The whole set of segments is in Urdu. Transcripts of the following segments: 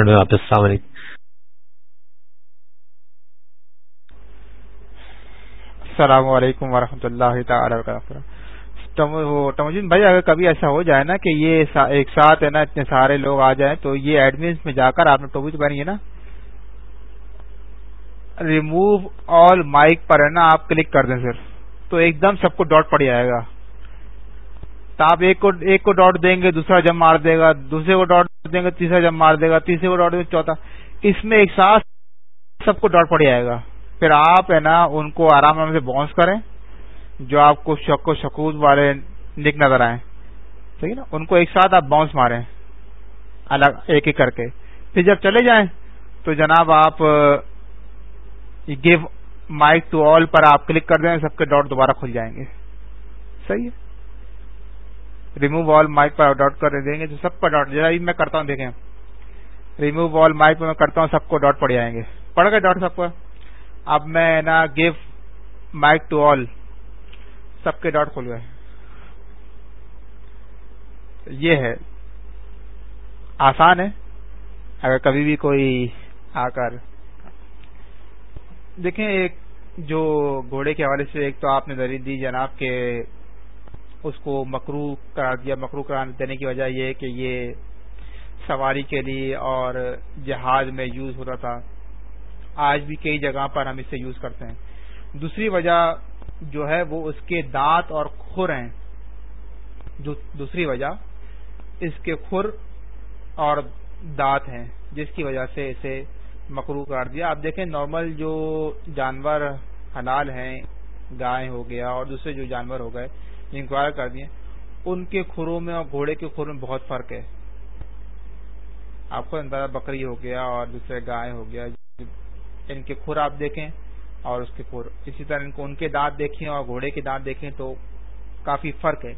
السلام علیکم السلام علیکم ورحمۃ اللہ تعالی وبرکاتہ برکاتہ بھائی اگر کبھی ایسا ہو جائے نا کہ یہ ایک ساتھ ہے نا اتنے سارے لوگ آ جائیں تو یہ ایڈمنس میں جا کر آپ نے ٹوپی تو پہنی ہے نا ریموو آل مائک پر ہے نا آپ کلک کر دیں سر تو ایک دم سب کو ڈاٹ پڑ جائے گا تو آپ ایک کو ایک کو ڈاٹ دیں گے دوسرا جم مار دے گا دوسرے کو ڈاٹ دیں گے تیسرا جم مار دے گا تیسرے کو ڈاٹ دیں گے چوتھا اس میں ایک ساتھ سب کو ڈاٹ پڑ جائے گا پھر آپ ہے نا ان کو آرام آرام سے بانس کریں جو آپ کو شک و شکوت والے نک نظر آئیں ٹھیک ہے نا ان کو ایک ساتھ آپ بانس مارے الگ ایک ایک کر کے پھر جب چلے جائیں تو جناب آپ گیو مائک ٹو آل پر آپ کلک کر دیں سب کے ڈاٹ دوبارہ کھل جائیں گے صحیح ہے ریمو آل مائک پر ڈاٹ کر دیں گے سب پر ڈاٹ جیسا میں کرتا ہوں دیکھیں ریمو آل مائک پر میں کرتا ہوں سب کو ڈاٹ پڑ جائیں گے پڑ گئے ڈاٹ سب کو اب میں نا گیو مائک ٹو آل سب کے ڈاٹ کھل گئے یہ ہے آسان ہے اگر کبھی بھی کوئی آ کر دیکھیں ایک جو گھوڑے کے حوالے سے ایک تو آپ نے دلیل دی جناب کے اس کو مکرو کرا دیا مکرو کرا دینے کی وجہ یہ کہ یہ سواری کے لیے اور جہاز میں یوز ہوتا تھا آج بھی کئی جگہ پر ہم اسے یوز کرتے ہیں دوسری وجہ جو ہے وہ اس کے دانت اور کھر ہیں دوسری وجہ اس کے کھر اور دانت ہیں جس کی وجہ سے اسے مکرو قرار دیا آپ دیکھیں نارمل جو جانور حلال ہیں گائے ہو گیا اور دوسرے جو جانور ہو گئے انکوائر کر دیے ان کے کھروں میں اور گھوڑے کے کھروں میں بہت فرق ہے آپ کو اندازہ بکری ہو گیا اور دوسرے گائے ہو گیا ان کے کھر آپ دیکھیں اور اس کے کھر اسی طرح ان کو ان کے دانت دیکھیں اور گھوڑے کے دانت دیکھیں تو کافی فرق ہے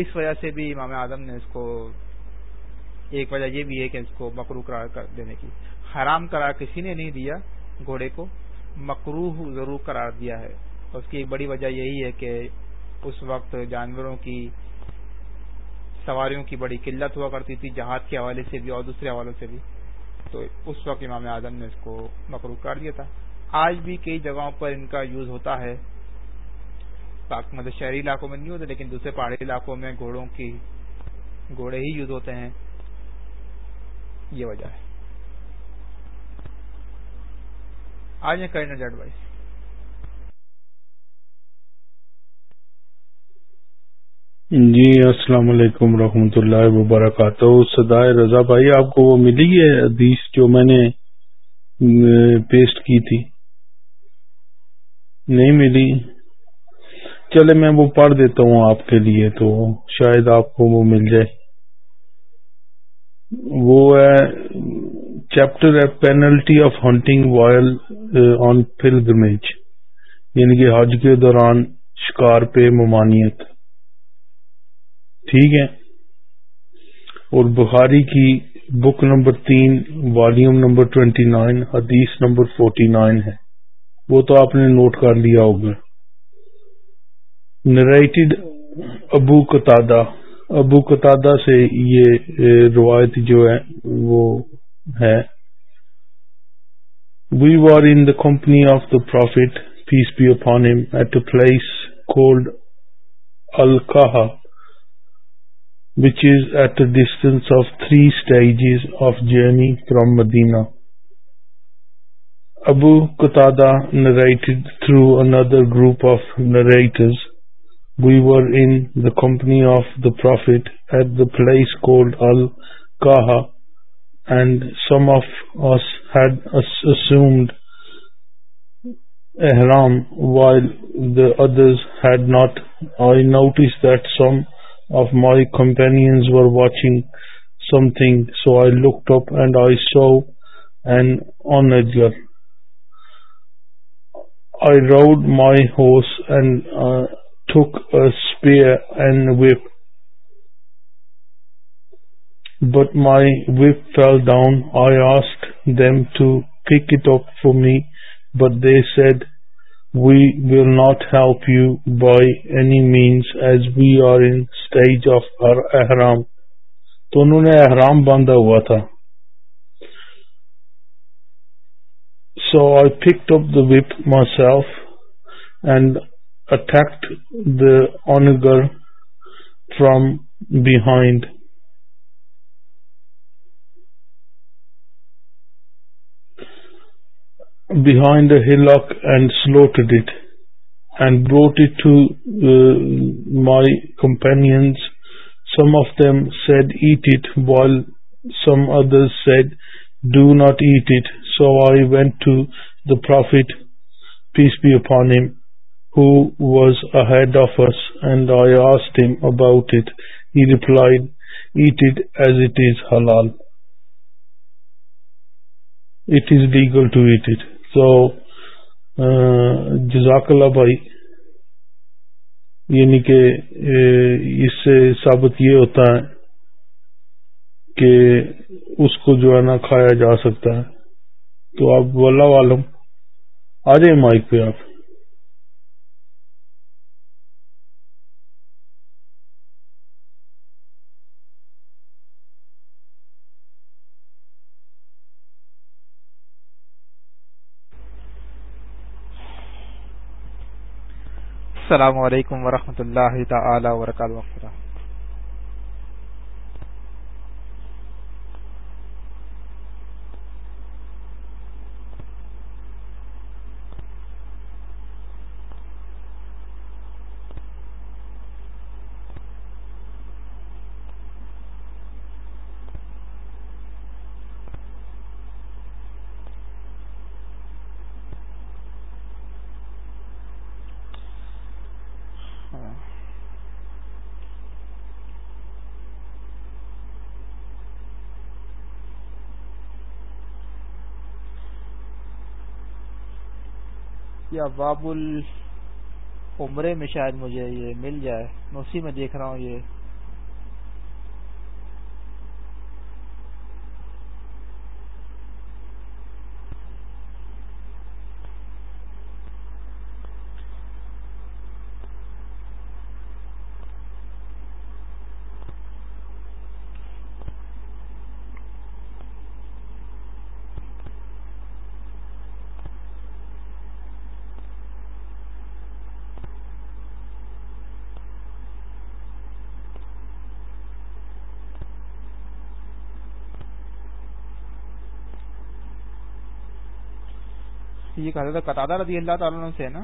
اس وجہ سے بھی امام اعظم نے اس کو ایک وجہ یہ بھی ہے کہ اس کو مکرو قرار کر دینے کی حرام قرار کسی نے نہیں دیا گھوڑے کو مکروح ضرور قرار دیا ہے اس کی ایک بڑی وجہ یہی ہے کہ اس وقت جانوروں کی سواریوں کی بڑی قلت ہوا کرتی تھی جہاد کے حوالے سے بھی اور دوسرے حوالوں سے بھی تو اس وقت امام اعظم نے اس کو مقروب کر دیا تھا آج بھی کئی جگہوں پر ان کا یوز ہوتا ہے مطلب شہری علاقوں میں نہیں ہوتا لیکن دوسرے پہاڑی علاقوں میں گھوڑوں کی گھوڑے ہی یوز ہوتے ہیں یہ وجہ ہے آج میں بھائی جی السلام علیکم و اللہ وبرکاتہ سدائے رضا بھائی آپ کو وہ ملی ہے حدیث جو میں نے پیسٹ کی تھی نہیں ملی چلے میں وہ پڑھ دیتا ہوں آپ کے لیے تو شاید آپ کو وہ مل جائے وہ ہے ہے chapter penalty of hunting while on pilgrimage یعنی کہ حج کے دوران شکار پہ ممانیت ٹھیک ہے اور بخاری کی بک نمبر تین والیوم نمبر ٹوینٹی نائن حدیث نمبر فورٹی نائن ہے وہ تو آپ نے نوٹ کر لیا ہوگا نرائٹیڈ ابو کتادا ابو کتادا سے یہ روایت جو ہے وہ ہے we were in the company of the prophet face P A place called Alqaha which is at the distance of three stage of journey from Medina Abu Qatad through other group of ڈرائٹر we were in company of the prophet at the flies called الڈ some of assumed احرام while that not I notice them of my companions were watching something, so I looked up and I saw an onagger. I rode my horse and uh, took a spear and whip, but my whip fell down. I asked them to pick it up for me, but they said, we will not by any means as we are stage of her احرام انہوں نے احرام باندھا ہوا تھا so I picked up the whip myself and attacked the onager from behind behind a hillock and slaughtered it, and brought it to uh, my companions. Some of them said, "Eat it," while some others said, "Do not eat it." So I went to the Prophet, peace be upon him, who was ahead of us, and I asked him about it. He replied, "Eat it as it is halal. It is legal to eat it." So جزاک اللہ بھائی یعنی کہ اس سے ثابت یہ ہوتا ہے کہ اس کو جو ہے نا کھایا جا سکتا ہے تو آپ اللہ عالم آ جائیں مائک پہ آپ السلام علیکم ورحمۃ اللہ تعالی وبرکاتہ باب العمرے میں شاید مجھے یہ مل جائے میں اسی میں دیکھ رہا ہوں یہ ایک حضرت قطع رضی اللہ تعالیٰ عنہ سے نا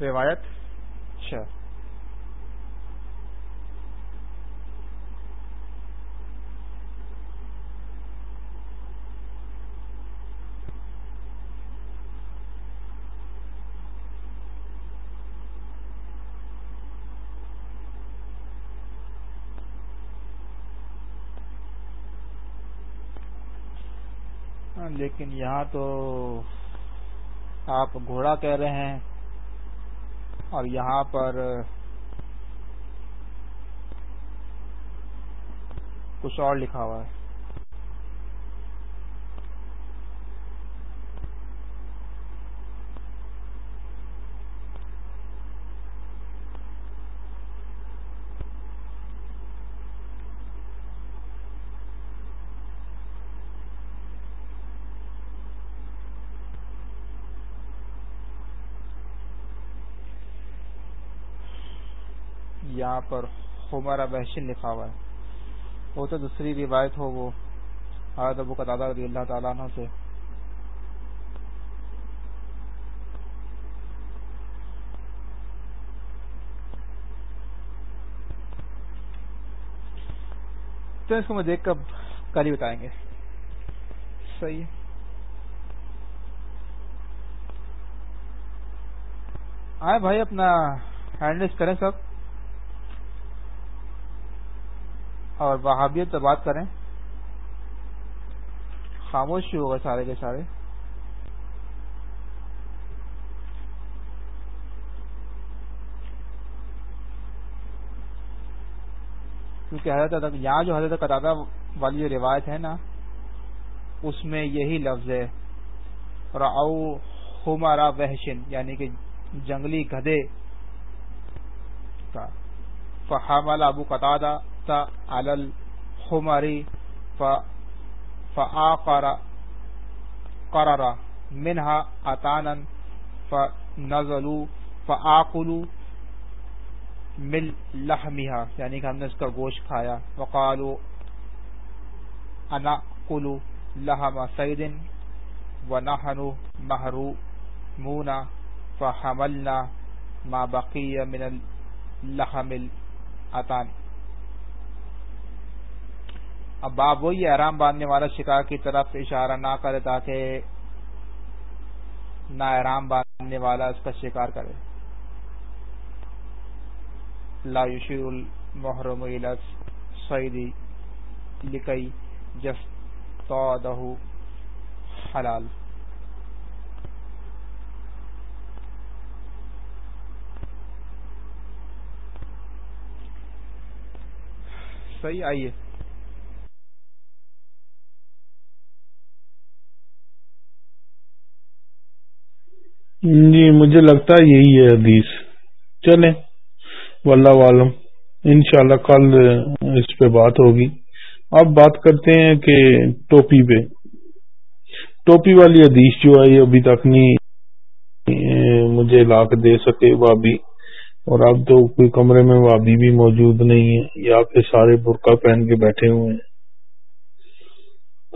روایت اچھا لیکن یہاں تو آپ گھوڑا کہہ رہے ہیں اور یہاں پر کچھ اور لکھا ہوا ہے یہاں پر ہمارا بحشن لکھا ہوا ہے وہ تو دوسری روایت ہو وہ حضرت ابو قطع رضی اللہ تعالیٰ عنہ سے تو اس کو میں دیکھ کر کل ہی بتائیں گے صحیح آئے بھائی اپنا ہینڈ کریں سب اور وہابیت سے بات کریں خاموش شروع ہوگا سارے کے سارے کیونکہ حضرت یہاں جو حضرت قطع والی جو روایت ہے نا اس میں یہی لفظ ہے اور او وحشن یعنی کہ جنگلی گدے کا حاملہ ابو قطع حتى على الخمر فآقر قرر منها منہا فنزلوا فآقلوا مل لحمها یعنی کہ ہم نے اس کا گوشت کھایا وقالو انا قلو لحم سید ونحن محرومون فحملنا ما مون من اللحم الاتان اب وہی احرام باندھنے والا شکار کی طرف اشارہ نہ کرے تاکہ نہ احرام باندھنے والا اس کا شکار کرے لا المحرم سعیدی لکئی جس تو حلال صحیح آئیے جی مجھے لگتا ہے یہی ہے حدیث عالم ان شاء اللہ کل اس پہ بات ہوگی اب بات کرتے ہیں کہ ٹوپی پہ ٹوپی والی حدیث جو ہے یہ ابھی تک نہیں مجھے لا کے دے سکے وابی اور اب تو کوئی کمرے میں وابی بھی موجود نہیں ہے یا پھر سارے برقع پہن کے بیٹھے ہوئے ہیں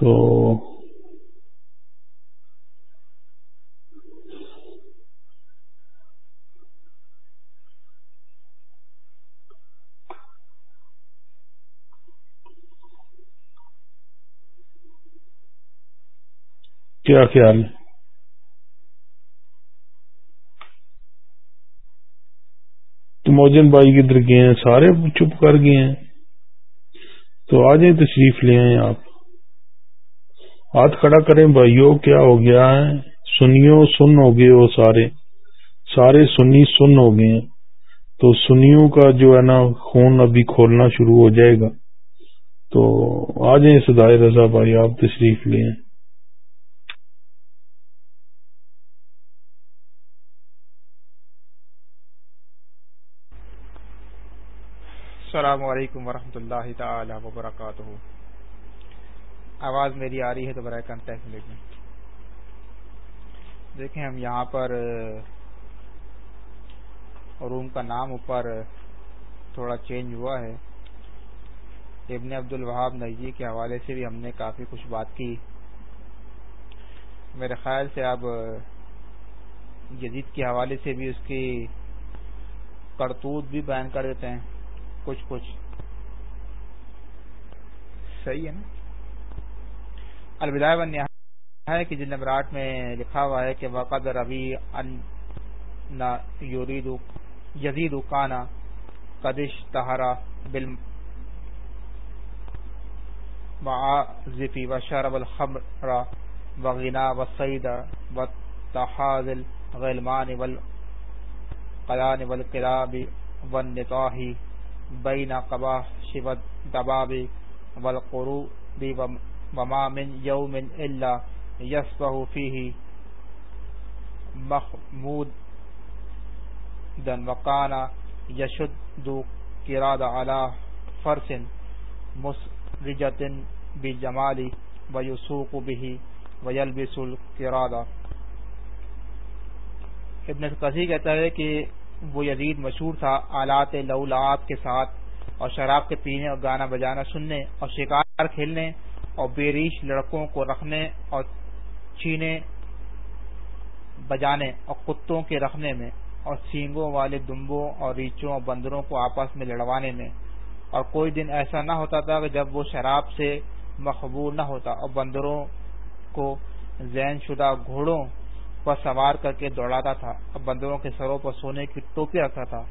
تو کیا خیال ہے تو موجن بھائی کدھر گئے ہیں سارے چپ کر گئے ہیں تو آ جائیں تشریف لے آئیں آپ ہاتھ کھڑا کریں بھائیو کیا ہو گیا ہے سنیو سن ہو گئے وہ سارے سارے سنی سن ہو گئے ہیں تو سنیوں کا جو ہے نا خون ابھی کھولنا شروع ہو جائے گا تو آ جائیں سدائے رضا بھائی آپ تشریف لیں السلام علیکم ورحمۃ اللہ تعالی وبرکاتہ آواز میری آ رہی ہے تو برائے کانٹیکٹ لے لیں دیکھیں ہم یہاں پر روم کا نام اوپر تھوڑا چینج ہوا ہے ابن عبد الوہاب نجی کے حوالے سے بھی ہم نے کافی کچھ بات کی میرے خیال سے اب جدید کے حوالے سے بھی اس کی کرتوت بھی بیان کر دیتے ہیں کچھ کچھ صحیح ہے نا الوداع بن ہے کہ جن نمبرات میں لکھا ہوا ہے کہ وقد روی ان یورید یزید کانا قدش تہارا بل معذفی و شرب الخمر غنا و سعید و تحاظل غلمان والقلان والقلاب والنطاہی بین قباہ شبت دباب ولقرو بی وما من یوم الا یسبہ فیہ محمود دن وقانا یشد دو کراد علا فرس مسرجت بی جمالی ویسوق بیہ ویلبس القراد ابن قصی کہتا ہے کہ وہ یزید مشہور تھا آلات لولات کے ساتھ اور شراب کے پینے اور گانا بجانا سننے اور شکار کھیلنے اور بے لڑکوں کو رکھنے اور چھینے بجانے اور کتوں کے رکھنے میں اور سینگوں والے دمبوں اور ریچوں اور بندروں کو آپس میں لڑوانے میں اور کوئی دن ایسا نہ ہوتا تھا کہ جب وہ شراب سے مقبول نہ ہوتا اور بندروں کو زین شدہ گھوڑوں پر سوار کر کے دوڑاتا تھا اور بندروں کے سروں پر سونے کی ٹوپی رکھتا تھا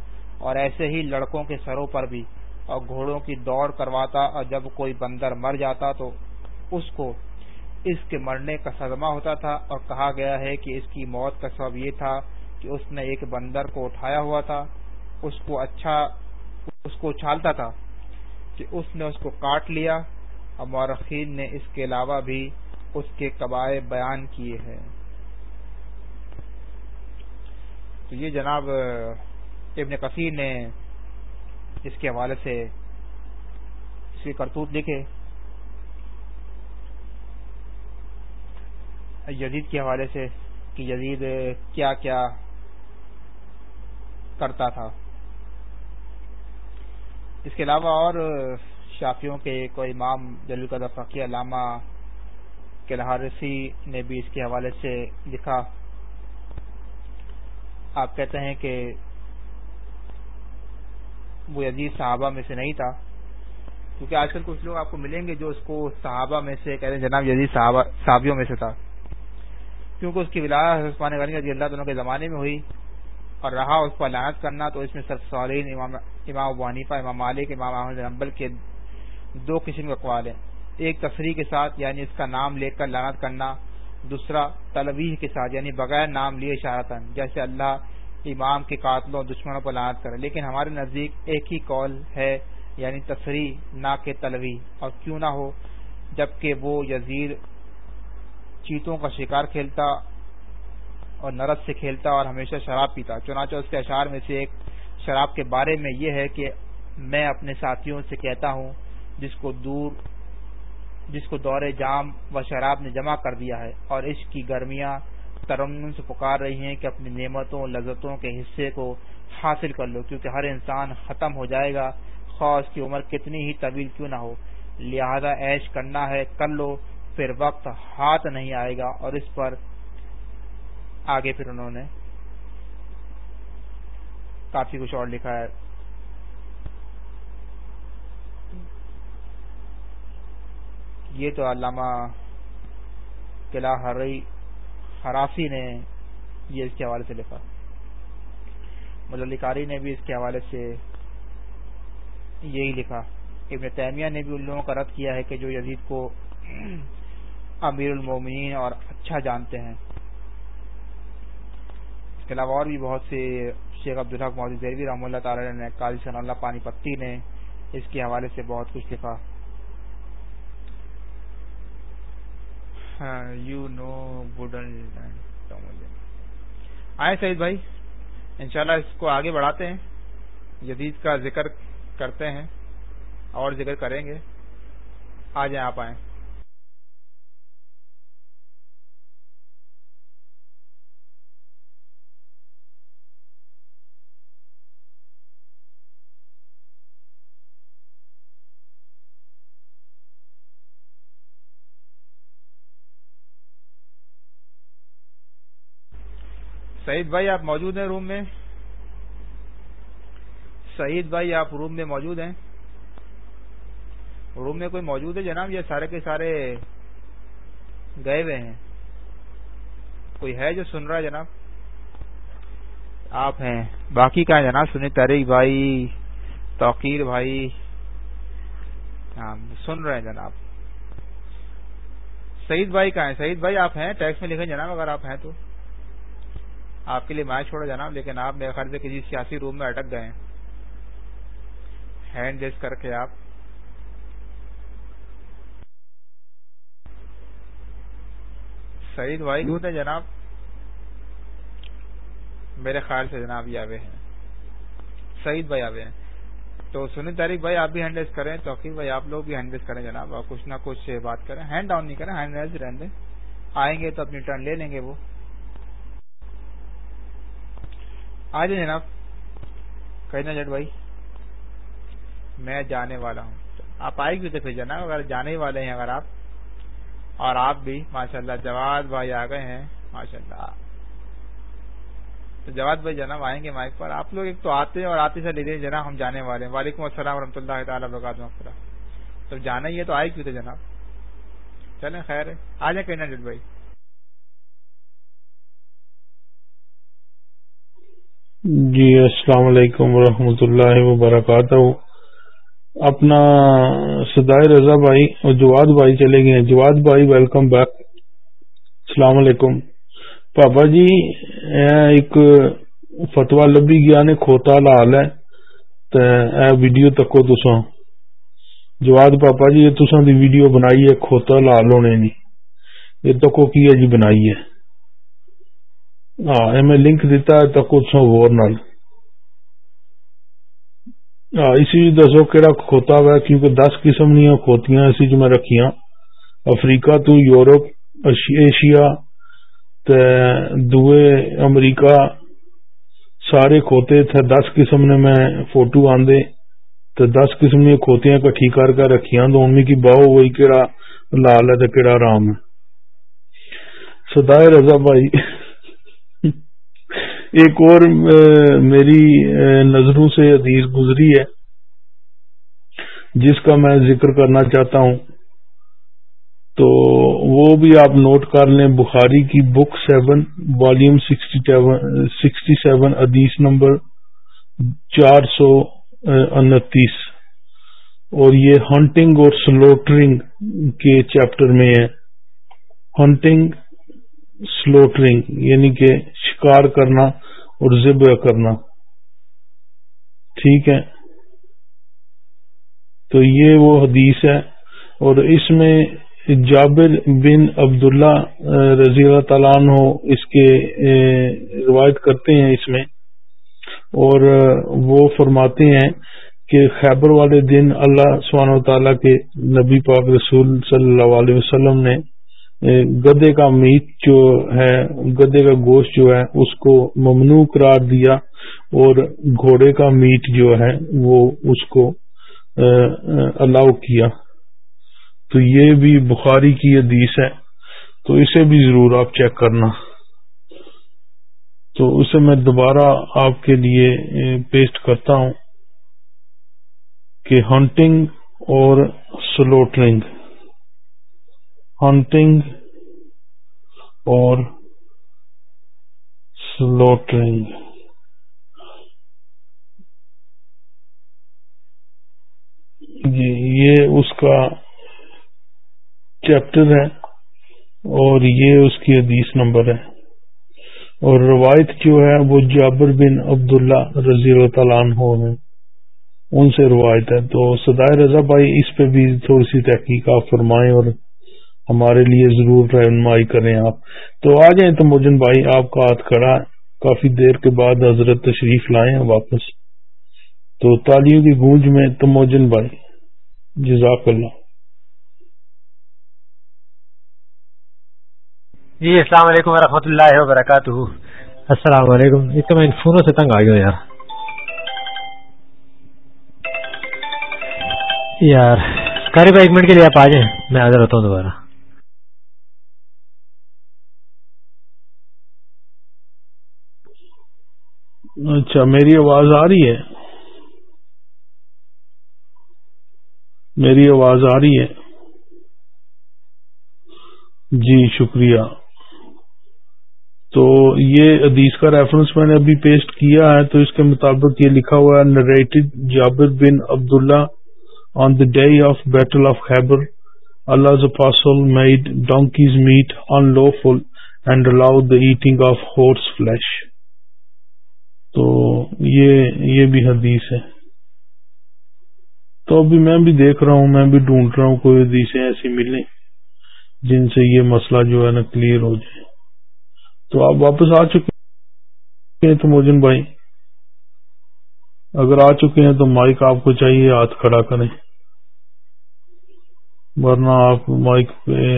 اور ایسے ہی لڑکوں کے سروں پر بھی اور گھوڑوں کی دوڑ کرواتا اور جب کوئی بندر مر جاتا تو اس اس کو کے مرنے کا صدمہ ہوتا تھا اور کہا گیا ہے کہ اس کی موت کا سبب یہ تھا کہ اس نے ایک بندر کو اٹھایا ہوا تھا اس اچھا، اس کو کو اچھا اچھالتا تھا کہ اس نے اس کو کاٹ لیا اور مورخین نے اس کے علاوہ بھی اس کے قبائے بیان کیے ہیں تو یہ جناب ابن کثیر نے اس اس کے حوالے سے کرتوت لکھے یزید کے حوالے سے کہ یزید کیا کیا کرتا تھا اس کے علاوہ اور شافیوں کے کوئی امام فقی علامہ کے لہارسی نے بھی اس کے حوالے سے لکھا آپ کہتے ہیں کہ وہ عزیز صحابہ میں سے نہیں تھا کیونکہ آج کل کچھ لوگ آپ کو ملیں گے جو اس کو صحابہ میں سے کہتے ہیں جناب صحابیوں میں سے تھا کیونکہ اس کی ولا عثمان غنی رضی اللہ دونوں کے زمانے میں ہوئی اور رہا اس کو لانت کرنا تو اس میں سر سالین امام وانیفا امام مالک امام احمد کے دو قسم کے اقوال ہیں ایک تفریح کے ساتھ یعنی اس کا نام لے کر لانت کرنا دوسرا تلویح کے ساتھ یعنی بغیر نام لیے شاہتن جیسے اللہ امام کے قاتلوں دشمنوں پر لانت کرے لیکن ہمارے نزدیک ایک ہی کال ہے یعنی تفریح نہ کہ تلوی اور کیوں نہ ہو جبکہ وہ یزیر چیتوں کا شکار کھیلتا اور نرد سے کھیلتا اور ہمیشہ شراب پیتا چنانچہ اس کے اشعار میں سے ایک شراب کے بارے میں یہ ہے کہ میں اپنے ساتھیوں سے کہتا ہوں جس کو دور جس کو دورے جام و شراب نے جمع کر دیا ہے اور عشق کی گرمیاں ترمن سے پکار رہی ہیں کہ اپنی نعمتوں لذتوں کے حصے کو حاصل کر لو کیونکہ ہر انسان ختم ہو جائے گا خوف اس کی عمر کتنی ہی طویل کیوں نہ ہو لہذا عیش کرنا ہے کر لو پھر وقت ہاتھ نہیں آئے گا اور اس پر آگے پھر انہوں نے کافی کچھ اور لکھا ہے یہ تو علامہ قلع حرافی نے یہ اس کے حوالے سے لکھا مدعقاری نے بھی اس کے حوالے سے یہی لکھا ابن تیمیہ نے بھی ان لوگوں کا رد کیا ہے کہ جو یزید کو امیر المومنین اور اچھا جانتے ہیں اس کے علاوہ اور بھی بہت سے شیخ عبدالحق مودی زیروی رحم اللہ تعالی نے قاضی صلی اللہ پانی پتی نے اس کے حوالے سے بہت کچھ لکھا یو نو وینڈ آئے سعید بھائی انشاءاللہ اس کو آگے بڑھاتے ہیں جدید کا ذکر کرتے ہیں اور ذکر کریں گے آ جائیں آپ آئیں سعید بھائی آپ موجود ہیں روم میں سعید بھائی آپ روم میں موجود ہیں روم میں کوئی موجود ہے جناب یہ سارے کے سارے گئے ہوئے ہیں کوئی ہے جو سن رہا ہے جناب آپ ہیں باقی کا جناب سنی تاریخ بھائی توقیر بھائی ہاں، سن رہے ہیں جناب سعید بھائی کہاں ہیں سعید بھائی آپ ہیں ٹیکس میں لکھیں جناب اگر آپ ہیں تو آپ کے لیے میں چھوڑا جناب لیکن آپ میرے خیال سے کسی سیاسی روم میں اٹک گئے ہینڈ کر کے آپ سعید بھائی جناب میرے خیال سے جناب یہ آوے ہیں سعید بھائی آوے ہیں تو سنی تاریخ بھائی آپ بھی ہینڈ لیس کریں بھائی آپ لوگ بھی ہینڈ ہینڈس کریں جناب اور کچھ نہ کچھ بات کریں ہینڈ ڈاؤن نہیں کریں ہینڈ آئیں گے تو اپنی ٹرن لے لیں گے وہ آ جائیں جناب کہنا جٹ بھائی میں جانے والا ہوں آپ آئے کیوں تھے پھر جناب اگر جانے ہی والے ہیں اگر آپ اور آپ بھی ماشاء اللہ جواد بھائی آ گئے ہیں ماشاء اللہ تو جواد بھائی جناب آئیں گے مائک پر آپ لوگ ایک تو آتے ہیں اور آتے سے لے لیں جناب ہم جانے والے ہیں وعلیکم السلام و رحمۃ اللہ تعالیٰ وبرکاتہ برکاتہ جب جانا ہی ہے تو آئے کیوں تھے جناب چلیں خیر آ جائیں کہنا جٹ بھائی جی السلام علیکم ورحمۃ اللہ وبرکاتہ اپنا سدائے رضا بھائی اور جواد بھائی چلے گئے جواد بھائی ویلکم بیک السلام علیکم پاپا جی ایک فتوا لبی گیا نے کھوتا لا ہے تو اے ویڈیو تکو تسان جواد پاپا جی تسان دی ویڈیو بنائی ہے کھوتا لا لونے دی یہ تکو کی ہے جی بنائی ہے ام ہاں، لنک ہاں، کھوتا ہوا کیونکہ دس قسم دیا کھوتیاں اسی چکی افریقہ تو یورپ اشیا امریکہ سارے کھوتے تھے دس قسم میں فوٹو آندے تو دس قسم دیا کھوتیاں کٹھی کر کے رکھیے باہو وہی کہڑا لال ہے کہڑا آرام ہے سدائے رضا بھائی ایک اور میری نظروں سے حدیث گزری ہے جس کا میں ذکر کرنا چاہتا ہوں تو وہ بھی آپ نوٹ کر لیں بخاری کی book seven volume sixty sixty seven حدیث نمبر چار سو انتیس اور یہ ہنٹنگ اور سلوٹرنگ کے چیپٹر میں ہے ہنٹنگ سلوٹرنگ یعنی کہ شکار کرنا اور ذبح کرنا ٹھیک ہے تو یہ وہ حدیث ہے اور اس میں جابر بن عبداللہ رضی اللہ تعالیٰ عنہ اس کے روایت کرتے ہیں اس میں اور وہ فرماتے ہیں کہ خیبر والے دن اللہ سبحانہ و تعالیٰ کے نبی پاک رسول صلی اللہ علیہ وسلم نے گدے کا میٹ جو ہے گدے کا گوشت جو ہے اس کو ممنوع قرار دیا اور گھوڑے کا میٹ جو ہے وہ اس کو الاؤ کیا تو یہ بھی بخاری کی حدیث ہے تو اسے بھی ضرور آپ چیک کرنا تو اسے میں دوبارہ آپ کے لیے پیسٹ کرتا ہوں کہ ہنٹنگ اور سلوٹرنگ اور سلوٹرنگ جی یہ اس کا چیپٹر ہے اور یہ اس کی حدیث نمبر ہے اور روایت جو ہے وہ جابر بن عبداللہ رضی اللہ عنہ ہے ان سے روایت ہے تو سدائے رضا بھائی اس پہ بھی تھوڑی سی تحقیقات فرمائیں اور ہمارے لیے ضرور رہنمائی کریں آپ تو آ جائیں تو موجن بھائی آپ کا ہاتھ کھڑا کافی دیر کے بعد حضرت تشریف لائیں واپس تو تالیوں کی گونج میں تو موجن بھائی جزاک اللہ جی السلام علیکم ورحمۃ اللہ وبرکاتہ السلام علیکم تو میں ان فونوں سے تنگ آ گیا آپ آ جائیں میں آدر ہوتا ہوں دوبارہ اچھا میری آواز آ رہی ہے میری آواز آ رہی ہے جی شکریہ تو یہ کا ریفرنس میں نے ابھی پیسٹ کیا ہے تو اس کے مطابق یہ لکھا ہوا ہے narrated Jabir bin Abdullah on the day of battle of Khaybar Allah apostle made donkeys meat unlawful and allowed the eating of horse flesh تو یہ یہ بھی حدیث ہے تو ابھی میں بھی دیکھ رہا ہوں میں بھی ڈھونڈ رہا ہوں کوئی حدیثیں ایسی ملیں جن سے یہ مسئلہ جو ہے نا کلیئر ہو جائے تو آپ واپس آ چکے ہیں تو موجن بھائی اگر آ چکے ہیں تو مائک آپ کو چاہیے ہاتھ کھڑا کریں ورنہ آپ مائک پہ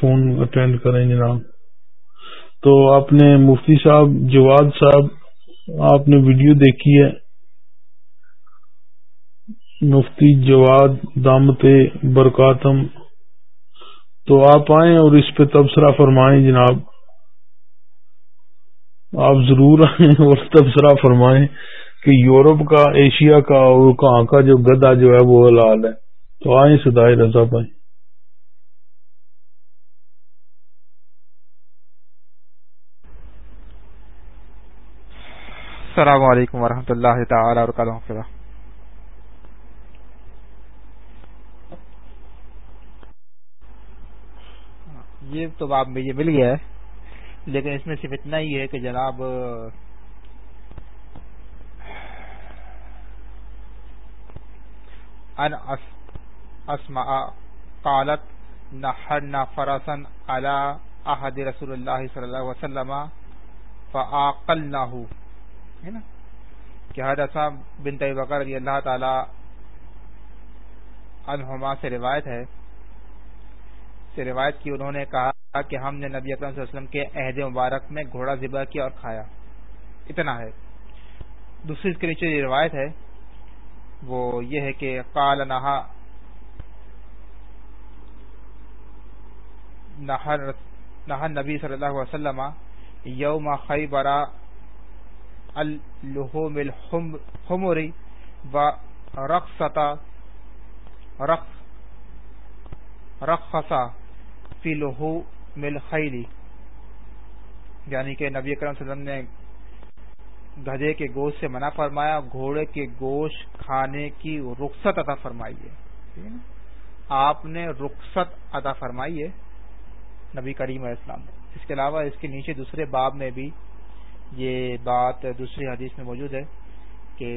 فون اٹینڈ کریں جناب تو آپ نے مفتی صاحب جواد صاحب آپ نے ویڈیو دیکھی ہے مفتی جواد دامت برکاتم تو آپ آئیں اور اس پہ تبصرہ فرمائیں جناب آپ ضرور آئیں اور تبصرہ فرمائیں کہ یورپ کا ایشیا کا اور کہاں کا جو گدا جو ہے وہ لال ہے تو آئیں سدائے رضا بھائی السلام علیکم ورحمۃ اللہ تعالی وبرکاتہ یہ تو آپ مجھے مل گیا ہے لیکن اس میں صرف اتنا ہی ہے کہ جناب ان اسماء قالت نحرنا فرسا على احد رسول الله صلى الله عليه وسلم فاقلناه ہے نا کہ حد اسما بن طی بکر رضی اللہ تعالی عنہما سے روایت ہے سے روایت کی انہوں نے کہا کہ ہم نے نبی اکرم صلی اللہ علیہ وسلم کے عہد مبارک میں گھوڑا ذبح کیا اور کھایا اتنا ہے دوسری اس کے نیچے یہ روایت ہے وہ یہ ہے کہ قال نہا نہر نبی صلی اللہ علیہ وسلم یوم خیبرہ و رقصتا رقص رقصا فی الخیلی یعنی کہ نبی کرم وسلم نے گدے کے گوشت سے منع فرمایا گھوڑے کے گوشت کھانے کی رخصت فرمائی فرمائیے آپ نے رخصت فرمائی فرمائیے نبی کریم اسلام السلام اس کے علاوہ اس کے نیچے دوسرے باب میں بھی یہ بات دوسری حدیث میں موجود ہے کہ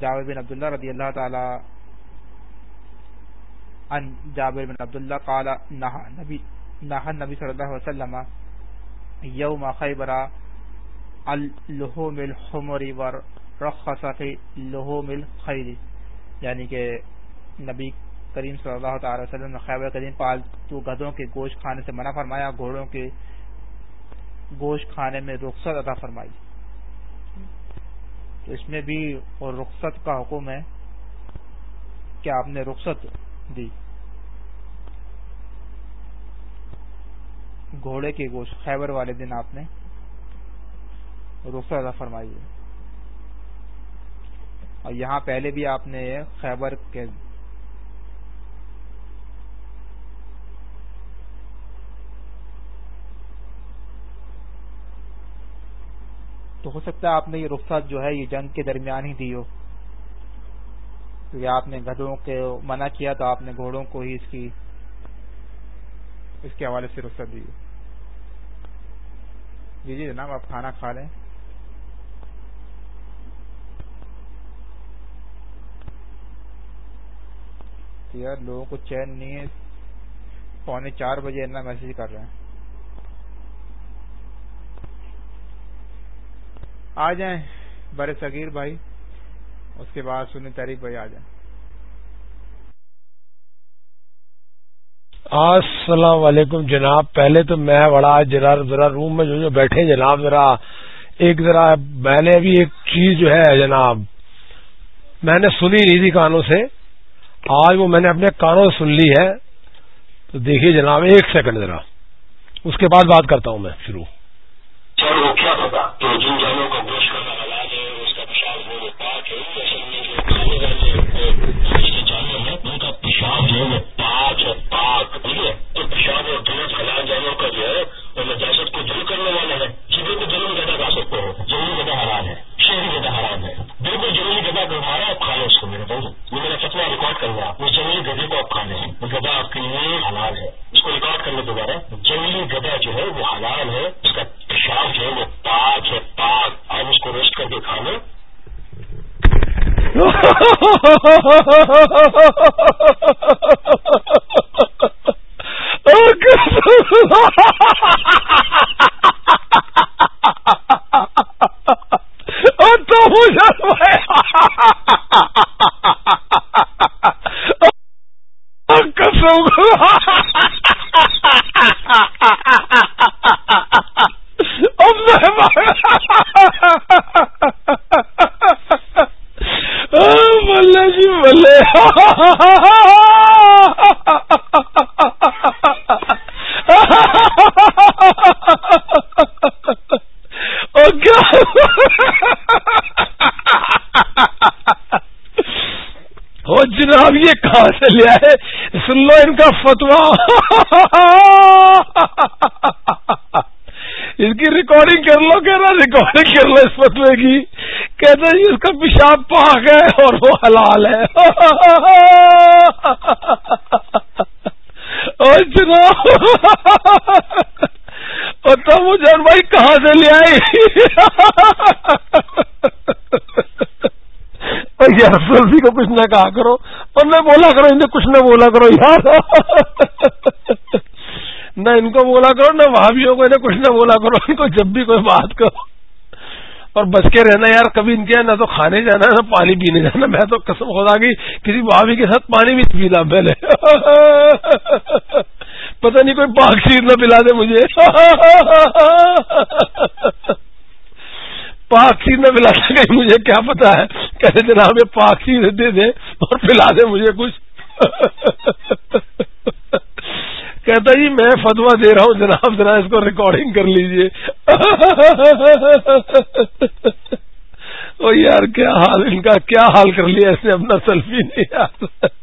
جاوید بن عبداللہ رضی اللہ تعالی ان جابر بن عبداللہ قال نہ نبی, نبی صلی اللہ علیہ وسلم یوم خیبر اللحوم الحمر ور رخص لحوم الخیر یعنی کہ نبی کریم صلی اللہ تعالی وسلم نے خیبر کریم پالتو گدوں کے گوشت کھانے سے منع فرمایا گھوڑوں کے گوشت کھانے میں رخصت ادا فرمائی تو اس میں بھی اور رخصت کا حکم ہے کہ آپ نے رخصت دی گھوڑے کے گوشت خیبر والے دن آپ نے رخصت ادا فرمائی ہے اور یہاں پہلے بھی آپ نے خیبر کے تو ہو سکتا ہے آپ نے یہ رخصت جو ہے یہ جنگ کے درمیان ہی دی ہو آپ نے گدھوں کے منع کیا تو آپ نے گھوڑوں کو ہی اس کی اس کے حوالے سے رخصت دی جی جی جناب آپ کھانا کھا لیں یار لوگوں کو چین نہیں ہے پونے چار بجے اتنا میسج کر رہے ہیں آ جائیں بر صغیر بھائی اس کے بعد سنی تاریخ بھائی آ جائیں السلام علیکم جناب پہلے تو میں بڑا ذرا روم میں جو جو بیٹھے جناب ذرا ایک ذرا میں نے ابھی ایک چیز جو ہے جناب میں نے سنی نہیں تھی کانوں سے آج وہ میں نے اپنے کانوں سے سن لی ہے تو دیکھیے جناب ایک سیکنڈ ذرا اس کے بعد بات کرتا ہوں میں شروع کیا پاچ پاک ٹھیک ہے تو پشاور اور درد حلال جانور کا جو ہے دہشت کو دور کرنے والا ہے جن گدا کھا سکتے ہیں جنگلی گدہ حلال ہے شہری گدہ حرام ہے بالکل جنگلی گدہ گھبارا کھانا اس کو کہیں یہ میرا سپنا ریکارڈ کر لیا وہ جنگلی گدے کو آپ کھانے ہیں وہ گدا کے لیے حلال ہے اس کو ریکارڈ کرنے کے دوبارہ جنگلی گدھا جو ہے وہ حلال ہے اس کا پشاب جو ہے وہ پاک پاک آپ اس کو رس کر کے کھا لیں کہاں سے لیا ہے سن لو ان کا فتوا اس کی ریکارڈنگ کر لو رہا ریکارڈنگ کر لو اس فتوے کی کہتے پیشاب پاک ہے اور وہ حلال ہے وہ جان بھائی کہاں سے لے آئے کو کچھ نہ کہا کرو نہ بولا کرو کچھ نہ بولا کرو یار نہ ان کو بولا کرو نہ انہیں کچھ نہ بولا کرو ان کو جب بھی کوئی بات کرو اور بچ کے رہنا یار کبھی ان کے نہ تو کھانے جانا نہ پانی پینے جانا میں تو قسم خدا کی کسی بھابھی کے ساتھ پانی بھی پینا پہلے پتہ نہیں کوئی باغ شیر نہ پلا دے مجھے پاک سیر نہ پلا دے مجھے کیا پتا ہے جناب یہ پاک ہی دے اور پلا دے مجھے کچھ کہتا جی میں فتوا دے رہا ہوں جناب جناب اس کو ریکارڈنگ کر لیجیے اس نے اپنا سیلفی نہیں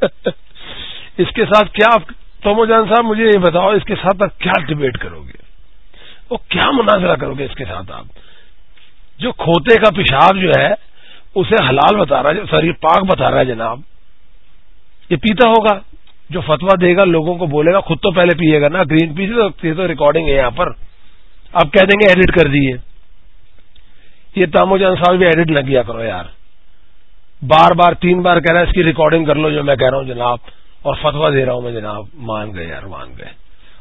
اس کے ساتھ کیا تومو جان صاحب مجھے یہ بتاؤ اس کے ساتھ آپ کیا ڈبیٹ کرو گے وہ کیا مناظرہ کرو گے اس کے ساتھ آپ جو کھوتے کا پیشاب جو ہے اسے حلال بتا رہا ہے سوری پاک بتا رہا ہے جناب یہ پیتا ہوگا جو فتوا دے گا لوگوں کو بولے گا خود تو پہلے پیے گا نا گرین پی تو ریکارڈنگ ہے یہاں پر آپ کہہ دیں گے ایڈٹ کر دیے یہ تامو جان صاحب بھی ایڈٹ نہ کیا کرو یار بار بار تین بار کہہ رہا ہے اس کی ریکارڈنگ کر لو جو میں کہہ رہا ہوں جناب اور فتوا دے رہا ہوں میں جناب مان گئے یار مان گئے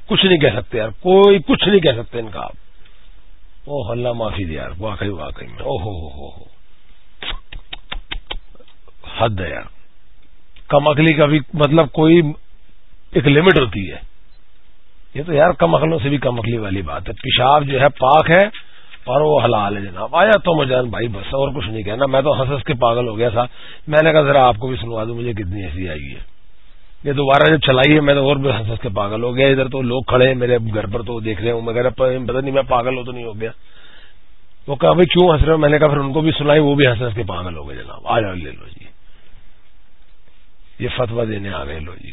کچھ نہیں کہہ سکتے یار کوئی کچھ نہیں کہہ سکتے ان کا آپ اوہ اللہ معافی دے یار واقعی واقعی او ہو ہو ہو ہو حد ہے یار کم عقلی کا بھی مطلب کوئی ایک لمٹ ہوتی ہے یہ تو یار کم اخلوں سے بھی کم عقلی والی بات ہے پیشاب جو ہے پاک ہے اور وہ حلال ہے جناب آیا تو مجھے بھائی بس اور کچھ نہیں کہنا میں تو ہنس ہنس کے پاگل ہو گیا تھا میں نے کہا ذرا آپ کو بھی سنوا دوں مجھے کتنی ایسی آئی ہے یہ دوبارہ جب چلائی ہے میں تو اور بھی ہنس ہنس کے پاگل ہو گیا ادھر تو لوگ کھڑے ہیں میرے گھر پر تو دیکھ رہے ہوں میں کہہ رہا پتہ نہیں میں پاگل ہو تو نہیں ہو گیا وہ کہا بھائی کیوں ہنس رہے ہو میں نے کہا پھر ان کو بھی سنائی وہ بھی ہنس ہنس کے پاگل ہو گئے جناب آ جاؤ لے لو جی یہ فتوا دینے آ گئے لو جی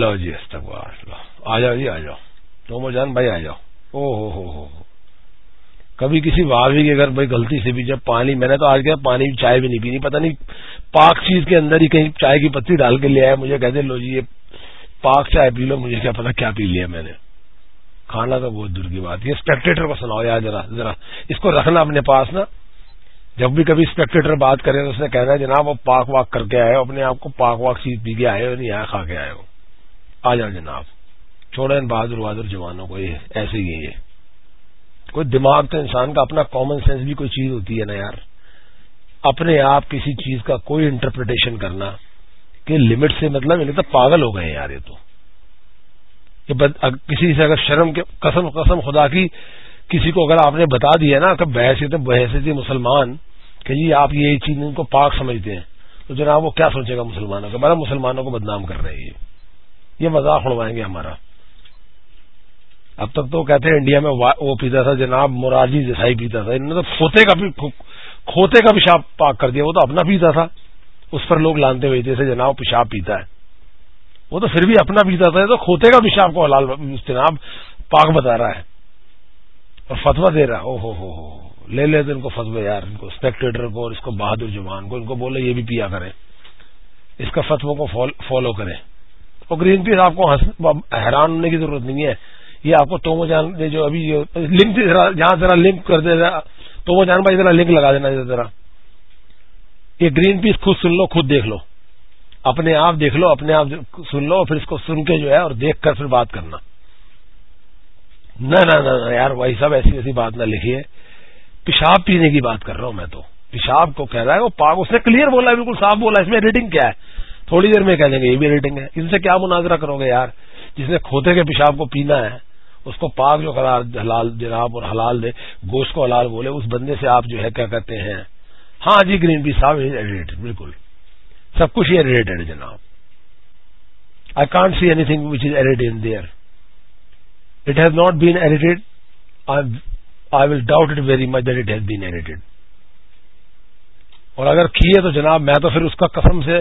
لو جی استقبال جی، کبھی کسی واوی کی اگر غلطی سے بھی جب پانی میں نے تو آج کیا پانی چائے بھی نہیں پینی پتا نہیں پاک چیز کے اندر ہی کہیں چائے کی پتی ڈال کے لیا مجھے کہتے لو جی یہ پاک چائے پی لو مجھے کیا پتا کیا پی لیا میں نے کھانا تو بہت دور کی بات یہ کو سناؤ یار ذرا ذرا اس کو رکھنا اپنے پاس نا جب بھی کبھی اسپیکٹیٹر بات کرے اس نے کہنا ہے جناب وہ پاک واک کر کے آئے ہو اپنے آپ کو پاک واک چیز پی کے آئے ہو نہیں یعنی آیا کھا کے آئے ہو آ جاؤ جناب چھوڑے ان بہادر بہادر جوانوں کو یہ ایسے ہی ہے کوئی دماغ تو انسان کا اپنا کامن سینس بھی کوئی چیز ہوتی ہے نا یار اپنے آپ کسی چیز کا کوئی انٹرپریٹیشن کرنا کہ لمٹ سے مطلب یعنی تو پاگل ہو گئے یار یہ تو کسی سے اگر شرم کے قسم قسم خدا کی کسی کو اگر آپ نے بتا دیا نا بحث بحث بحثیت مسلمان کہ جی آپ یہ چیز ان کو پاک سمجھتے ہیں تو جناب وہ کیا سوچے گا مسلمانوں کا بڑا مسلمانوں کو بدنام کر رہے ہیں یہ مزاق اڑوائیں گے ہمارا اب تک تو کہتے ہیں انڈیا میں وہ پیتا تھا جناب مورارجی جیسائی پیتا تھا انہوں نے تو کھوتے کا بھی کھوتے کا پیشاب پاک کر دیا وہ تو اپنا پیتا تھا اس پر لوگ لانتے ہوئے تھے جناب پیشاب پیتا ہے وہ تو پھر بھی اپنا پیتا تھا تو کھوتے کا پیشاب کو حلال جناب پاک بتا رہا ہے اور فتوا دے رہا ہے او ہو ہو ہو لے لیتے ان کو فتو یار ان کو اسپیکٹیٹر کو اور اس کو بہادر جوان کو ان کو بولے یہ بھی پیا کریں اس کا فتو کو فالو کریں اور گرین پیس آپ کو حیران ہونے کی ضرورت نہیں ہے یہ آپ کو تومو جان میں جو ابھی جہاں ذرا لنک کر دے تو جان بھائی ذرا لنک لگا دینا ذرا یہ گرین پیس خود سن لو خود دیکھ لو اپنے آپ دیکھ لو اپنے آپ سن لو پھر اس کو سن کے جو ہے اور دیکھ کر پھر بات کرنا نہ یار بھائی صاحب ایسی ایسی بات نہ لکھی ہے پیشاب پینے کی بات کر رہا ہوں میں تو پیشاب کو کہہ رہا ہے وہ پاک اس نے کلیئر بولا ہے بالکل صاف بولا اس میں کیا ہے تھوڑی دیر میں کہہ دیں گے یہ بھی ہے ان سے کیا مناظرہ کرو گے یار جس نے کھوتے کے پیشاب کو پینا ہے اس کو پاک جو قرار حلال حلال جناب اور دے گوشت کو حلال بولے اس بندے سے آپ جو ہے کیا کہتے ہیں ہاں جی گرین گرینٹڈ بالکل سب کچھ یہ can't see anything which is edited in there it has not been edited I I will doubt it very much that it has been edited اور اگر کی ہے تو جناب میں تو پھر اس کا قسم سے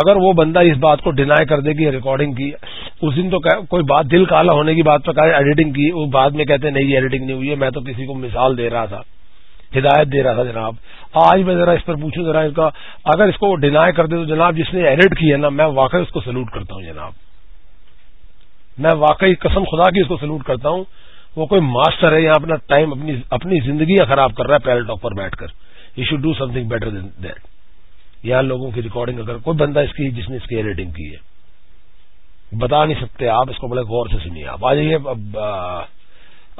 اگر وہ بندہ اس بات کو ڈینائی کر دے گی ریکارڈنگ کی اس دن تو کوئی بات دل کالا ہونے کی بات کہا ایڈیٹنگ کی وہ بعد میں کہتے نہیں ایڈیٹنگ نہیں ہوئی ہے میں تو کسی کو مثال دے رہا تھا ہدایت دے رہا تھا جناب آج میں ذرا اس پر پوچھوں ذرا اس کا اگر اس کو ڈینائی کر دے تو جناب جس نے ایڈٹ کی ہے نا میں واقعی اس کو سلوٹ کرتا ہوں جناب میں واقعی قسم خدا کی اس کو سلوٹ کرتا ہوں وہ کوئی ماسٹر ہے یا اپنا ٹائم اپنی اپنی زندگیاں خراب کر رہا ہے پیرٹوں پر بیٹھ کر you should do something better than that یا لوگوں کی ریکارڈنگ اگر کوئی بندہ اس کی جس نے اس کی ایڈیٹنگ کی ہے بتا نہیں سکتے آپ اس کو بڑے غور سے سنیے آپ آ جائیے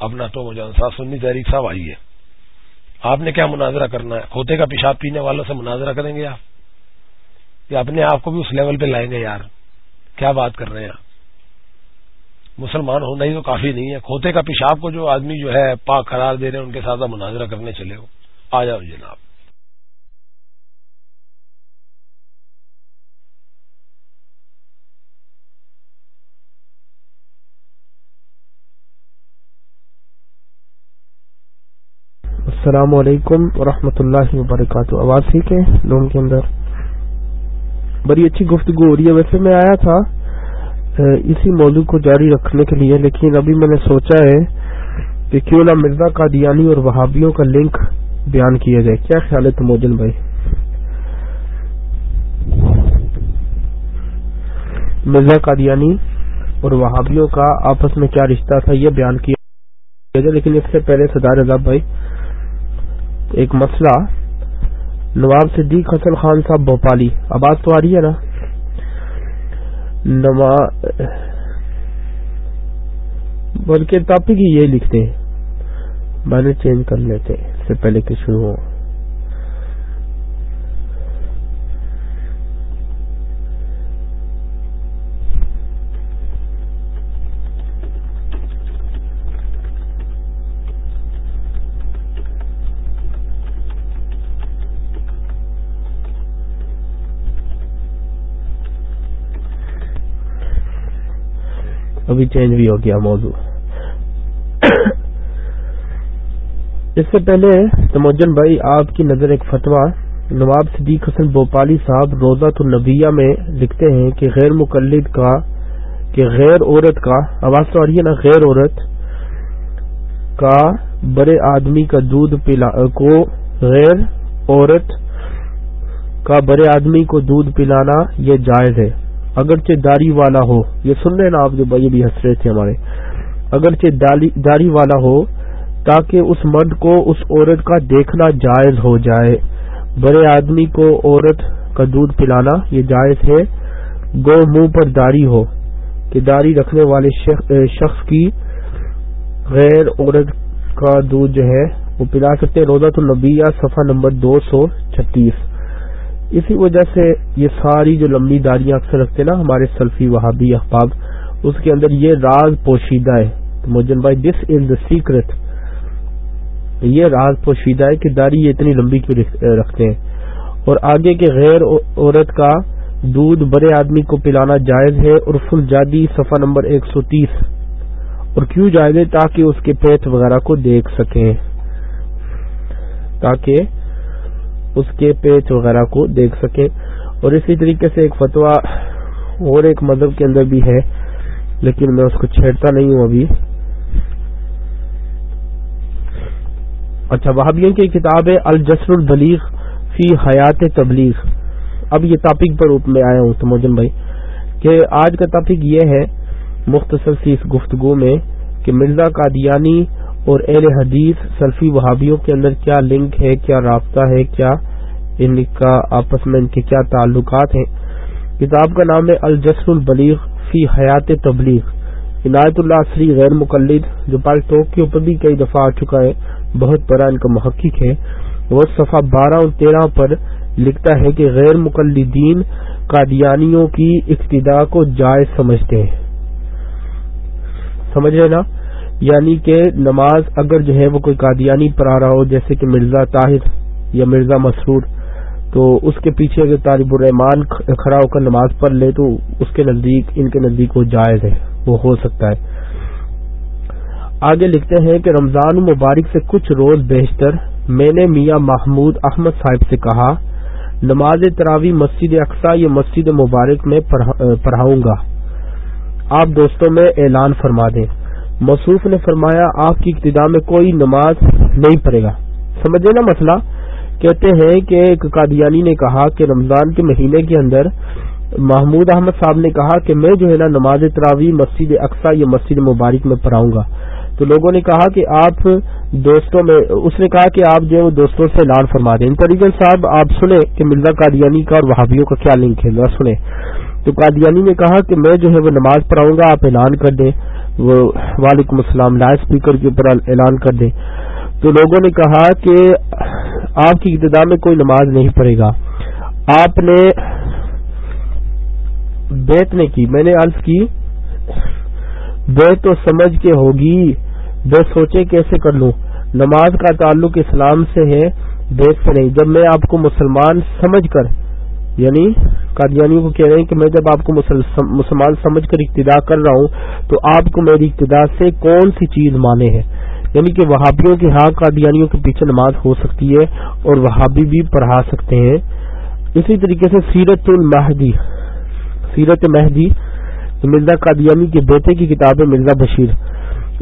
اپنا تو مجھے سنی تحریک صاحب آئیے آپ نے کیا مناظرہ کرنا ہے کھوتے کا پیشاب پینے والوں سے مناظرہ کریں گے آپ یا اپنے آپ کو بھی اس لیول پہ لائیں گے یار کیا بات کر رہے ہیں آپ مسلمان ہونا ہی تو کافی نہیں ہے کھوتے کا پیشاب کو جو آدمی جو ہے پاک قرار دے رہے ہیں ان کے ساتھ مناظرہ کرنے چلے ہو آ جاؤ جناب السلام علیکم ورحمۃ اللہ وبرکاتہ آواز ٹھیک ہے لون کے اندر بڑی اچھی گفتگو ہو رہی ہے ویسے میں آیا تھا اسی موضوع کو جاری رکھنے کے لیے لیکن ابھی میں نے سوچا ہے کہ کیوں نہ مرزا قادیانی اور وہابیوں کا لنک بیان کیا جائے کیا خیال ہے تموجن بھائی مرزا قادیانی اور وہابیوں کا آپس میں کیا رشتہ تھا یہ بیان کیا جائے لیکن اس سے پہلے سدار رضا بھائی ایک مسئلہ نواب صدیق حسن خان صاحب بھوپالی آواز تو آ رہی ہے نا نواز بلکہ ٹاپک ہی یہ لکھتے میں نے چینج کر لیتے اس سے پہلے کہ شروع ہو ابھی چینج بھی ہو گیا موضوع اس سے پہلے تموجن بھائی آپ کی نظر ایک فتویٰ نواب صدیق حسن بوپالی صاحب روزہ تو نبیہ میں لکھتے ہیں کہ غیر مقلد کا کہ غیر عورت کا آواز تو آ رہی ہے نا غیر عورت کا بڑے آدمی کا دودھ پلا کو غیر عورت کا بڑے آدمی کو دودھ پلانا یہ جائز ہے اگرچہ داری والا ہو یہ سن نا آپ جو بھائی بھی ہنس رہے تھے ہمارے اگرچہ داری والا ہو تاکہ اس مرد کو اس عورت کا دیکھنا جائز ہو جائے بڑے آدمی کو عورت کا دودھ پلانا یہ جائز ہے گو منہ پر داری ہو کہ داری رکھنے والے شخص کی غیر عورت کا دودھ جو ہے وہ پلا سکتے روزہ تو نبیہ صفحہ نمبر دو سو چھتیس اسی وجہ سے یہ ساری جو لمبی داریاں اکثر رکھتے نا ہمارے سلفی وہابی احباب اس کے اندر یہ راز پوشیدہ ہے موجن بھائی دس از دا سیکرٹ یہ راز پوشیدہ ہے کہ داری یہ اتنی لمبی کیوں رکھتے ہیں اور آگے کے غیر عورت کا دودھ بڑے آدمی کو پلانا جائز ہے اور فل جادی صفہ نمبر ایک سو تیس اور کیوں جائز ہے تاکہ اس کے پیٹ وغیرہ کو دیکھ سکیں اس کے پیچ وغیرہ کو دیکھ سکے اور اسی طریقے سے ایک فتویٰ اور ایک مذہب کے اندر بھی ہے لیکن میں اس کو چھیڑتا نہیں ہوں ابھی اچھا وہابیوں کی کتاب ہے الجسر البلیغ فی حیات تبلیغ اب یہ ٹاپک پر روپ میں آیا ہوں سموجن بھائی کہ آج کا ٹاپک یہ ہے مختصر سی اس گفتگو میں کہ مرزا قادیانی اور اہل حدیث سلفی وہابیوں کے اندر کیا لنک ہے کیا رابطہ ہے کیا ان کا آپس میں ان کے کیا تعلقات ہیں کتاب کا نام ہے الجسر البلیغ فی حیات تبلیغ عنایت اللہ سری غیر مقلد جو پال ٹوکیو پر بھی کئی دفعہ آ چکا ہے بہت بڑا ان کا محقق ہے وہ صفحہ بارہ اور تیرہ پر لکھتا ہے کہ غیر مقلدین قادیانیوں کی اقتدا کو جائز سمجھتے ہیں نا یعنی کہ نماز اگر جو ہے وہ کوئی قادیانی پڑھا رہا ہو جیسے کہ مرزا طاہر یا مرزا مسرور تو اس کے پیچھے اگر طالب الرحمان کھڑا ہو کر نماز پڑھ لے تو اس کے نزدیک ان کے نزدیک وہ جائز ہے وہ ہو سکتا ہے آگے لکھتے ہیں کہ رمضان مبارک سے کچھ روز بیشتر میں نے میاں محمود احمد صاحب سے کہا نماز تراوی مسجد اقسا یا مسجد مبارک میں پڑھاؤں گا آپ دوستوں میں اعلان فرما دیں مصروف نے فرمایا آپ کی ابتدا میں کوئی نماز نہیں پڑے گا سمجھے نا مسئلہ کہتے ہیں کہ ایک قادیانی نے کہا کہ رمضان کے مہینے کے اندر محمود احمد صاحب نے کہا کہ میں جو ہے نا نماز تراوی مسجد اقسا یا مسجد مبارک میں پڑھاؤں گا تو لوگوں نے کہا کہ آپ دوستوں میں اس نے کہا کہ آپ جو دوستوں سے لان فرما دیں انتریجن صاحب آپ سنیں کہ مرزا قادیانی کا اور وہابیوں کا کیا لنک ہے سنیں تو قادیانی نے کہا کہ میں جو ہے وہ نماز پڑھاؤں گا آپ اعلان کر دیں وہ وعلیکم السلام لائف اسپیکر کے اوپر اعلان کر دیں تو لوگوں نے کہا کہ آپ کی ابتدا میں کوئی نماز نہیں پڑھے گا آپ نے بیت نے کی میں نے عرض کی بیت تو سمجھ کے ہوگی بے سوچے کیسے کر لوں نماز کا تعلق اسلام سے ہے بیت سے نہیں جب میں آپ کو مسلمان سمجھ کر یعنی قادیانیوں کو کہہ رہے ہیں کہ میں جب آپ کو مسلمان سمجھ کر اقتدا کر رہا ہوں تو آپ کو میری اقتدا سے کون سی چیز مانے ہے یعنی کہ وہابیوں کے ہاں قادیانیوں کے پیچھے نماز ہو سکتی ہے اور وہابی بھی پڑھا سکتے ہیں اسی طریقے سے سیرت المہدی سیرت مہدی مرزا قادیانی کے بیٹے کی کتاب ہے مرزا بشیر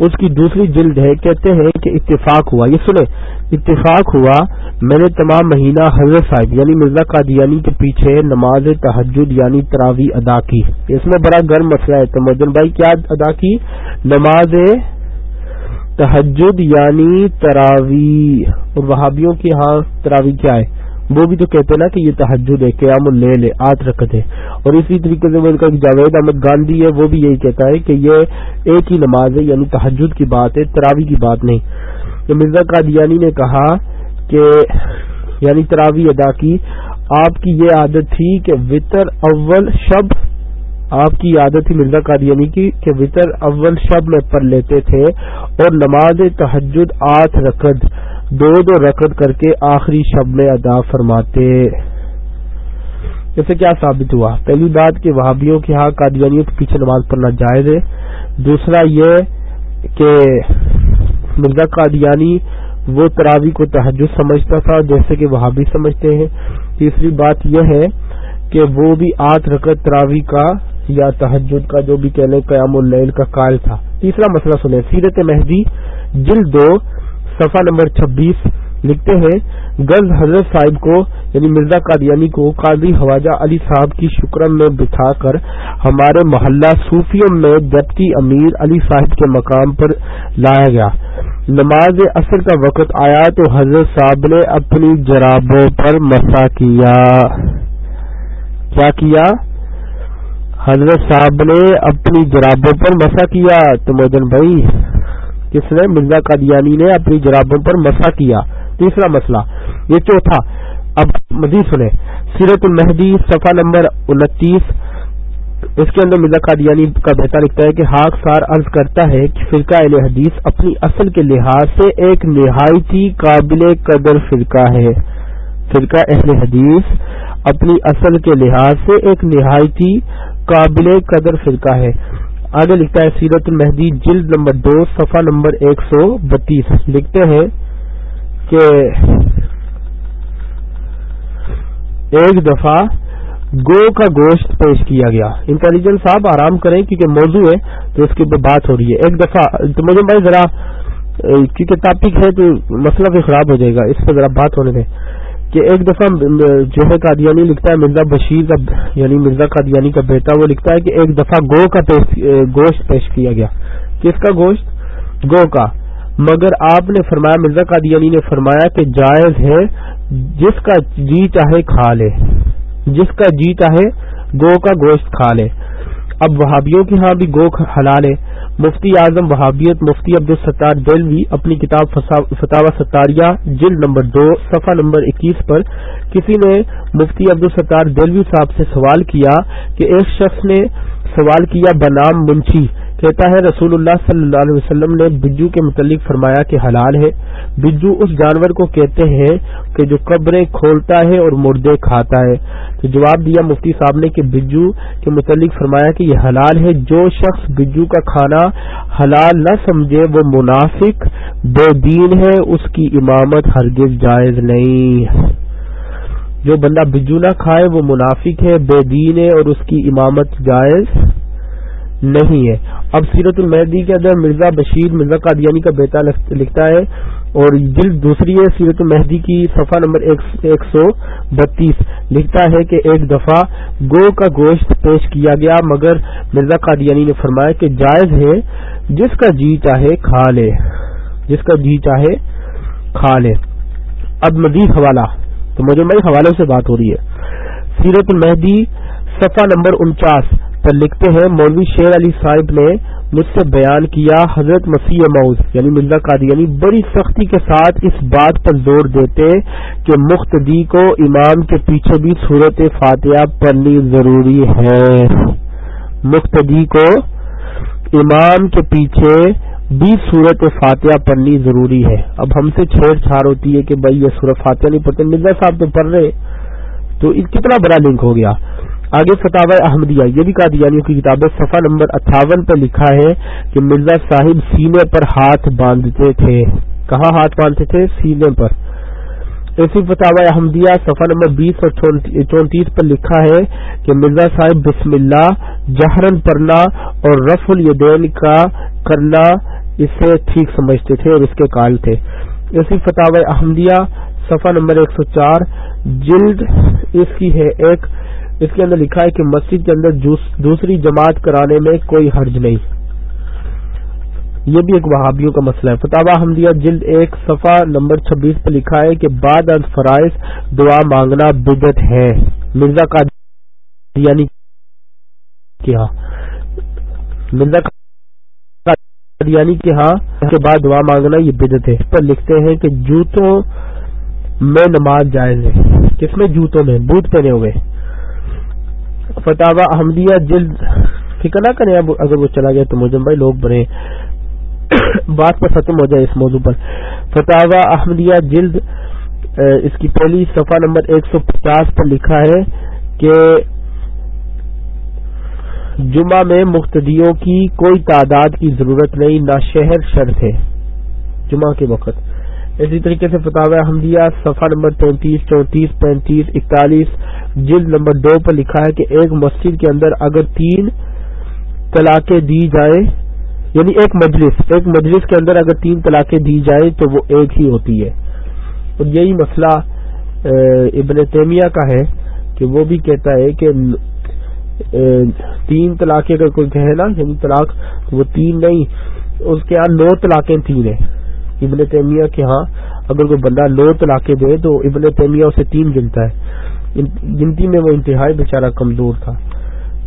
اس کی دوسری جلد ہے کہتے ہیں کہ اتفاق ہوا یہ سنیں اتفاق ہوا میں نے تمام مہینہ حضرت صاحب یعنی مرزا قادیانی کے پیچھے نماز تحجد یعنی تراوی ادا کی اس میں بڑا گرم مسئلہ ہے تو مدن بھائی کیا ادا کی نماز تحجد یعنی تراوی اور وہابیوں کی ہاں تراوی کیا ہے وہ بھی تو کہتے نا کہ یہ تحجد ہے قیام لے لے آٹھ رکھ ہے اور اسی طریقے سے جاوید احمد گاندھی ہے وہ بھی یہی کہتا ہے کہ یہ ایک ہی نماز ہے یعنی تحجد کی بات ہے تراوی کی بات نہیں مرزا قادیانی نے کہا کہ یعنی تراوی ادا کی آپ کی یہ عادت تھی کہ وطر اول شب آپ کی عادت تھی مرزا قادیانی کی کہ وطر اول شب میں پڑھ لیتے تھے اور نماز تحجد آٹھ رکھ دو دو رکعت کر کے آخری میں ادا فرماتے کیا ثابت ہوا پہلی بات کہ وہابیوں کے ہاں کی ہاکیانی پیچھے نماز پڑھنا جائز ہے دوسرا یہ کہ مرزا قادیانی وہ تراوی کو تحجد سمجھتا تھا جیسے کہ وہابی سمجھتے ہیں تیسری بات یہ ہے کہ وہ بھی آٹھ رکعت تراوی کا یا تحجد کا جو بھی کہنے قیام اللیل کا قائل تھا تیسرا مسئلہ سنیں سیرت مہدی جلد دو سفا نمبر چھبیس لکھتے ہیں حضرت صاحب کو یعنی مرزا قادیانی کو قاضی خواجہ علی صاحب کی شکر میں بٹھا کر ہمارے محلہ میں جبکہ امیر علی صاحب کے مقام پر لایا گیا نماز اثر کا وقت آیا تو حضرت صاحب نے اپنی جرابوں پر مسا کیا کیا کیا حضرت صاحب نے اپنی جرابوں پر مسا کیا تو مدن بھائی جس نے مرزا قادیانی نے اپنی جرابوں پر مسا کیا تیسرا مسئلہ یہ چوتھا اب مزید سنیں سیرت المہدی صفحہ نمبر انتیس اس کے اندر مرزا قادیانی کا بہتر لکھتا ہے کہ ہاک سار عرض کرتا ہے کہ فرقہ اہل حدیث اپنی اصل کے لحاظ سے ایک نہایتی قابل قدر فرقہ ہے فرقہ اہل حدیث اپنی اصل کے لحاظ سے ایک نہایتی قابل قدر فرقہ ہے آگے لکھتا ہے سیرت المہدی جلد نمبر دو صفحہ نمبر ایک سو بتیس لکھتے ہیں کہ ایک دفعہ گو کا گوشت پیش کیا گیا انٹیلیجنس صاحب آرام کریں کیونکہ موضوع ہے تو اس کے اوپر بات ہو رہی ہے ایک دفعہ تو مجھے بھائی ذرا کیونکہ ٹاپک ہے تو مسئلہ بھی خراب ہو جائے گا اس پہ ذرا بات ہونے دیں کہ ایک دفعہ جو ہے قادیانی لکھتا ہے مرزا بشیر کا یعنی مرزا قادیانی کا بیٹا وہ لکھتا ہے کہ ایک دفعہ گو کا پیش گوشت پیش کیا گیا کس کا گوشت گو کا مگر آپ نے فرمایا مرزا قادیانی نے فرمایا کہ جائز ہے جس کا جی چاہے کھا لے جس کا جی چاہے گو کا گوشت کھا لے اب وہابیوں کی ہاں بھی گو حلال ہے مفتی اعظم وہابیت مفتی عبد الستار دلوی اپنی کتاب فتح ستاریہ جلد نمبر دو صفحہ نمبر اکیس پر کسی نے مفتی عبد الستار دلوی صاحب سے سوال کیا کہ ایک شخص نے سوال کیا بنام منچی کہتا ہے رسول اللہ صلی اللہ علیہ وسلم نے بجو کے متعلق فرمایا کہ حلال ہے بجو اس جانور کو کہتے ہیں کہ جو قبریں کھولتا ہے اور مردے کھاتا ہے تو جواب دیا مفتی صاحب نے کہ بجو کے متعلق فرمایا کہ یہ حلال ہے جو شخص بجو کا کھانا حلال نہ سمجھے وہ منافق بے دین ہے اس کی امامت ہرگز جائز نہیں جو بندہ بجو نہ کھائے وہ منافق ہے بے دین ہے اور اس کی امامت جائز نہیں ہے اب سیرت المہدی کے اندر مرزا بشیر مرزا قادیانی کا بیٹا لکھتا ہے اور جلد دوسری ہے سیرت المہدی کی صفحہ نمبر ایک سو بتیس لکھتا ہے کہ ایک دفعہ گو کا گوشت پیش کیا گیا مگر مرزا قادیانی نے فرمایا کہ جائز ہے جس کا جی چاہے کھا لے جس کا جی چاہے کھا لے اب مزید حوالہ تو موجم حوالے سے بات ہو رہی ہے سیرت المہدی صفحہ نمبر انچاس پر لکھتے ہیں مولوی شیر علی صاحب نے مجھ سے بیان کیا حضرت مسیح مؤز یعنی مرزا قادی یعنی بڑی سختی کے ساتھ اس بات پر زور دیتے کہ مختدی کو امام کے پیچھے بھی صورت فاتحہ پڑھنی ضروری ہے مختدی کو امام کے پیچھے بھی صورت فاتحہ پڑھنی ضروری ہے اب ہم سے چھیڑ چھاڑ ہوتی ہے کہ بھائی یہ صورت فاتحہ نہیں پڑھتے مرزا صاحب تو پڑھ رہے تو کتنا بڑا لنک ہو گیا آگے فتح احمدیہ یہ بھی کی کتاب صفحہ نمبر اٹھاون پر لکھا ہے کہ مرزا صاحب سینے پر ہاتھ باندھتے تھے کہاں ہاتھ باندھتے تھے سینے پر ایسی فتح احمدیہ صفحہ نمبر بیس اور چونتیس پر لکھا ہے کہ مرزا صاحب بسم اللہ جہرن پرنا اور رف الدین کا کرنا اسے ٹھیک سمجھتے تھے اور اس کے کال تھے ایسی فتح احمدیہ صفحہ نمبر ایک سو چار جلد اس کی ہے ایک اس کے اندر لکھا ہے کہ مسجد کے اندر دوسری جماعت کرانے میں کوئی حرج نہیں یہ بھی ایک وہابیوں کا مسئلہ ہے فتح حمدیہ جلد ایک صفحہ نمبر چھبیس پہ لکھا ہے کہ بعد از فرائض دعا مانگنا بدت ہے مرزا یعنی, ہاں۔ یعنی کہ ہاں اس کے بعد دعا مانگنا یہ بدت ہے پر لکھتے ہیں کہ جوتوں میں نماز جائز ہے کس میں جوتوں میں بوٹ پہنے ہوئے فتح احمدیہ جلد فکر کریں اگر وہ چلا گیا تو بھائی لوگ بنے بات پر ختم ہو جائے اس موضوع پر فتح احمدیہ جلد اس کی پہلی صفحہ نمبر ایک سو پچاس پر لکھا ہے کہ جمعہ میں مختدیوں کی کوئی تعداد کی ضرورت نہیں نہ شہر شرط ہے جمعہ کے وقت اسی طریقے سے فتح حمدیہ صفحہ نمبر تینتیس چونتیس پینتیس اکتالیس جلد نمبر دو پر لکھا ہے کہ ایک مسجد کے اندر اگر تین طلاقیں دی جائیں یعنی ایک مجلس ایک مجلس کے اندر اگر تین طلاقیں دی جائیں تو وہ ایک ہی ہوتی ہے اور یہی مسئلہ ابن تیمیہ کا ہے کہ وہ بھی کہتا ہے کہ تین طلاقیں اگر کوئی یعنی طلاق وہ تین نہیں اس کے یہاں نو طلاقیں تین ہیں ابن تیمیہ کے ہاں اگر کوئی بندہ لو تلا کے دے تو ابن تیمیہ اسے تین گنتا ہے گنتی میں وہ انتہائی بیچارہ کمزور تھا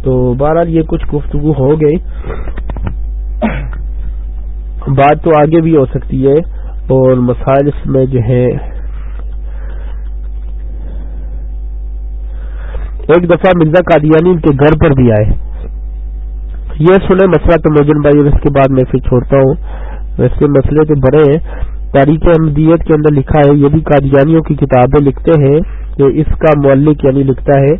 تو بہرحال یہ کچھ گفتگو ہو گئی بات تو آگے بھی ہو سکتی ہے اور مسائل اس میں جو ہے ایک دفعہ مرزا قادیانی ان کے گھر پر بھی آئے یہ سنے مسئلہ تو موجن بھائی اور اس کے بعد میں پھر چھوڑتا ہوں ویسے مسئلے کے بڑے تاریخ احمدیت کے اندر لکھا ہے یہ بھی قادیانیوں کی کتابیں لکھتے ہیں کہ اس کا مولک یعنی لکھتا ہے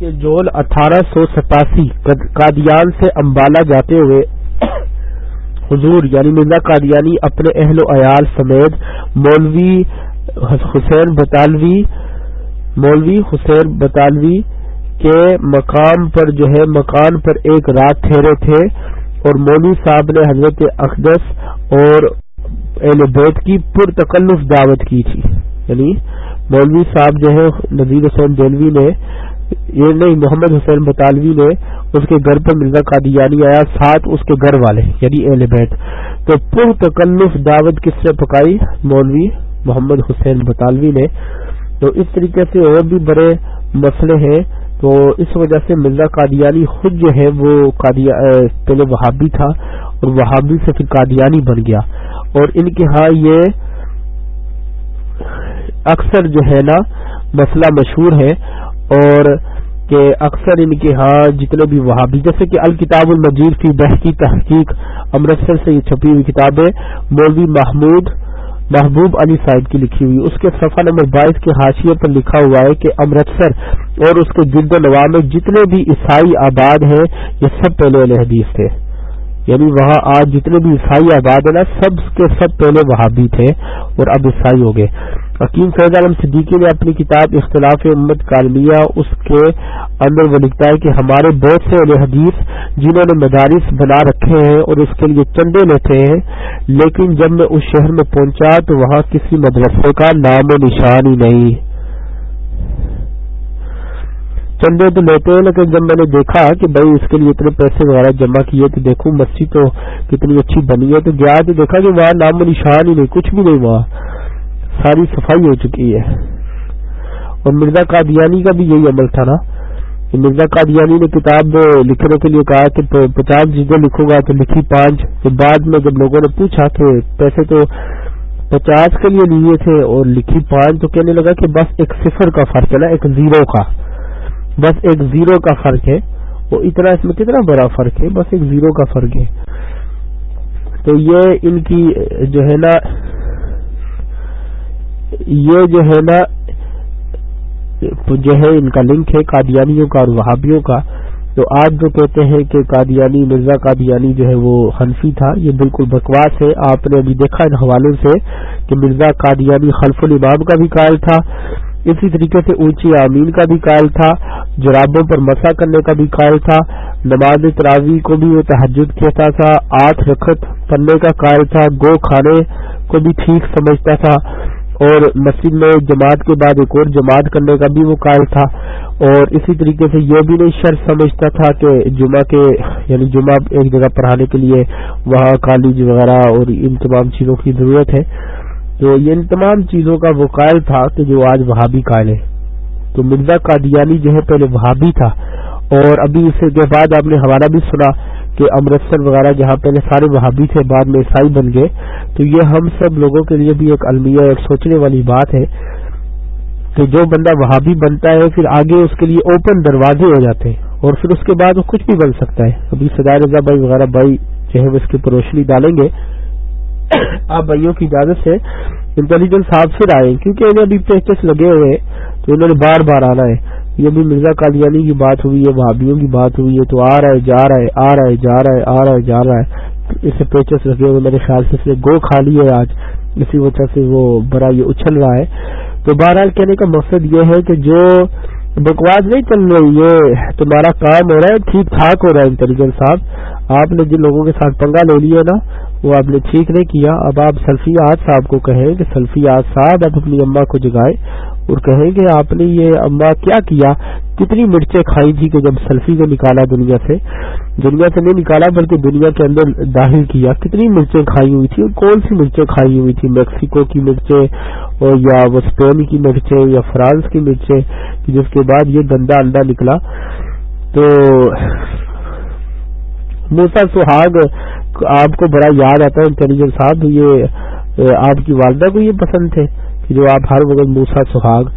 کہ جول اٹھارہ سو ستاسی قادیان سے امبالا جاتے ہوئے حضور یعنی مرزا قادیانی اپنے اہل و عیال سمیت مولوی حسین بطالوی مولوی حسین بطالوی کے مقام پر جو ہے مکان پر ایک رات ٹھہرے تھے اور مولوی صاحب نے حضرت اقدس اور اہل بیت کی پرتکلف دعوت کی تھی یعنی مولوی صاحب جو ہے نذیر حسین نے یہ نہیں محمد حسین مطالوی نے اس کے گھر پر مرزا قادیانی یعنی آیا ساتھ اس کے گھر والے یعنی اہل بیت تو پرتکلف دعوت کس نے پکائی مولوی محمد حسین مطالوی نے تو اس طریقے سے اور بھی بڑے مسئلے ہیں تو اس وجہ سے مرزا قادیانی خود جو ہے وہ پہلے وہابی تھا اور وہابی سے پھر قادیانی بن گیا اور ان کے ہاں یہ اکثر جو ہے نا مسئلہ مشہور ہے اور کہ اکثر ان کے ہاں جتنے بھی وہابی جیسے کہ الکتاب المجیور کی تحقیق امرتسر سے یہ چھپی ہوئی کتاب ہے مولوی محمود محبوب علی صاحب کی لکھی ہوئی اس کے صفحہ نمبر بائیس کے حاشیے پر لکھا ہوا ہے کہ امرتسر اور اس کے جد و نواب جتنے بھی عیسائی آباد ہیں یہ سب پہلے حدیث تھے یعنی وہاں آج جتنے بھی عیسائی آباد ہیں نا سب کے سب پہلے وہاں بھی تھے اور اب عیسائی ہو گئے حکیم فیض عالم صدیقی نے اپنی کتاب اختلاف امت کالمیہ اس کے اندر وہ لکھتا ہے کہ ہمارے بہت سے علیہ حدیث جنہوں نے مدارس بنا رکھے ہیں اور اس کے لیے چندے لیتے ہیں لیکن جب میں اس شہر میں پہنچا تو وہاں کسی مدرسے کا نام و نشان ہی نہیں چندے تو لیتے ہیں لیکن جب میں نے دیکھا کہ بھائی اس کے لیے اتنے پیسے وغیرہ جمع کیے تو دیکھوں مسجد تو کتنی اچھی بنی ہے تو گیا تو دیکھا کہ وہاں نام و نشان ہی نہیں کچھ بھی نہیں وہاں ساری صفائی ہو چکی ہے اور مرزا قادیانی کا بھی یہی عمل تھا نا مرزا قادیانی نے کتاب لکھنے کے لیے کہا کہ پچاس چیزیں لکھوں گا تو لکھی پانچ تو بعد میں جب لوگوں نے پوچھا کہ پیسے تو پچاس کے لیے لیے تھے اور لکھی پانچ تو کہنے لگا کہ بس ایک صفر کا فرق ہے نا ایک زیرو کا بس ایک زیرو کا فرق ہے وہ اتنا اس میں کتنا بڑا فرق ہے بس ایک زیرو کا فرق ہے تو یہ ان کی جو ہے نا یہ جو ہے نا جو ہے ان کا لنک ہے قادیانیوں کا اور وہابیوں کا تو آپ جو کہتے ہیں کہ قادیانی مرزا قادیانی جو ہے وہ حنفی تھا یہ بالکل بکواس ہے آپ نے ابھی دیکھا ان حوالوں سے کہ مرزا قادیانی خلف الامام کا بھی قائل تھا اسی طریقے سے اونچی آمین کا بھی قائل تھا جرابوں پر مسا کرنے کا بھی قائل تھا نماز تراوی کو بھی وہ تحجد کہتا تھا آٹھ رکھت پڑھنے کا قائل تھا گو کھانے کو بھی ٹھیک سمجھتا تھا اور مسجد میں جماعت کے بعد ایک اور جماعت کرنے کا بھی وہ قائل تھا اور اسی طریقے سے یہ بھی نہیں شرط سمجھتا تھا کہ جمعہ کے یعنی جمعہ ایک جگہ پڑھانے کے لیے وہاں کالج وغیرہ اور ان تمام چیزوں کی ضرورت ہے تو یہ ان تمام چیزوں کا وہ قائل تھا کہ جو آج وہابی قائل ہے تو مرزا قادیانی جو ہے پہلے وہابی تھا اور ابھی اس کے بعد آپ نے ہمارا بھی سنا کہ امرتسر وغیرہ جہاں پہلے سارے وہابی تھے بعد میں عیسائی بن گئے تو یہ ہم سب لوگوں کے لیے بھی ایک المیہ اور سوچنے والی بات ہے کہ جو بندہ وہابی بنتا ہے پھر آگے اس کے لیے اوپن دروازے ہو جاتے ہیں اور پھر اس کے بعد وہ کچھ بھی بن سکتا ہے ابھی سدائے رضا بھائی وغیرہ بھائی جو ہے اس کی پروشنی روشنی ڈالیں گے آپ بھائیوں کی اجازت سے انٹیلیجنس صاحب پھر آئے کیونکہ انہیں ابھی پیچس لگے ہوئے تو انہوں نے بار بار آنا ہے یہ بھی مرزا کالیانی کی بات ہوئی ہے بھابھیوں کی بات ہوئی ہے تو آ رہا ہے جا رہا ہے آ رہا ہے جا رہا ہے آ رہا ہے جا رہا ہے اسے پیچس لگے میرے خیال سے اس نے گو کھا لی ہے آج اسی وجہ سے وہ بڑا یہ اچھل رہا ہے تو بہرحال کہنے کا مقصد یہ ہے کہ جو بکواس نہیں چل رہی یہ تمہارا کام ہو رہا ہے ٹھیک ٹھاک ہو رہا ہے انٹیلیجنس صاحب آپ نے جن لوگوں کے ساتھ پنگا لے لیا نا وہ آپ نے ٹھیک نہیں کیا اب آپ آج صاحب کو کہیں کہ آج صاحب آپ اپنی اما کو جگائے اور کہیں کہ آپ نے یہ اما کیا کیا کتنی مرچیں کھائی تھی کہ جب سلفی کو نکالا دنیا سے دنیا سے نہیں نکالا بلکہ دنیا کے اندر داخل کیا کتنی مرچیں کھائی ہوئی تھی اور کون سی مرچیں کھائی ہوئی تھی میکسیکو کی مرچیں یا وہ اسپین کی مرچیں یا فرانس کی مرچیں جس کے بعد یہ گندا انڈا نکلا تو موسا سہاگ آپ کو بڑا یاد آتا ہے انٹیلیجنس صاحب یہ آپ کی والدہ کو یہ پسند تھے کہ جو آپ ہر وقت موسا سہاگ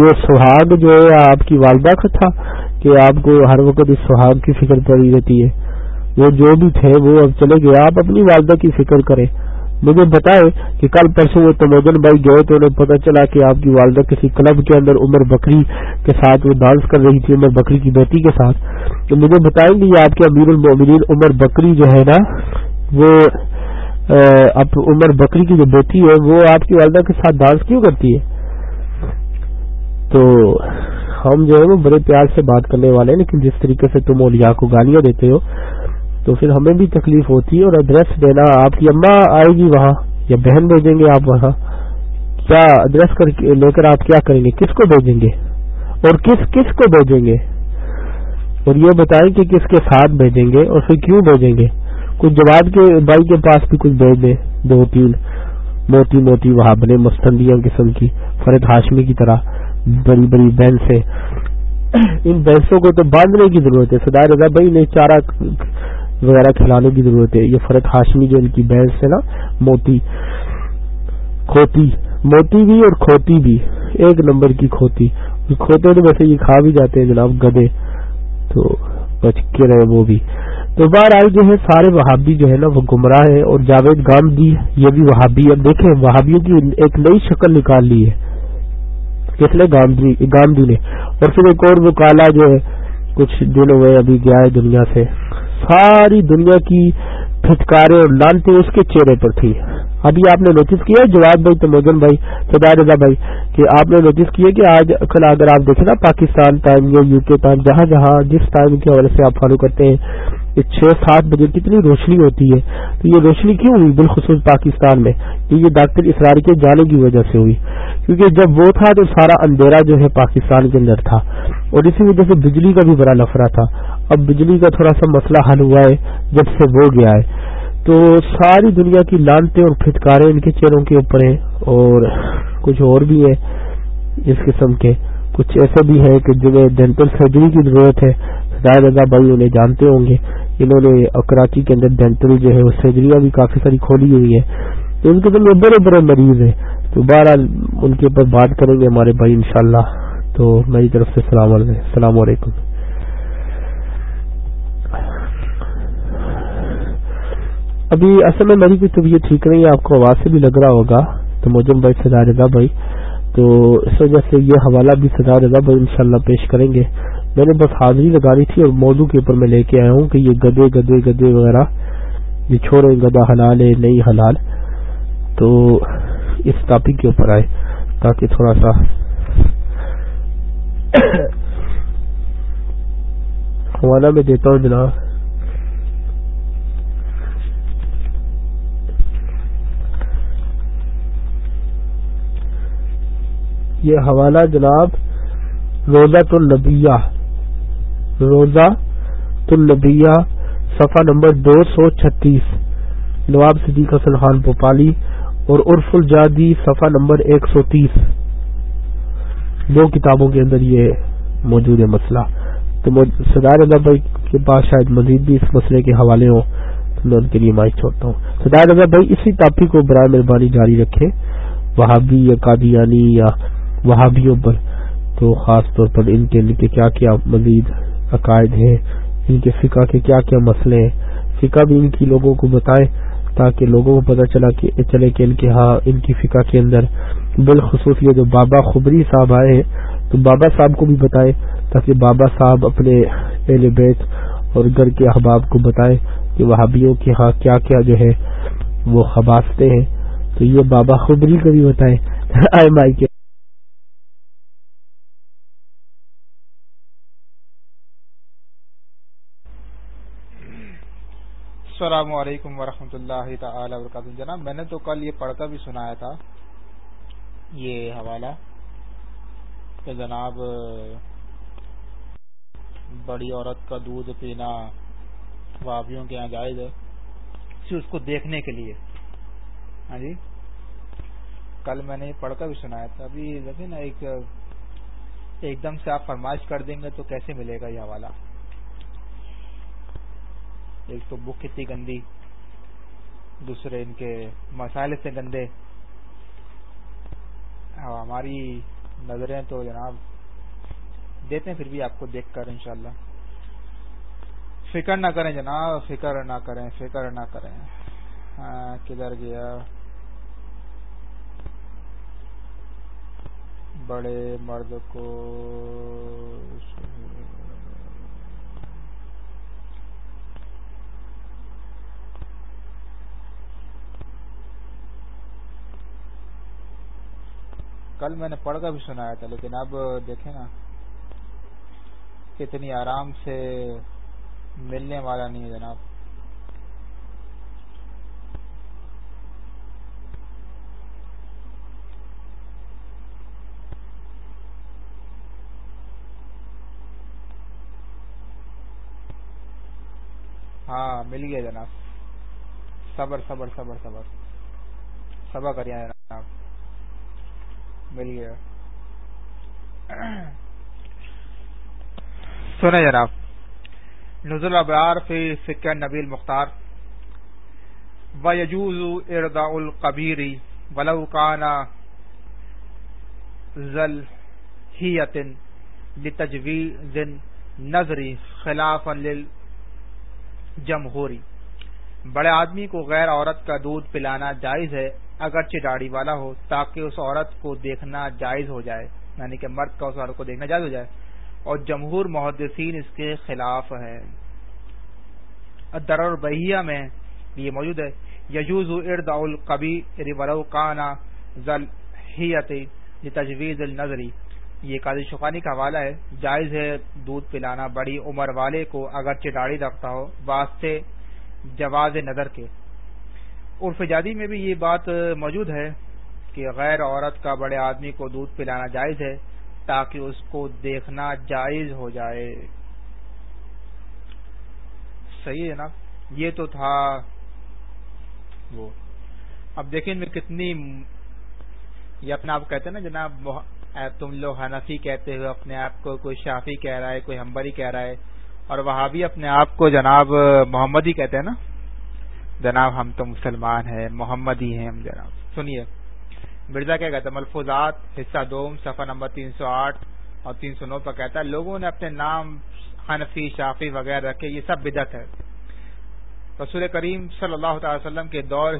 یہ سہاگ جو ہے آپ کی والدہ کا تھا کہ آپ کو ہر وقت اس سہاگ کی فکر پڑی رہتی ہے وہ جو بھی تھے وہ اب چلے گئے آپ اپنی والدہ کی فکر کریں مجھے بتائے کہ کل پرسوں وہ تمدن بھائی گئے تو انہیں پتہ چلا کہ آپ کی والدہ کسی کلب کے اندر عمر بکری کے ساتھ وہ ڈانس کر رہی تھی عمر بکری کی بیٹی کے ساتھ تو مجھے بتائیں گے آپ کے امیر عمر بکری جو ہے نا وہ اب عمر بکری کی جو بیٹی ہے وہ آپ کی والدہ کے ساتھ ڈانس کیوں کرتی ہے تو ہم جو ہے وہ بڑے پیار سے بات کرنے والے ہیں لیکن جس طریقے سے تم اولیا کو گالیاں دیتے ہو تو پھر ہمیں بھی تکلیف ہوتی ہے اور ایڈریس دینا آپ کی اماں آئے گی وہاں یا بہن بھیجیں گے آپ وہاں کیا ایڈریس لے کر آپ کیا کریں گے کس کو بھیجیں گے اور کس کس کو بھیجیں گے اور یہ بتائیں کہ کس کے ساتھ بھیجیں گے اور پھر کیوں بھیجیں گے کچھ جواب کے بھائی کے پاس بھی کچھ بھیج دیں دو تین موتی موتی وہاں بنے مستندیاں قسم کی فرد ہاشمی کی طرح بڑی بڑی بینسیں ان بینسوں کو تو باندھنے کی ضرورت ہے سدار رضا بھائی نے چارہ وغیرہ کھلانے کی ضرورت ہے یہ فرق ہاشمی جو ان کی بحث ہے نا موتی کھوتی موتی بھی اور کھوتی بھی ایک نمبر کی کھوتی کھوتے تو ویسے یہ کھا بھی جاتے ہیں جناب گدے تو بچ کے رہے وہ بھی تو بار جو ہے سارے وہابی جو ہے نا وہ گمراہ ہے اور جاوید گاندھی یہ بھی وہابی اب دیکھیں وہابیوں کی ایک نئی شکل نکال لی ہے گاندھی نے اور پھر ایک اور وہ کالا جو ہے کچھ دن ہوئے ابھی گیا ہے دنیا سے ساری دنیا کی پھٹکارے اور نانتے اس کے چہرے پر تھی ابھی آپ نے نوٹس کیا جواب بھائی تموجن بھائی سدا رضا بھائی کہ آپ نے نوٹس کیا کہ آج کل اگر آپ دیکھیں نا پاکستان ٹائم یا یو کے ٹائم جہاں جہاں جس ٹائم کے حوالے سے آپ فالو کرتے ہیں چھ سات بجے کتنی روشنی ہوتی ہے تو یہ روشنی کیوں ہوئی بالخصوص پاکستان میں یہ ڈاکٹر اسرار کے جانے کی وجہ سے ہوئی کیونکہ جب وہ تھا تو سارا اندھیرا جو ہے پاکستان کے اندر تھا اور اسی وجہ سے بجلی کا بھی بڑا لفرہ تھا اب بجلی کا تھوڑا سا مسئلہ حل ہوا ہے جب سے وہ گیا ہے تو ساری دنیا کی لانتے اور پھٹکارے ان کے چہروں کے اوپر ہیں اور کچھ اور بھی ہے اس قسم کے کچھ ایسے بھی ہے کہ جنہیں ڈینٹل سرجری کی ضرورت ہے دائیں رضا بھائی انہیں جانتے ہوں گے انہوں نے کراچی کے اندر ڈینٹل جو ہے وہ سرجریاں بھی کافی ساری کھولی ہوئی ہیں ان کے بڑے بڑے مریض ہیں تو بہرحال ان کے اوپر بات کریں گے ہمارے بھائی انشاءاللہ تو میری طرف سے سلام علیکم السلام علیکم ابھی اصل میں میری کوئی طبیعت ٹھیک نہیں ہے آپ کو آواز سے بھی لگ رہا ہوگا تو موجم بھائی سدا رضا بھائی تو اس وجہ سے یہ حوالہ بھی سدا رضا بھائی انشاءاللہ پیش کریں گے میں نے بس حاضری لگا تھی اور موضوع کے اوپر میں لے کے آیا ہوں کہ یہ گدے گدے گدے وغیرہ یہ چھوڑے گدا حلال ہے نئی حلال تو اس ٹاپک کے اوپر آئے تاکہ تھوڑا سا حوالہ میں دیتا ہوں جناب یہ حوالہ جناب روزہ روزہ تلنبیہ صفحہ نمبر دو سو چھتیس نواب صدیق حسن خان بھوپالی اور عرف الجادی صفحہ نمبر ایک سو تیس دو کتابوں کے اندر یہ موجود ہے مسئلہ تو سردار رضا بھائی کے پاس شاید مزید بھی اس مسئلے کے حوالے ہوں میں ان کے لیے مائک چھوڑتا ہوں سدار رضا بھائی اسی ٹاپک کو برائے مہربانی جاری رکھے وہابی یا قادیانی یا وہابیوں پر تو خاص طور پر ان کے لیے کیا کیا مزید عقائد ہیں ان کے فقہ کے کیا کیا مسئلے ہیں فقہ بھی ان کی لوگوں کو بتائیں تاکہ لوگوں کو پتہ چلا کہ چلے کہ ان کے ہاں ان کی فقہ کے اندر بالخصوص یہ جو بابا خبری صاحب آئے ہیں تو بابا صاحب کو بھی بتائیں تاکہ بابا صاحب اپنے اہل بیت اور گھر کے احباب کو بتائیں کہ وہابیوں کے ہاں کیا کیا جو ہے وہ خباستے ہیں تو یہ بابا خبری کو بھی بتائیں آئی کے السلام علیکم ورحمۃ اللہ تعالی وبرکاتہ جناب میں نے تو کل یہ پڑھ کر بھی سنایا تھا یہ حوالہ کہ جناب بڑی عورت کا دودھ پینا بابیوں کے یہاں جائز ہے اس کو دیکھنے کے لیے ہاں جی کل میں نے یہ کر بھی سنایا تھا ابھی نا ایک ایک دم سے آپ فرمائش کر دیں گے تو کیسے ملے گا یہ حوالہ ایک تو بک اتنی گندی دوسرے ان کے مسائل اتنے گندے ہماری نظریں تو جناب دیتے ہیں پھر بھی آپ کو دیکھ کر انشاءاللہ فکر نہ کریں جناب فکر نہ کریں فکر نہ کریں ہاں، کدھر گیا بڑے مرد کو کل میں نے پڑھ کر بھی سنایا تھا لیکن اب دیکھیں نا کتنی آرام سے ملنے والا نہیں ہے جناب ہاں مل گیا جناب صبر صبر صبر صبر صبر کریں جناب مل گیا جناب فی سکہ نبی المختار و یجوز اردا القبیری ولو کانا زل ہیتن لتجویز نظری خلاف جمہوری بڑے آدمی کو غیر عورت کا دودھ پلانا جائز ہے اگرچہ داڑھی والا ہو تاکہ اس عورت کو دیکھنا جائز ہو جائے یعنی کہ مرد کا اس عورت کو دیکھنا جائز ہو جائے اور جمہور محدثین اس کے خلاف ہے در میں یہ موجود ہے یجوز ارد القبی ذل ہیتی یہ تجویز النظری یہ قاضی شفانی کا حوالہ ہے جائز ہے دودھ پلانا بڑی عمر والے کو اگرچہ داڑھی رکھتا ہو واسطے جواز نظر کے عرف جادی میں بھی یہ بات موجود ہے کہ غیر عورت کا بڑے آدمی کو دودھ پلانا جائز ہے تاکہ اس کو دیکھنا جائز ہو جائے صحیح ہے نا یہ تو تھا وہ اب دیکھیں میں کتنی یہ اپنے آپ کہتے ہیں نا جناب تم لوگ حنفی کہتے ہو اپنے آپ کو کوئی شافی کہہ رہا ہے کوئی ہمبری کہہ رہا ہے اور وہاں بھی اپنے آپ کو جناب محمد ہی کہتے نا جناب ہم تو مسلمان ہیں محمدی ہیں ہم جناب سنیے مرزا ملفوظات حصہ دوم صفحہ نمبر تین سو آٹھ اور تین سو نو پر کہتا ہے لوگوں نے اپنے نام حنفی شافی وغیرہ رکھے یہ سب بدت ہے رسول کریم صلی اللہ تعالی وسلم کے دور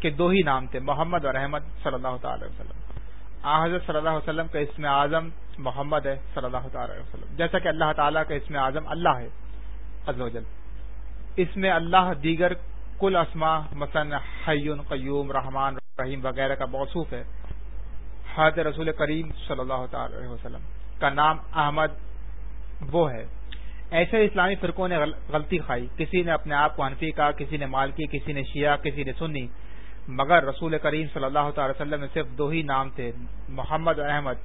کے دو ہی نام تھے محمد اور احمد صلی اللہ تعالی وسلم آ حضرت صلی اللہ علیہ وسلم کا اسم اعظم محمد ہے صلی اللہ تعالی وسلم جیسا کہ اللہ تعالیٰ کا اسم اعظم اللہ ہے اس میں اللہ دیگر کل اسما مثلا حی قیوم رحمان رحیم وغیرہ کا موصوف ہے حضرت رسول کریم صلی اللہ تعالی وسلم کا نام احمد وہ ہے ایسے اسلامی فرقوں نے غلطی کھائی کسی نے اپنے آپ کو حنفی کہا کسی نے مالکی کسی نے شیعہ کسی نے سنی مگر رسول کریم صلی اللہ تعالی وسلم میں صرف دو ہی نام تھے محمد احمد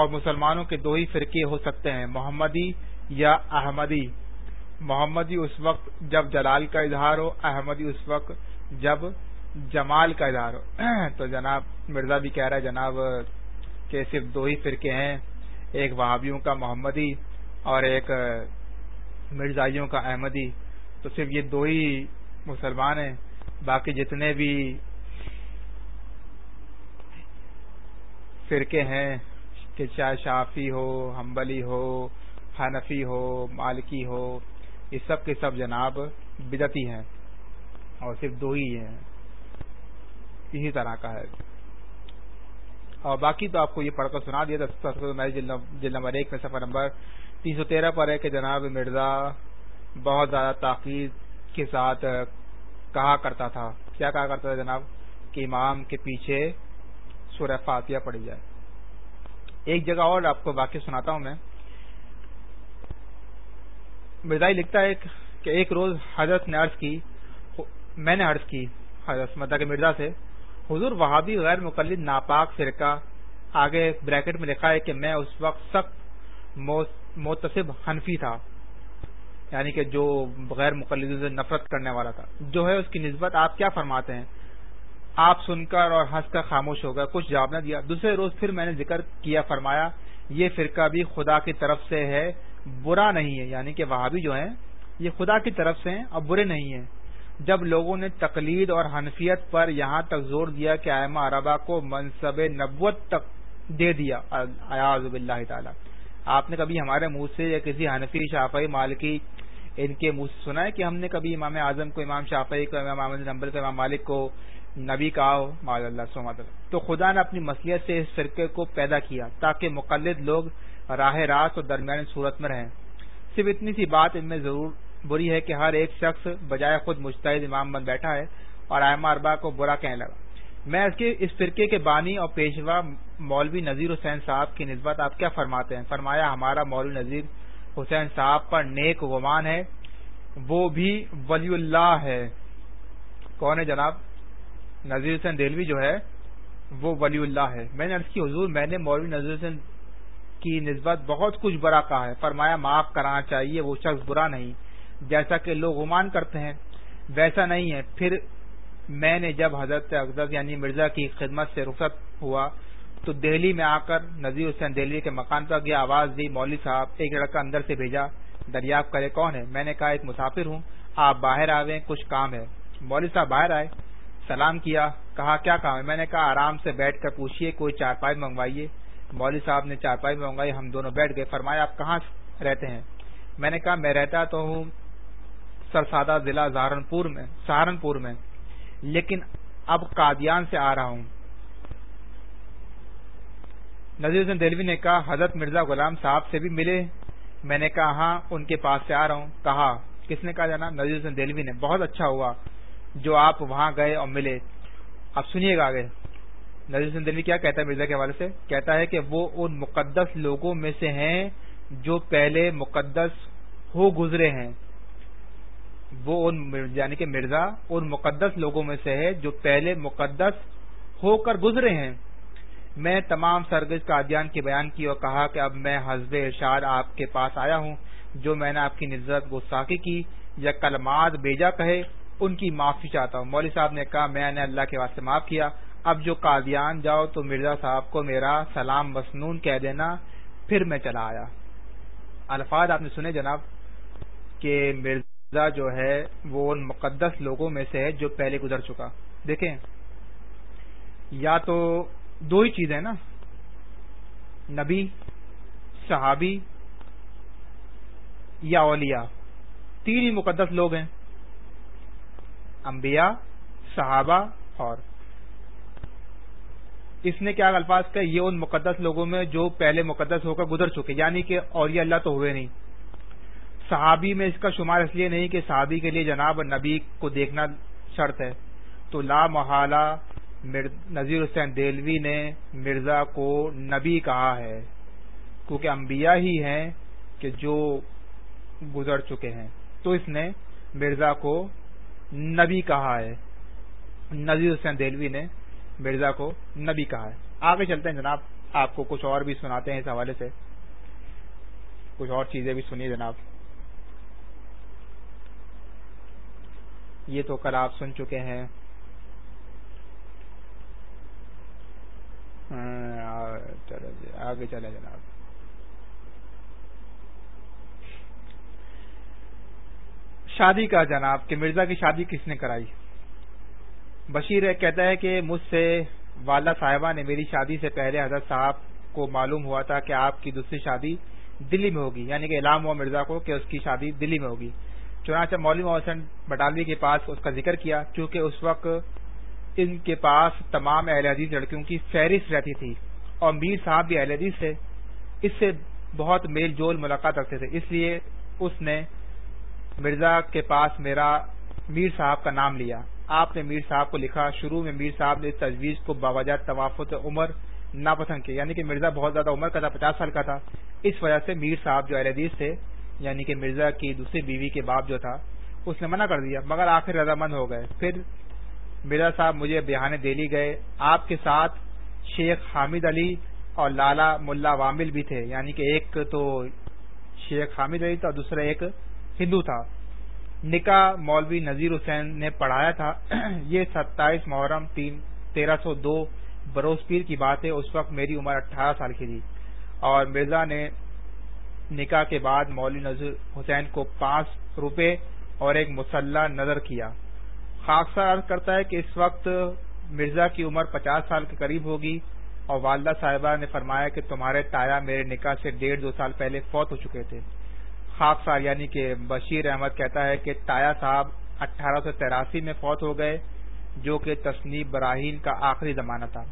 اور مسلمانوں کے دو ہی فرقے ہو سکتے ہیں محمدی یا احمدی محمدی اس وقت جب جلال کا اظہار ہو احمدی اس وقت جب جمال کا اظہار ہو تو جناب مرزا بھی کہہ رہا ہے جناب کہ صرف دو ہی فرقے ہیں ایک وہابیوں کا محمدی اور ایک مرزائیوں کا احمدی تو صرف یہ دو ہی مسلمان ہیں باقی جتنے بھی فرقے ہیں کہ چاہے شافی ہو ہمبلی ہو حنفی ہو مالکی ہو یہ سب کے سب جناب بدتی ہیں اور صرف دو ہی ہیں اسی طرح کا ہے اور باقی تو آپ کو یہ پڑھ کر سنا دیا نمبر ایک میں سفر نمبر تین سو تیرہ پر ہے کہ جناب مرزا بہت زیادہ تاخیر کے ساتھ کہا کرتا تھا کیا کہا کرتا تھا جناب کہ امام کے پیچھے سورہ فاتحہ پڑی جائے ایک جگہ اور آپ کو واقعہ سناتا ہوں میں مرزائی لکھتا ہے کہ ایک روز حضرت نے عرض کی میں نے عرض کی حضرت مدا کے مرزا سے حضور وہابی غیر مقلد ناپاک فرقہ آگے بریکٹ میں لکھا ہے کہ میں اس وقت سخت متصب حنفی تھا یعنی کہ جو غیر مقلد سے نفرت کرنے والا تھا جو ہے اس کی نسبت آپ کیا فرماتے ہیں آپ سن کر اور ہنس کر خاموش ہو گئے کچھ جواب نہ دیا دوسرے روز پھر میں نے ذکر کیا فرمایا یہ فرقہ بھی خدا کی طرف سے ہے برا نہیں ہے یعنی کہ وہابی جو ہیں یہ خدا کی طرف سے ہیں اور برے نہیں ہیں جب لوگوں نے تقلید اور حنفیت پر یہاں تک زور دیا کہ آئمہ عربہ کو منصب نبوت تک دے دیا ایاز تعالی آپ نے کبھی ہمارے منہ سے یا کسی حنفی شافعی مالکی ان کے منہ سے سنا ہے کہ ہم نے کبھی امام اعظم کو امام شافعی کو امام احمد نمبر کو امام مالک کو نبی کا تو خدا نے اپنی مصلیت سے اس فرقے کو پیدا کیا تاکہ مقلد لوگ راہ راست اور درمیان صورت میں رہیں صرف اتنی سی بات ان میں ضرور بری ہے کہ ہر ایک شخص بجائے خود مشتعد امام بن بیٹھا ہے اور آئمہ اربا کو برا کہنے لگا میں اس کے اس فرقے کے بانی اور پیشوا مولوی نذیر حسین صاحب کی نسبت آپ کیا فرماتے ہیں فرمایا ہمارا مولوی نذیر حسین صاحب پر نیک ومان ہے وہ بھی ولی اللہ ہے کون ہے جناب نذیر حسین دہلوی جو ہے وہ ولی اللہ ہے میں نے عرض کی حضور میں نے مولوی نذیر حسین کی نسبت بہت کچھ برا کہا ہے فرمایا معاف کرانا چاہیے وہ شخص برا نہیں جیسا کہ لوگ عمان کرتے ہیں ویسا نہیں ہے پھر میں نے جب حضرت اقدس یعنی مرزا کی خدمت سے رخصت ہوا تو دہلی میں آ کر نظیر حسین دہلی کے مکان پر گیا آواز دی مولوی صاحب ایک لڑکا اندر سے بھیجا دریافت کرے کون ہے میں نے کہا ایک مسافر ہوں آپ باہر آئے کچھ کام ہے مولوی صاحب باہر آئے سلام کیا کہا کیا کام ہے میں نے کہا آرام سے بیٹھ کر پوچھیے کوئی چار منگوائیے مولوی صاحب نے چار پائی منگائی ہم دونوں بیٹھ گئے فرمایا آپ کہاں رہتے ہیں میں نے کہا میں رہتا تو ہوں سرسادہ ضلع سہارنپور میں لیکن اب قادیان سے آ رہا ہوں نظیر حسین دلوی نے کہا حضرت مرزا غلام صاحب سے بھی ملے میں نے کہا ہاں ان کے پاس سے آ رہا ہوں کہا کس نے کہا جانا نظیر حسین دلوی نے بہت اچھا ہوا جو آپ وہاں گئے اور ملے آپ سنیے گا آگے نظر دہلی کیا کہتا ہے مرزا کے حوالے سے کہتا ہے کہ وہ ان مقدس لوگوں میں سے ہیں جو پہلے مقدس ہو گزرے ہیں وہ ان یعنی کہ مرزا ان مقدس لوگوں میں سے ہے جو پہلے مقدس ہو کر گزرے ہیں میں تمام سرگز کا ادیان کے بیان کی اور کہا کہ اب میں حزب ارشاد آپ کے پاس آیا ہوں جو میں نے آپ کی نزت گساکی کی یا کلمات بیجا کہے ان کی معافی چاہتا ہوں مولوی صاحب نے کہا میں نے اللہ کے واسطے معاف کیا اب جو قادیان جاؤ تو مرزا صاحب کو میرا سلام مسنون کہہ دینا پھر میں چلا آیا الفاظ آپ نے سنے جناب کہ مرزا جو ہے وہ ان مقدس لوگوں میں سے ہے جو پہلے گزر چکا دیکھیں یا تو دو ہی چیز ہے نا نبی صحابی یا اولیاء تین ہی مقدس لوگ ہیں انبیاء صحابہ اور اس نے کیا الفاظ کہ یہ ان مقدس لوگوں میں جو پہلے مقدس ہو کر گزر چکے یعنی کہ اور یہ اللہ تو ہوئے نہیں صحابی میں اس کا شمار اس لیے نہیں کہ صحابی کے لیے جناب نبی کو دیکھنا شرط ہے تو لا محالہ نذیر حسین دہلوی نے مرزا کو نبی کہا ہے کیونکہ انبیاء ہی ہیں کہ جو گزر چکے ہیں تو اس نے مرزا کو نبی کہا ہے نذیر حسین دہلوی نے مرزا کو نبی کہا ہے آگے چلتے ہیں جناب آپ کو کچھ اور بھی سناتے ہیں اس حوالے سے کچھ اور چیزیں بھی سنیے جناب یہ تو کل آپ سن چکے ہیں ہاں، آگے چلے جناب شادی کا جناب کہ مرزا کی شادی کس نے کرائی بشیر کہتا ہے کہ مجھ سے والا صاحبہ نے میری شادی سے پہلے حضرت صاحب کو معلوم ہوا تھا کہ آپ کی دوسری شادی دلی میں ہوگی یعنی کہ علام ہوا مرزا کو کہ اس کی شادی دلی میں ہوگی چنانچہ مولو محسن بٹالوی کے پاس اس کا ذکر کیا چونکہ اس وقت ان کے پاس تمام اہل حدیث لڑکیوں کی فہرست رہتی تھی اور میر صاحب بھی اہل حدیث تھے اس سے بہت میل جول ملاقات رکھتے تھے اس لیے اس نے مرزا کے پاس میرا میر صاحب کا نام لیا آپ نے میر صاحب کو لکھا شروع میں میر صاحب نے اس تجویز کو باوجہ توافت عمر ناپسند کی یعنی کہ مرزا بہت زیادہ عمر کا تھا پچاس سال کا تھا اس وجہ سے میر صاحب جو ایردیز تھے یعنی کہ مرزا کی دوسری بیوی کے باپ جو تھا اس نے منع کر دیا مگر آخر رضامند ہو گئے پھر مرزا صاحب مجھے بہانے دہلی گئے آپ کے ساتھ شیخ حامد علی اور لالا ملا وامل بھی تھے یعنی کہ ایک تو شیخ حامد علی تھا اور دوسرا ایک ہندو تھا نکاح مولوی نذیر حسین نے پڑھایا تھا یہ ستائیس محرم تین تیرہ سو دو بروز پیر کی بات ہے اس وقت میری عمر اٹھارہ سال کی تھی اور مرزا نے نکاح کے بعد مولوی نذیر حسین کو پانچ روپے اور ایک مسلح نظر کیا خاصا کرتا ہے کہ اس وقت مرزا کی عمر پچاس سال کے قریب ہوگی اور والدہ صاحبہ نے فرمایا کہ تمہارے تایا میرے نکاح سے ڈیڑھ دو سال پہلے فوت ہو چکے تھے سار یعنی کہ بشیر احمد کہتا ہے کہ تایا صاحب اٹھارہ سو تراسی میں فوت ہو گئے جو کہ تصنیف براہین کا آخری زمانہ تھا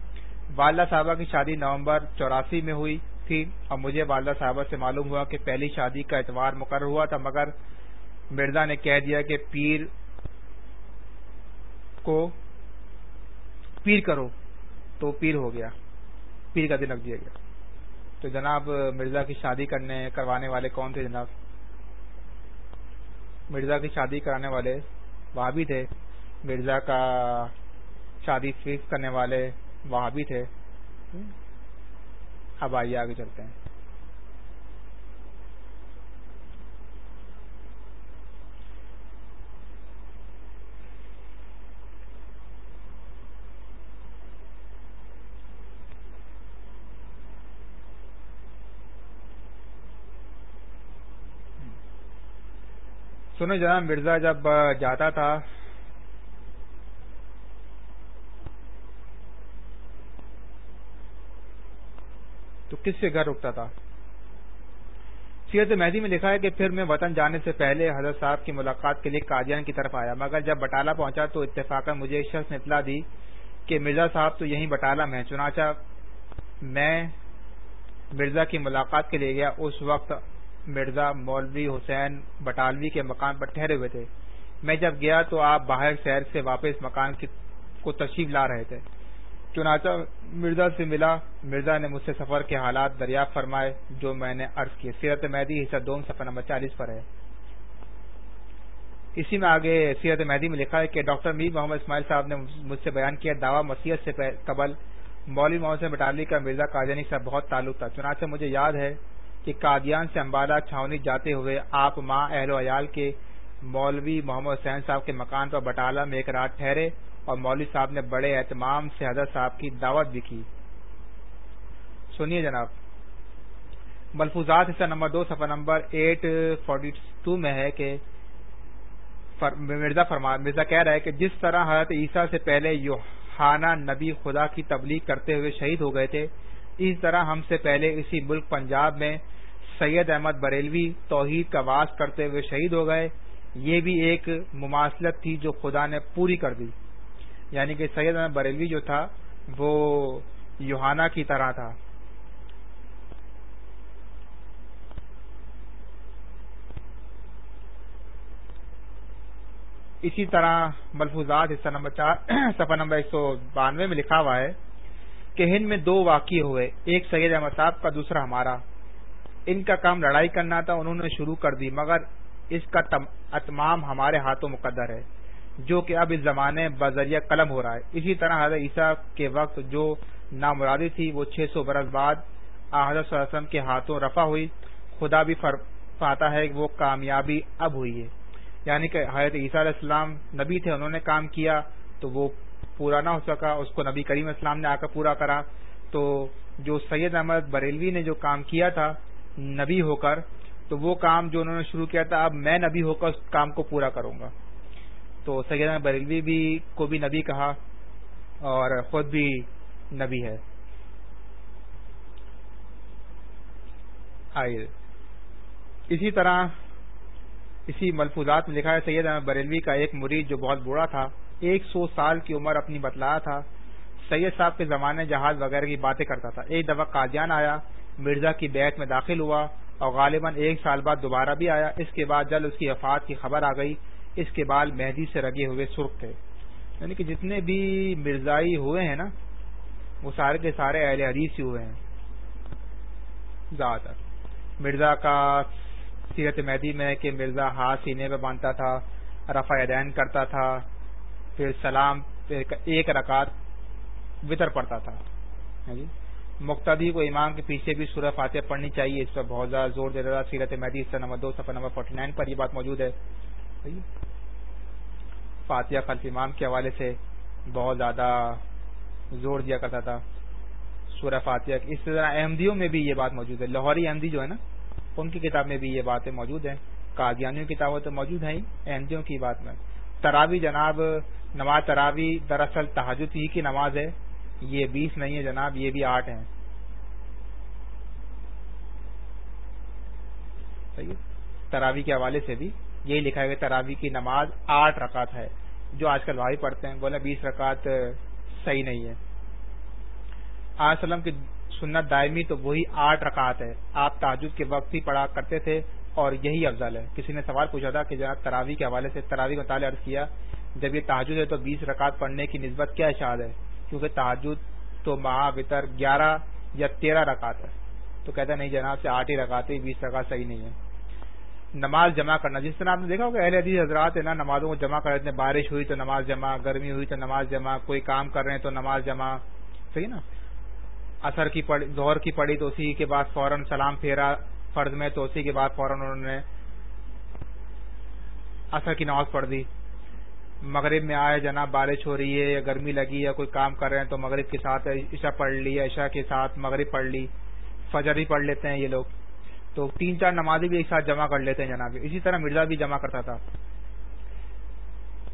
والدہ صاحبہ کی شادی نومبر چوراسی میں ہوئی تھی اور مجھے والدہ صاحبہ سے معلوم ہوا کہ پہلی شادی کا اتوار مقرر ہوا تھا مگر مرزا نے کہہ دیا کہ پیر کو پیر کرو تو پیر پیر ہو گیا گیا کا دن رکھ دیا تو جناب مرزا کی شادی کرنے کروانے والے کون تھے جناب مرزا کی شادی کرانے والے وہاں بھی تھے مرزا کا شادی فکس کرنے والے وہاں بھی تھے اب آئیے آگے چلتے ہیں سنو جناب مرزا جب جاتا تھا تو کس سے گھر رکتا تھا سیرت مہدی میں لکھا ہے کہ پھر میں وطن جانے سے پہلے حضرت صاحب کی ملاقات کے لیے کاجیان کی طرف آیا مگر جب بٹالہ پہنچا تو اتفاق مجھے ایک شخص نے اطلاع دی کہ مرزا صاحب تو یہیں بٹالا میں چنانچہ میں مرزا کی ملاقات کے لیے گیا اس وقت مرزا مولوی حسین بٹالوی کے مکان پر ٹھہرے ہوئے تھے میں جب گیا تو آپ باہر شہر سے واپس مکان کو تشریف لا رہے تھے چنانچہ مرزا سے ملا مرزا نے مجھ سے سفر کے حالات دریافت فرمائے جو میں نے عرض کیے سیرت مہدی حصہ دوم سفر نمبر چالیس پر ہے اسی میں آگے سیرت مہدی میں لکھا ہے کہ ڈاکٹر میر محمد اسماعیل صاحب نے مجھ سے بیان کیا دعویٰ مسیحت سے قبل مولوی محمد بٹالی کا مرزا کاجنی سے بہت تعلق تھا چنانچہ مجھے یاد ہے کہ قادیان سے امبالہ چھاونی جاتے ہوئے آپ ماں اہل و عیال کے مولوی محمد حسین صاحب کے مکان پر بٹالہ میں ایک رات ٹھہرے اور مولوی صاحب نے بڑے اہتمام سے حضرت صاحب کی دعوت بھی کی سنیے جناب ملفوظات حصہ نمبر دو صفحہ نمبر ایٹ فورٹی ٹو میں ہے کہ مرزا مرزا کہہ رہا ہے کہ جس طرح حضرت عیسیٰ سے پہلے یوہانہ نبی خدا کی تبلیغ کرتے ہوئے شہید ہو گئے تھے اس طرح ہم سے پہلے اسی ملک پنجاب میں سید احمد بریلوی توحید کا واس کرتے ہوئے شہید ہو گئے یہ بھی ایک مماثلت تھی جو خدا نے پوری کر دی یعنی کہ سید احمد بریلوی جو تھا وہ یوہانا کی طرح تھا اسی طرح ملفوظات حصہ نمبر چار سفر نمبر ایک سو بانوے میں لکھا ہوا ہے کہ ہند میں دو واقع ہوئے ایک سید احمد صاحب کا دوسرا ہمارا ان کا کام لڑائی کرنا تھا انہوں نے شروع کر دی مگر اس کا اتمام ہمارے ہاتھوں مقدر ہے جو کہ اب اس زمانے بذریعہ قلم ہو رہا ہے اسی طرح حضرت عیسیٰ کے وقت جو نامرادی تھی وہ چھ سو برس بعد حضرت صلی اللہ علیہ وسلم کے ہاتھوں رفع ہوئی خدا بھی پاتا ہے وہ کامیابی اب ہوئی ہے یعنی کہ حضرت عیسیٰ علیہ السلام نبی تھے انہوں نے کام کیا تو وہ پورا نہ ہو سکا اس کو نبی کریم اسلام نے آ کر پورا کرا تو جو سید احمد بریلوی نے جو کام کیا تھا نبی ہو کر تو وہ کام جو انہوں نے شروع کیا تھا اب میں نبی ہو کر اس کام کو پورا کروں گا تو سید بریلوی بھی کو بھی نبی کہا اور خود بھی نبی ہے اسی طرح اسی ملفوظات میں لکھا ہے سید احمد بریلوی کا ایک مریض جو بہت بوڑھا تھا ایک سو سال کی عمر اپنی بتلایا تھا سید صاحب کے زمانے جہاز وغیرہ کی باتیں کرتا تھا ایک دفعہ قادیان آیا مرزا کی بیت میں داخل ہوا اور غالباً ایک سال بعد دوبارہ بھی آیا اس کے بعد جلد اس کی افات کی خبر آ گئی اس کے بعد مہدی سے رگے ہوئے سرخ تھے یعنی کہ جتنے بھی مرزائی ہوئے ہیں نا وہ سارے کے سارے اہل حدیث ہوئے ہیں زیادہ تر مرزا کا سیرت مہدی میں کہ مرزا ہاتھ سینے پہ باندھتا تھا رفع دین کرتا تھا پھر سلام پھر ایک رکعت وطر پڑتا تھا ہاں جی؟ مقتدی کو امام کے پیچھے بھی سورہ فاتح پڑھنی چاہیے اس پر بہت زیادہ زور دے رہا سیرت محدید دو سفر نمبر فورٹی نائن پر یہ بات موجود ہے فاتحہ خلف امام کے حوالے سے بہت زیادہ زور دیا کرتا تھا سورہ فاتحہ اس طرح احمدیوں میں بھی یہ بات موجود ہے لاہوری احمدی جو ہے نا ان کی کتاب میں بھی یہ باتیں موجود ہیں کی کتابیں تو موجود ہیں احمدیوں کی بات میں تراوی جناب نماز تراوی دراصل تحجد ہی کی نماز ہے یہ بیس نہیں ہے جناب یہ بھی آٹھ صحیح تراوی کے حوالے سے بھی یہی لکھا گیا تراوی کی نماز آٹھ رکعت ہے جو آج کل بھائی پڑھتے ہیں بولے بیس رکعت صحیح نہیں ہے آج سلم کی سنت دائمی تو وہی آٹھ رکعت ہے آپ تعجب کے وقت ہی پڑھا کرتے تھے اور یہی افضل ہے کسی نے سوال پوچھا تھا کہ جناب تراوی کے حوالے سے تراوی کا مطالعہ عرض کیا جب یہ تاجد ہے تو بیس رکعت پڑھنے کی نسبت کیا اشاد ہے کیونکہ تعجد تو ماہ بتر گیارہ یا تیرہ رکعت ہے تو کہتا نہیں جناب سے آٹھ ہی رکھاتے بیس رکعت صحیح نہیں ہے نماز جمع کرنا جس طرح آپ نے دیکھا ہوگا اہل حدیث حضرات ہے نا نمازوں کو جمع کر ہیں بارش ہوئی تو نماز جمع گرمی ہوئی تو نماز جمع کوئی کام کر رہے ہیں تو نماز جمع صحیح نا اثر کی پڑی زہر کی پڑی تو اسی کے بعد فوراً سلام پھیرا فرض میں تو اسی کے بعد فوراً انہوں نے اثر کی نماز پڑھ دی مغرب میں آئے جناب بارش ہو رہی ہے یا گرمی لگی یا کوئی کام کر رہے ہیں تو مغرب کے ساتھ عشاء پڑھ لی عشاء کے ساتھ مغرب پڑھ لی فجر بھی پڑھ لیتے ہیں یہ لوگ تو تین چار نمازیں بھی ایک ساتھ جمع کر لیتے ہیں جناب اسی طرح مرزا بھی جمع کرتا تھا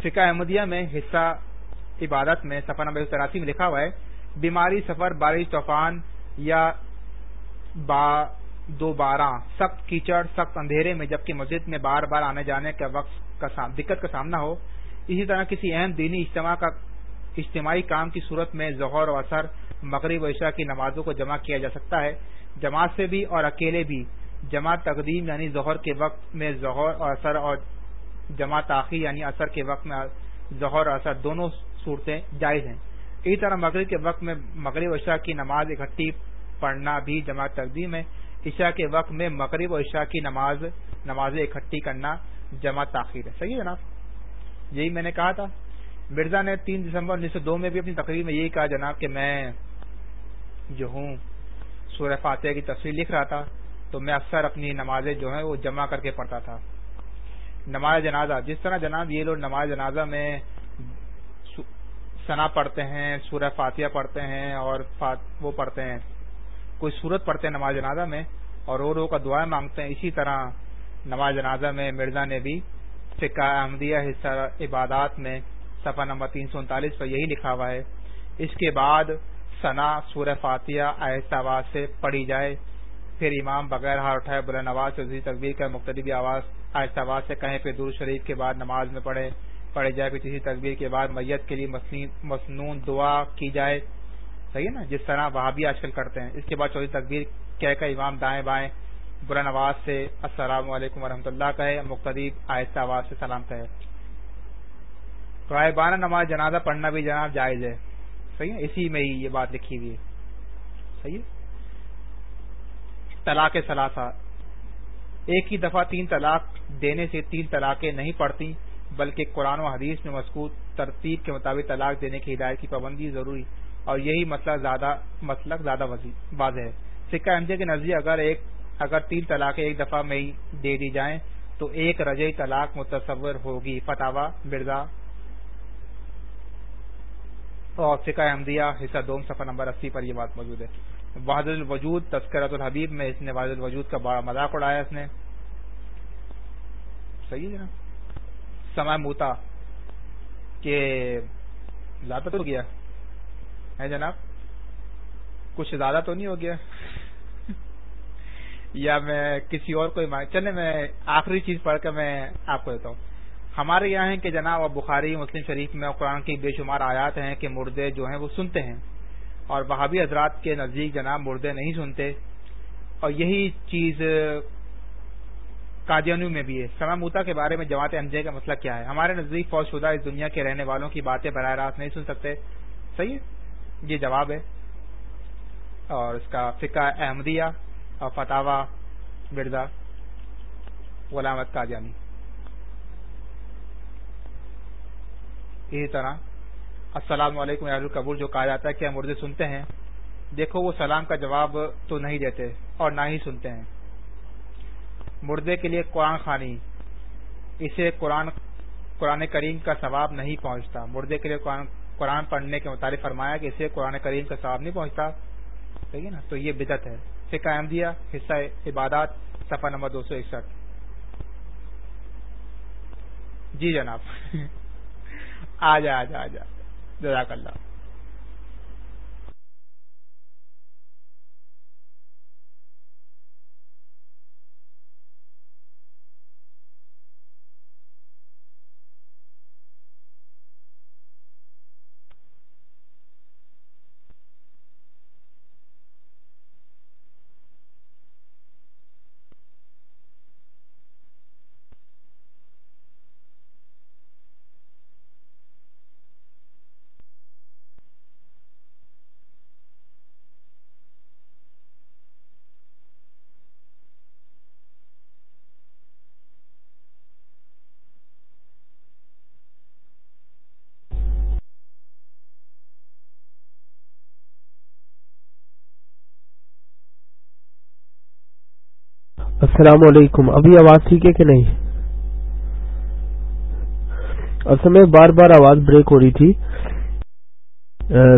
فقہ احمدیہ میں حصہ عبادت میں سفر نمبر تراسی میں لکھا ہوا ہے بیماری سفر بارش طوفان یا دو بارہ سخت کیچڑ سخت اندھیرے میں جبکہ مسجد میں بار بار آنے جانے کا وقف دقت کا سامنا ہو اسی طرح کسی اہم دینی اجتماع کا اجتماعی کام کی صورت میں ظہر و اثر مغرب و عشاء کی نمازوں کو جمع کیا جا سکتا ہے جماعت سے بھی اور اکیلے بھی جمع تقدیم یعنی ظہر کے وقت میں ظہر اور جمع تاخیر یعنی اثر کے وقت میں ظہر اور اثر دونوں صورتیں جائز ہیں اسی طرح مغرب کے وقت میں و عشاء کی نماز اکٹھی پڑھنا بھی جماعت تقدیم ہے عشاء کے وقت میں مغرب و عشاء کی نماز نماز اکٹھی کرنا جمع تاخیر ہے صحیح ہے جناب یہی میں نے کہا تھا مرزا نے تین دسمبر انیس سو دو میں بھی اپنی تقریب میں یہی کہا جناب کہ میں جو ہوں سورہ فاتحہ کی تفصیل لکھ رہا تھا تو میں اکثر اپنی نمازیں جو ہیں وہ جمع کر کے پڑھتا تھا نماز جنازہ جس طرح جناب یہ لوگ نماز جنازہ میں ثنا پڑھتے ہیں سورہ فاتحہ پڑھتے ہیں اور وہ پڑھتے ہیں کوئی صورت پڑھتے ہیں نماز جنازہ میں اور رو رو کا دعائیں مانگتے ہیں اسی طرح نماز جنازہ میں مرزا نے بھی فقہ احمدیہ حصہ عبادات میں صفحہ نمبر تین سو انتالیس پر یہی لکھا ہوا ہے اس کے بعد ثنا سورہ فاتحہ آہستہ آواز سے پڑھی جائے پھر امام بغیر ہار اٹھائے بلند نواز عزیز تقبیر کا مختلف آواز آہستہ آواز سے کہیں پہ دور شریف کے بعد نماز میں پڑھے پڑھے جائے پھر کسی تقبیر کے بعد میت کے لیے مصنون دعا کی جائے صحیح ہے نا جس طرح وہاں بھی آج کرتے ہیں اس کے بعد چوتھی تقبیر کہہ کر امام دائیں بائیں برا نواز سے السلام علیکم ورحمۃ اللہ کہے مقتدیب آہستہ آواز سے سلام کہے رائبانہ نماز جنازہ پڑھنا بھی جناب جائز ہے صحیح ہے اسی میں ہی یہ بات لکھی ہوئی صحیح ہے طلاق ثلاثہ ایک ہی دفعہ تین طلاق دینے سے تین طلاقیں نہیں پڑتی بلکہ قرآن و حدیث میں مسکوط ترتیب کے مطابق طلاق دینے کی ہدایت کی پابندی ضروری اور یہی مسئلہ زیادہ مسئلہ زیادہ واضح ہے سکہ ایم جے کے نزدیک اگر ایک اگر تین طلاقیں ایک دفعہ میں دے دی جائیں تو ایک رجعی طلاق متصور ہوگی فتوا مرزا اور فکا احمدیہ حصہ دوم سفر نمبر اسی پر یہ بات موجود ہے واحد الوجود تذکرت الحبیب میں اس نے واحد الوجود کا بڑا مذاق اڑایا اس نے صحیح ہے نا سما موتا کہ جناب کچھ زیادہ تو نہیں ہو گیا یا میں کسی اور کو چلے میں آخری چیز پڑھ کر میں آپ کو دیتا ہوں ہمارے یہاں ہیں کہ جناب اب بخاری مسلم شریف میں قرآن کی بے شمار آیات ہیں کہ مردے جو ہیں وہ سنتے ہیں اور بہابی حضرات کے نزدیک جناب مردے نہیں سنتے اور یہی چیز کادیانو میں بھی ہے سما موتا کے بارے میں جماعت انجے کا مسئلہ کیا ہے ہمارے نزدیک فوج شدہ اس دنیا کے رہنے والوں کی باتیں براہ راست نہیں سن سکتے صحیح ہے یہ جواب ہے اور اس کا فقہ احمدیہ اور فتوا مرزا غلامت قادیانی اسی طرح السلام علیکم یاد القبول جو کہا جاتا ہے کہ مردے سنتے ہیں دیکھو وہ سلام کا جواب تو نہیں دیتے اور نہ ہی سنتے ہیں مردے کے لیے قرآن خانی اسے قرآن قرآن کریم کا ثواب نہیں پہنچتا مردے کے لیے قرآن قرآن پڑھنے کے متعلق فرمایا کہ اسے قرآن کریم کا ثواب نہیں پہنچتا ہے نا تو یہ بدت ہے سے قائم دیا حصہ عبادات صفحہ نمبر دو سو اکسٹھ جی جناب آ جا آ جا آ جا جزاک اللہ السلام علیکم ابھی آواز ٹھیک ہے کہ نہیں میں بار بار آواز بریک ہو رہی تھی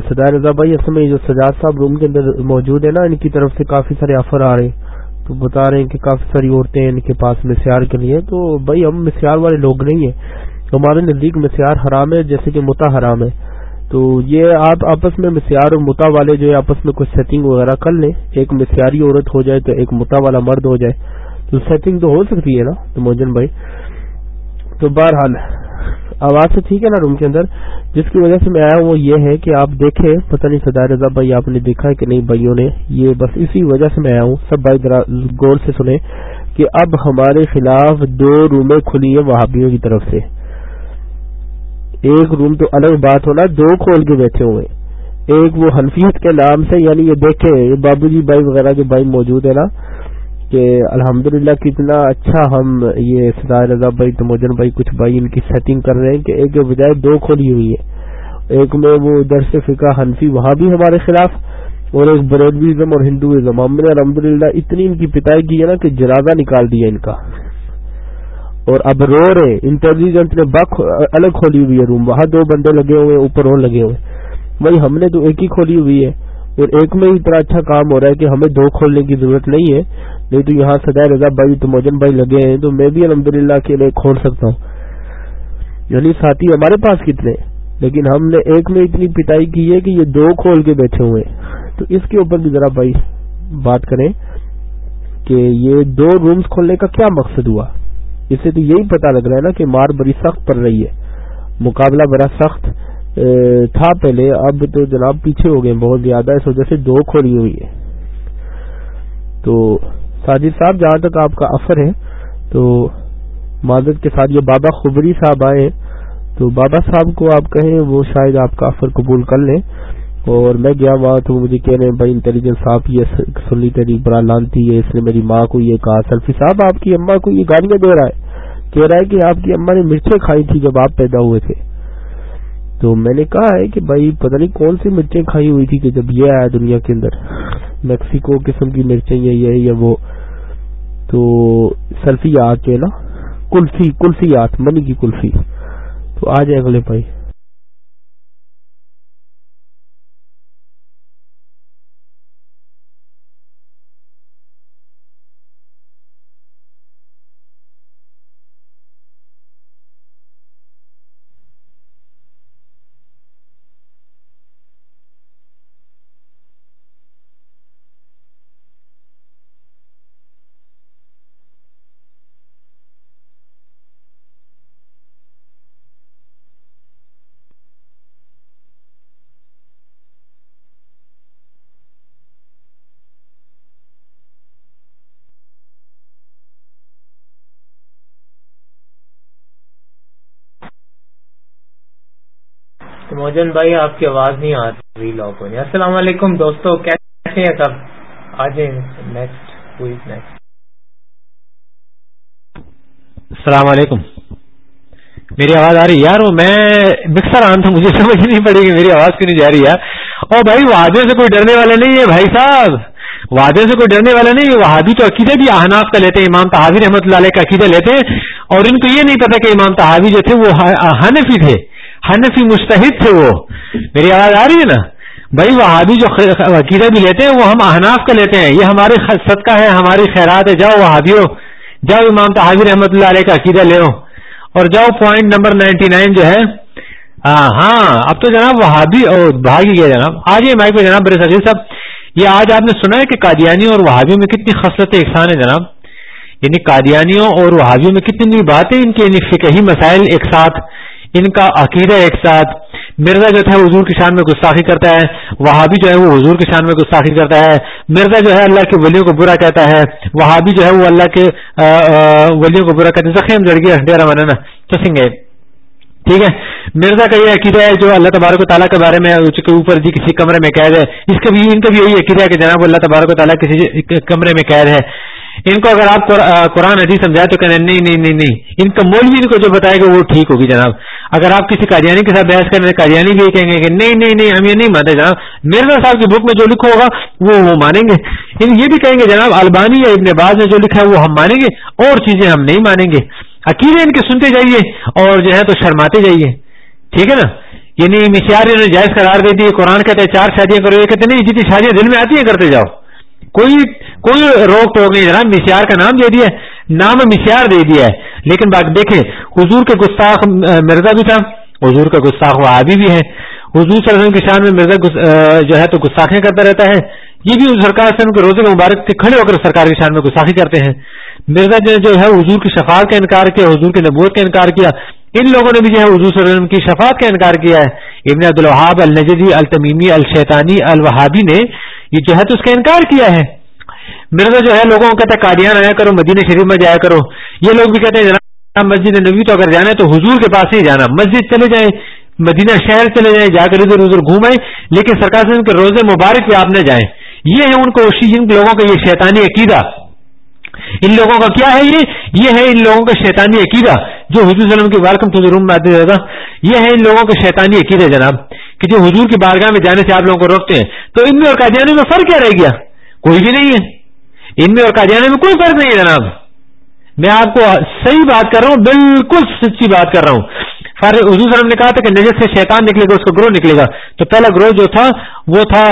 سدار رضا بھائی میں جو سجاد صاحب روم کے اندر موجود ہے نا ان کی طرف سے کافی سارے آفر آ رہے ہیں تو بتا رہے ہیں کہ کافی ساری عورتیں ان کے پاس مسیار کے لیے تو بھائی ہم مسیار والے لوگ نہیں ہیں ہمارے نزدیک مسیار حرام ہے جیسے کہ متا حرام ہے تو یہ آپ آپس میں مسیار اور متا والے جو ہے آپس میں کچھ سیٹنگ وغیرہ کر لیں ایک مسیاری عورت ہو جائے تو ایک متا والا مرد ہو جائے تو سیٹنگ تو ہو سکتی ہے نا تو موجن بھائی تو بہرحال آواز تو ٹھیک ہے نا روم کے اندر جس کی وجہ سے میں آیا ہوں وہ یہ ہے کہ آپ دیکھیں پتہ نہیں سدا رضا بھائی آپ نے دیکھا کہ نہیں بھائیوں نے یہ بس اسی وجہ سے میں آیا ہوں سب بھائی غور سے سنیں کہ اب ہمارے خلاف دو رومیں کھلی ہیں وہابیوں کی طرف سے ایک روم تو الگ بات ہونا دو کھول کے بیٹھے ہوئے ایک وہ حنفیت کے نام سے یعنی یہ دیکھے بابو جی بھائی وغیرہ جو بھائی موجود ہے نا کہ الحمدللہ کتنا اچھا ہم یہ فضائے رضا بھائی تموجن بھائی کچھ بھائی ان کی سیٹنگ کر رہے ہیں کہ ایک بجائے دو کھولی ہوئی ہے ایک میں وہ درس فقہ حنفی وہاں بھی ہمارے خلاف اور ایک بردوازم اور ہندوازم ہم نے الحمد للہ اتنی ان کی پتائی کی ہے نا کہ جنازہ نکال دیا ان کا اور اب رو رہے انٹیلیجنٹ نے بک الگ کھولی ہوئی ہے روم وہاں دو بندے لگے ہوئے اوپر اور لگے ہوئے بھائی ہم نے تو ایک ہی کھولی ہوئی ہے ایک میں اتنا اچھا کام ہو رہا ہے کہ ہمیں دو کھولنے کی ضرورت نہیں ہے نہیں تو یہاں سجائے رضا بھائی تو موجن بھائی لگے ہیں تو میں بھی الحمد للہ کے لیے کھول سکتا ہوں یعنی ساتھی ہمارے پاس کتنے لیکن ہم نے ایک میں اتنی پٹائی کی ہے کہ یہ دو کھول کے بیٹھے ہوئے تو اس کے اوپر بھی ذرا بھائی بات کریں کہ یہ دو رومز کھولنے کا کیا مقصد ہوا اس سے تو یہی پتا لگ رہا ہے نا کہ مار بڑی سخت پڑ رہی ہے مقابلہ بڑا سخت تھا پہلے اب تو جناب پیچھے ہو گئے بہت زیادہ اس وجہ سے دو کھولی ہوئی ہے تو ساجد صاحب جہاں تک آپ کا افر ہے تو معذرت کے ساتھ یہ بابا خبری صاحب آئے تو بابا صاحب کو آپ کہیں وہ شاید آپ کا افر قبول کر لیں اور میں گیا ہوا تو مجھے کہہ رہے ہیں بھائی انٹیلیجنس صاحب یہ سنی تیری بڑا لانتی ہے اس نے میری ماں کو یہ کہا سلفی صاحب آپ کی اما کو یہ گالیاں دے رہا ہے کہہ رہا ہے کہ آپ کی اما نے مرچیں کھائی تھی جب آپ پیدا ہوئے تھے تو میں نے کہا ہے کہ بھائی پتہ نہیں کون سی مرچیں کھائی ہوئی تھی کہ جب یہ آیا دنیا کے اندر میکسیکو قسم کی مرچیں یہ یا وہ تو سلفی آت جو ہے نا کلفی کلفی آت منی کی کلفی تو آ جائے اگلے بھائی مدن بھائی آپ کی آواز نہیں آ رہی لاک ہونی السلام علیکم دوستو کیسے ہیں سب آ جائیں نیکسٹ پلیز نیکسٹ السلام علیکم میری آواز آ رہی یار وہ میں مکسر آن تھا مجھے سمجھ نہیں پڑی کہ میری آواز کیوں نہیں جا رہی یار او بھائی وعدے سے کوئی ڈرنے والا نہیں ہے بھائی صاحب وعدے سے کوئی ڈرنے والا نہیں وہادی تو عقیدہ بھی احناف کا لیتے ہیں امام تحاوی رحمۃ اللہ علیہ کا عقیدہ لیتے ہیں اور ان کو یہ نہیں پتا کہ امام تحاوی جو تھے وہ حنفی تھے حنفی مستحد تھے وہ میری آواز آ رہی ہے نا بھائی وہ جو عقیدہ بھی لیتے ہیں وہ ہم احناف کا لیتے ہیں یہ ہمارے صدقہ ہے ہماری خیرات ہے جاؤ وہابیوں جاؤ امام تا حاضی احمد اللہ علیہ کا عقیدہ لے اور جاؤ پوائنٹ نمبر نائنٹی نائن جو ہے ہاں اب تو جناب وہابی اور بھاگی گیا جناب آج یہ مائک پہ جناب برس عزیز صاحب یہ آج آپ نے سنا ہے کہ قادیانی اور وہابیوں میں کتنی خصرت اقسان ہے جناب یعنی قادیانیوں اور وہابیوں میں کتنی باتیں ان کے یعنی فکہ ہی مسائل ایک ساتھ ان کا عقیدہ ایک ساتھ مرزا جو ہے حضور کی شان میں گستاخی کرتا ہے وہاں بھی جو ہے وہ حضور کی شان میں گستاخی کرتا ہے مرزا جو ہے اللہ کے ولیوں کو برا کہتا ہے وہاں بھی جو ہے وہ اللہ کے ولیوں کو برا کہتا ہے زخیم چسیں گے ٹھیک ہے مرزا کا یہ عقیدہ ہے جو اللہ تبارک و تعالیٰ کے بارے میں اوپر جی کسی کمرے میں قید ہے اس کا بھی ان کا بھی یہی عقیدہ ہے کہ جناب اللہ تبارک و تعالیٰ کسی کمرے میں قید ہے ان کو اگر آپ قرآن حدیث سمجھائے تو کہنا نہیں نہیں نہیں نہیں ان کا مول ان کو جو بتائے گا وہ ٹھیک ہوگی جناب اگر آپ کسی قادیانی کے ساتھ بحث کریں کاجیانی کہ نہیں نہیں نہیں ہم یہ نہیں مانتے جناب مرزا صاحب کی بک میں جو لکھو ہوگا وہ وہ مانیں گے ان یعنی یہ بھی کہیں گے جناب البانی یا ابن باز میں جو لکھا ہے وہ ہم مانیں گے اور چیزیں ہم نہیں مانیں گے اکیلے ان کے سنتے جائیے اور جو ہے تو شرماتے جائیے ٹھیک ہے نا یعنی نے جائز قرار دے دی قرآن کہتے ہیں چار شادیاں کرو یہ کہتے نہیں جتنی شادیاں دن میں آتی ہیں کرتے جاؤ کوئی کوئی روک ٹوک نہیں جناب مسیار کا نام دے دیا نام مسیار دے دیا ہے لیکن باقی دیکھیں حضور کے گستاخ مرزا بھی تھا حضور کا گستاخ وہ آبی بھی ہے حضور صلی اللہ علیہ وسلم کی شان میں مرزا جو ہے تو گستاخیں کرتا رہتا ہے یہ بھی سرکار سے ان کے روزے مبارک سے کھڑے ہو کر سرکار کی شان میں گستاخی کرتے ہیں مرزا نے جو ہے حضور کی شفاعت کا انکار کیا حضور کے نبوت کا انکار کیا ان لوگوں نے بھی جو ہے حضور صلی اللہ علیہ وسلم کی شفاعت کا انکار کیا ہے ابن الحاب النجدی التمیمی الشیتانی الوہابی نے یہ جو ہے تو اس کا انکار کیا ہے تو جو ہے لوگوں کو کہتا ہے قادیان آیا کرو مدینہ شریف میں جایا کرو یہ لوگ بھی کہتے ہیں جناب مسجد نبی تو اگر جانا ہے تو حضور کے پاس ہی جانا مسجد چلے جائیں مدینہ شہر چلے جائیں جا کر ادھر ادھر گھومیں لیکن سرکار سے ان کے روزے مبارک پہ آپ نہ جائیں یہ ہے ان کو لوگوں کا یہ شیطانی عقیدہ ان لوگوں کا کیا ہے یہ یہ ہے ان لوگوں کا شیطانی عقیدہ جو حضور صلی اللہ علیہ وسلم کی روم میں آتے زیادہ یہ ہے ان لوگوں کا شیطانی عقیدہ جناب کہ جو حضور کی بارگاہ میں جانے سے آپ لوگوں کو روکتے ہیں تو ان میں اور قادیانوں میں فرق کیا رہ گیا کوئی بھی نہیں ہے ان میں اور کہا میں کوئی فرق نہیں ہے جناب میں آپ کو صحیح بات کر رہا ہوں بالکل سچی بات کر رہا ہوں فار حضور سلم نے کہا تھا کہ نجر سے شیطان نکلے گا اس کا گروہ نکلے گا تو پہلا گروہ جو تھا وہ تھا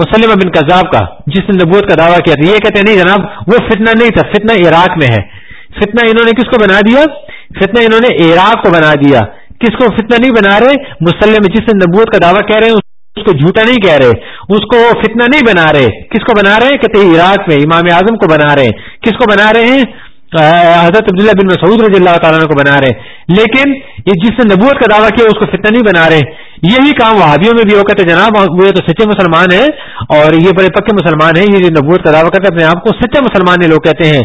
مسلمہ بن قذاب کا جس نے نبوت کا دعویٰ کیا تھا یہ کہتے ہیں نہیں جناب وہ فتنہ نہیں تھا فتنہ عراق میں ہے فتنہ انہوں نے کس کو بنا دیا فتنہ انہوں نے عراق کو بنا دیا کس کو فتنہ نہیں بنا رہے مسلم جس نے نبوت کا دعویٰ کہہ رہے ہیں اس کو جھوٹا نہیں کہہ رہے اس کو فتنا نہیں بنا رہے کس کو بنا رہے ہیں کہتے ہیں عراق میں امام اعظم کو بنا رہے ہیں کس کو بنا رہے ہیں حضرت عبداللہ بن مسعود رضی اللہ تعالیٰ کو بنا رہے ہیں لیکن یہ جس نے نبوت کا دعویٰ کیا اس کو فتنہ نہیں بنا رہے یہی کام وہابیوں میں بھی ہو کہتے جناب وہ تو سچے مسلمان ہیں اور یہ بڑے پکے مسلمان ہیں یہ جو نبوت کا دعویٰ کرتے اپنے آپ کو سچے مسلمان لوگ کہتے ہیں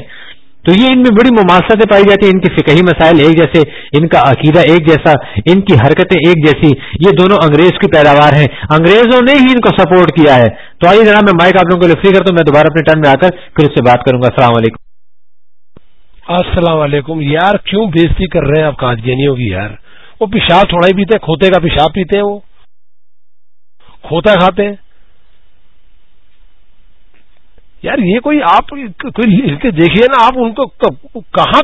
تو یہ ان میں بڑی مماثتیں پائی جاتی ہیں ان کی فقہی مسائل ایک جیسے ان کا عقیدہ ایک جیسا ان کی حرکتیں ایک جیسی یہ دونوں انگریز کی پیداوار ہیں انگریزوں نے ہی ان کو سپورٹ کیا ہے تو آئیے جناب میں مائک آپ لوگوں کو لفری کرتا ہوں میں دوبارہ اپنے ٹرن میں آ کر پھر اس سے بات کروں گا السلام علیکم السلام علیکم یار کیوں بےزتی کر رہے ہیں آپ کا گینی ہوگی یار وہ پیشاب تھوڑا ہی پیتے کھوتے کا پیشاب پیتے ہیں وہ کھوتا کھاتے ہیں یار یہ کوئی آپ کو دیکھیے نا آپ ان کو کہاں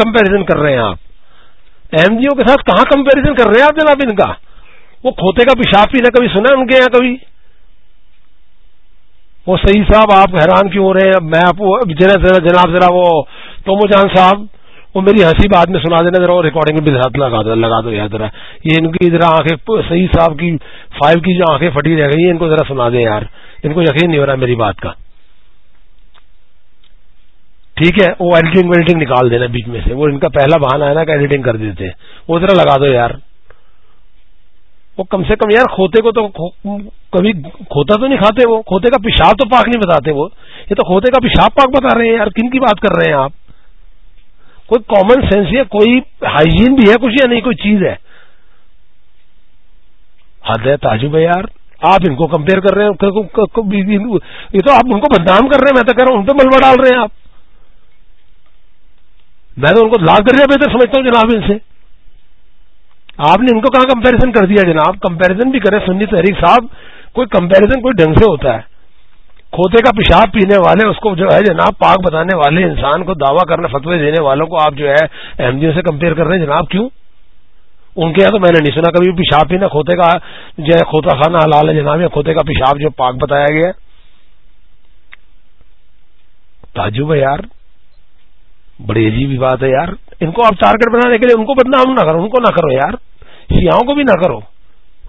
کمپیریزن کر رہے ہیں آپ ایم جی او کے ساتھ کہاں کمپیریزن کر رہے ہیں آپ جناب ان کا وہ کھوتے کا پیشاب پینا کبھی سنا ان کے یہاں کبھی وہ صحیح صاحب آپ حیران کیوں ہو رہے ہیں میں آپ جناب ذرا وہ تومو جان صاحب وہ میری ہنسی بات میں سنا دینا ذرا وہ ریکارڈنگ ساتھ لگا دو لگا دو یار ذرا یہ ان کی ذرا آنکھیں صحیح صاحب کی فائیو کی جو آنکھیں پھٹی رہ گئی ہیں ان کو ذرا سنا دیں یار ان کو یقین نہیں ہو رہا میری بات کا ٹھیک ہے وہ ایڈیٹنگ ویڈیٹنگ نکال دینا بیچ میں سے وہ ان کا پہلا بہانا ہے نا کہ ایڈیٹنگ کر دیتے وہ ذرا لگا دو یار وہ کم سے کم یار کھوتے کو تو کبھی کھوتا تو نہیں کھاتے وہ کھوتے کا پیشاب تو پاک نہیں بتاتے وہ یہ تو کھوتے کا پیشاب پاک بتا رہے ہیں یار کن کی بات کر رہے ہیں آپ کوئی کامن سینس یا کوئی ہائیجین بھی ہے کچھ یا نہیں کوئی چیز ہے تعجب ہے یار آپ ان کو کمپیئر کر رہے ہیں یہ تو آپ ان کو بدنام کر رہے ہیں میں تو کہہ رہا ہوں ان پہ ملوا ڈال رہے ہیں آپ میں تو ان کو لاکھ کر بہتر سمجھتا ہوں جناب ان سے آپ نے ان کو کہاں کمپیریزن کر دیا جناب کمپیریزن بھی کرے سنی تحریک صاحب کوئی کمپیرزن کوئی ڈھنگ سے ہوتا ہے کھوتے کا پیشاب پینے والے اس کو جو ہے جناب پاک بتانے والے انسان کو دعویٰ کرنے فتوی دینے والوں کو آپ جو ہے اہم سے کمپیئر کر رہے ہیں جناب کیوں ان کے یہاں تو میں نے نہیں سنا کبھی پیشاب پینا کھوتے کا جو ہے کھوتا خانہ حلال ہے جناب یا کھوتے کا پیشاب جو پاک بتایا گیا تعجب ہے یار بڑی عجیب بات ہے یار ان کو آپ ٹارگیٹ بنانے کے لیے ان کو بدنام نہ کرو ان کو نہ کرو یار سیاحوں کو بھی نہ کرو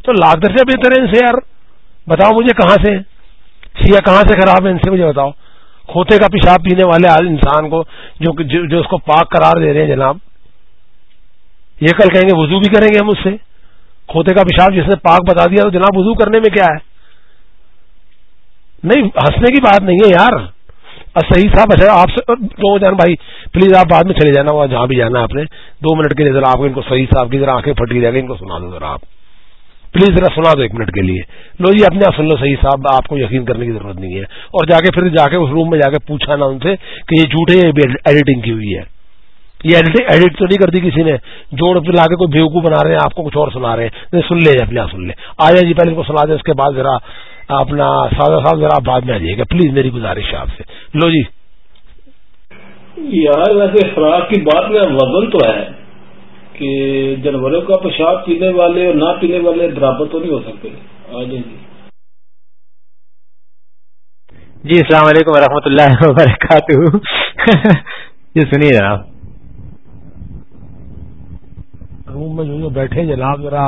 تو لاکھ درجہ بہتر ہے ان سے یار بتاؤ مجھے کہاں سے سیاح کہاں سے خراب ہے ان سے مجھے بتاؤ کھوتے کا پیشاب پینے والے انسان کو جو جو, جو اس کو پاک قرار دے رہے ہیں جناب یہ کل کہیں گے وضو بھی کریں گے ہم اس سے کھوتے کا پیشاب جس نے پاک بتا دیا تو جناب وضو کرنے میں کیا ہے نہیں ہنسنے کی بات نہیں ہے یار صحیح صاحب اچھا آپ سے بھائی پلیز آپ بعد میں چلے جانا ہوا جہاں بھی جانا آپ نے دو منٹ کے لیے آپ ان کو صحیح صاحب کی ذرا آنکھیں پھٹی جائے گا ان کو سنا دو ذرا آپ پلیز ذرا سنا دو ایک منٹ کے لیے لو جی اپنے آپ سن لو صحیح صاحب آپ کو یقین کرنے کی ضرورت نہیں ہے اور جا کے پھر جا کے اس روم میں جا کے پوچھا نا ان سے کہ یہ جھوٹے ایڈیٹنگ کی ہوئی ہے یہ ایڈیٹنگ ایڈیٹ تو نہیں کر دی کسی نے جوڑ لا کے کوئی بےوکو بنا رہے ہیں آپ کو کچھ اور سنا رہے ہیں سن لے جی اپنے آپ سن لے آ جائیں جی پہلے ان کو سنا دیں اس کے بعد ذرا اپنا صاحب ذرا بعد میں آ جائیے گا پلیز میری گزارش ہے آپ سے لو جی یار ویسے خوراک کی بات میں وزن تو ہے کہ جانوروں کا پیشاب پینے والے اور نہ پینے والے برابر تو نہیں ہو سکتے جی۔, جی السلام علیکم ورحمۃ اللہ وبرکاتہ جی سنیے جناب روم میں جو بیٹھے جناب ذرا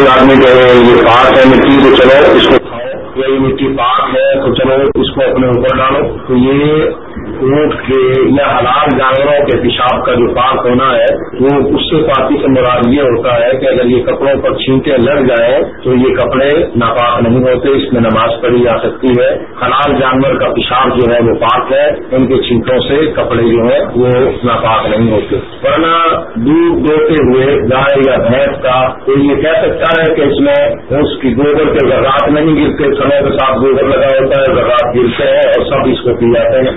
کوئی آدمی جو یہ پاک ہے مٹی تو چلو اس کو کھاؤ یا یہ مٹی پاک ہے تو چلو اس کو اپنے اوپر ڈالو تو یہ اونٹ کے یا حلال جانوروں کے پیشاب کا جو پاک ہونا ہے وہ اس سے پاکی سے مراد یہ ہوتا ہے کہ اگر یہ کپڑوں پر چھینکے لگ جائیں تو یہ کپڑے ناپاک نہیں ہوتے اس میں نماز پڑھی جا سکتی ہے حلال جانور کا پیشاب جو ہے وہ پاک ہے ان کے چھینٹوں سے کپڑے جو ہیں وہ ناپاک نہیں ہوتے کھانا دودھ دیتے ہوئے گائے یا بھینس کا تو یہ کہہ سکتا ہے کہ اس میں اس کی گوبر کے ذرات نہیں گرتے سمے کے ساتھ گوبر لگا ہوتا ہے زراعت گرتے ہیں اور سب اس کو پی جاتے ہیں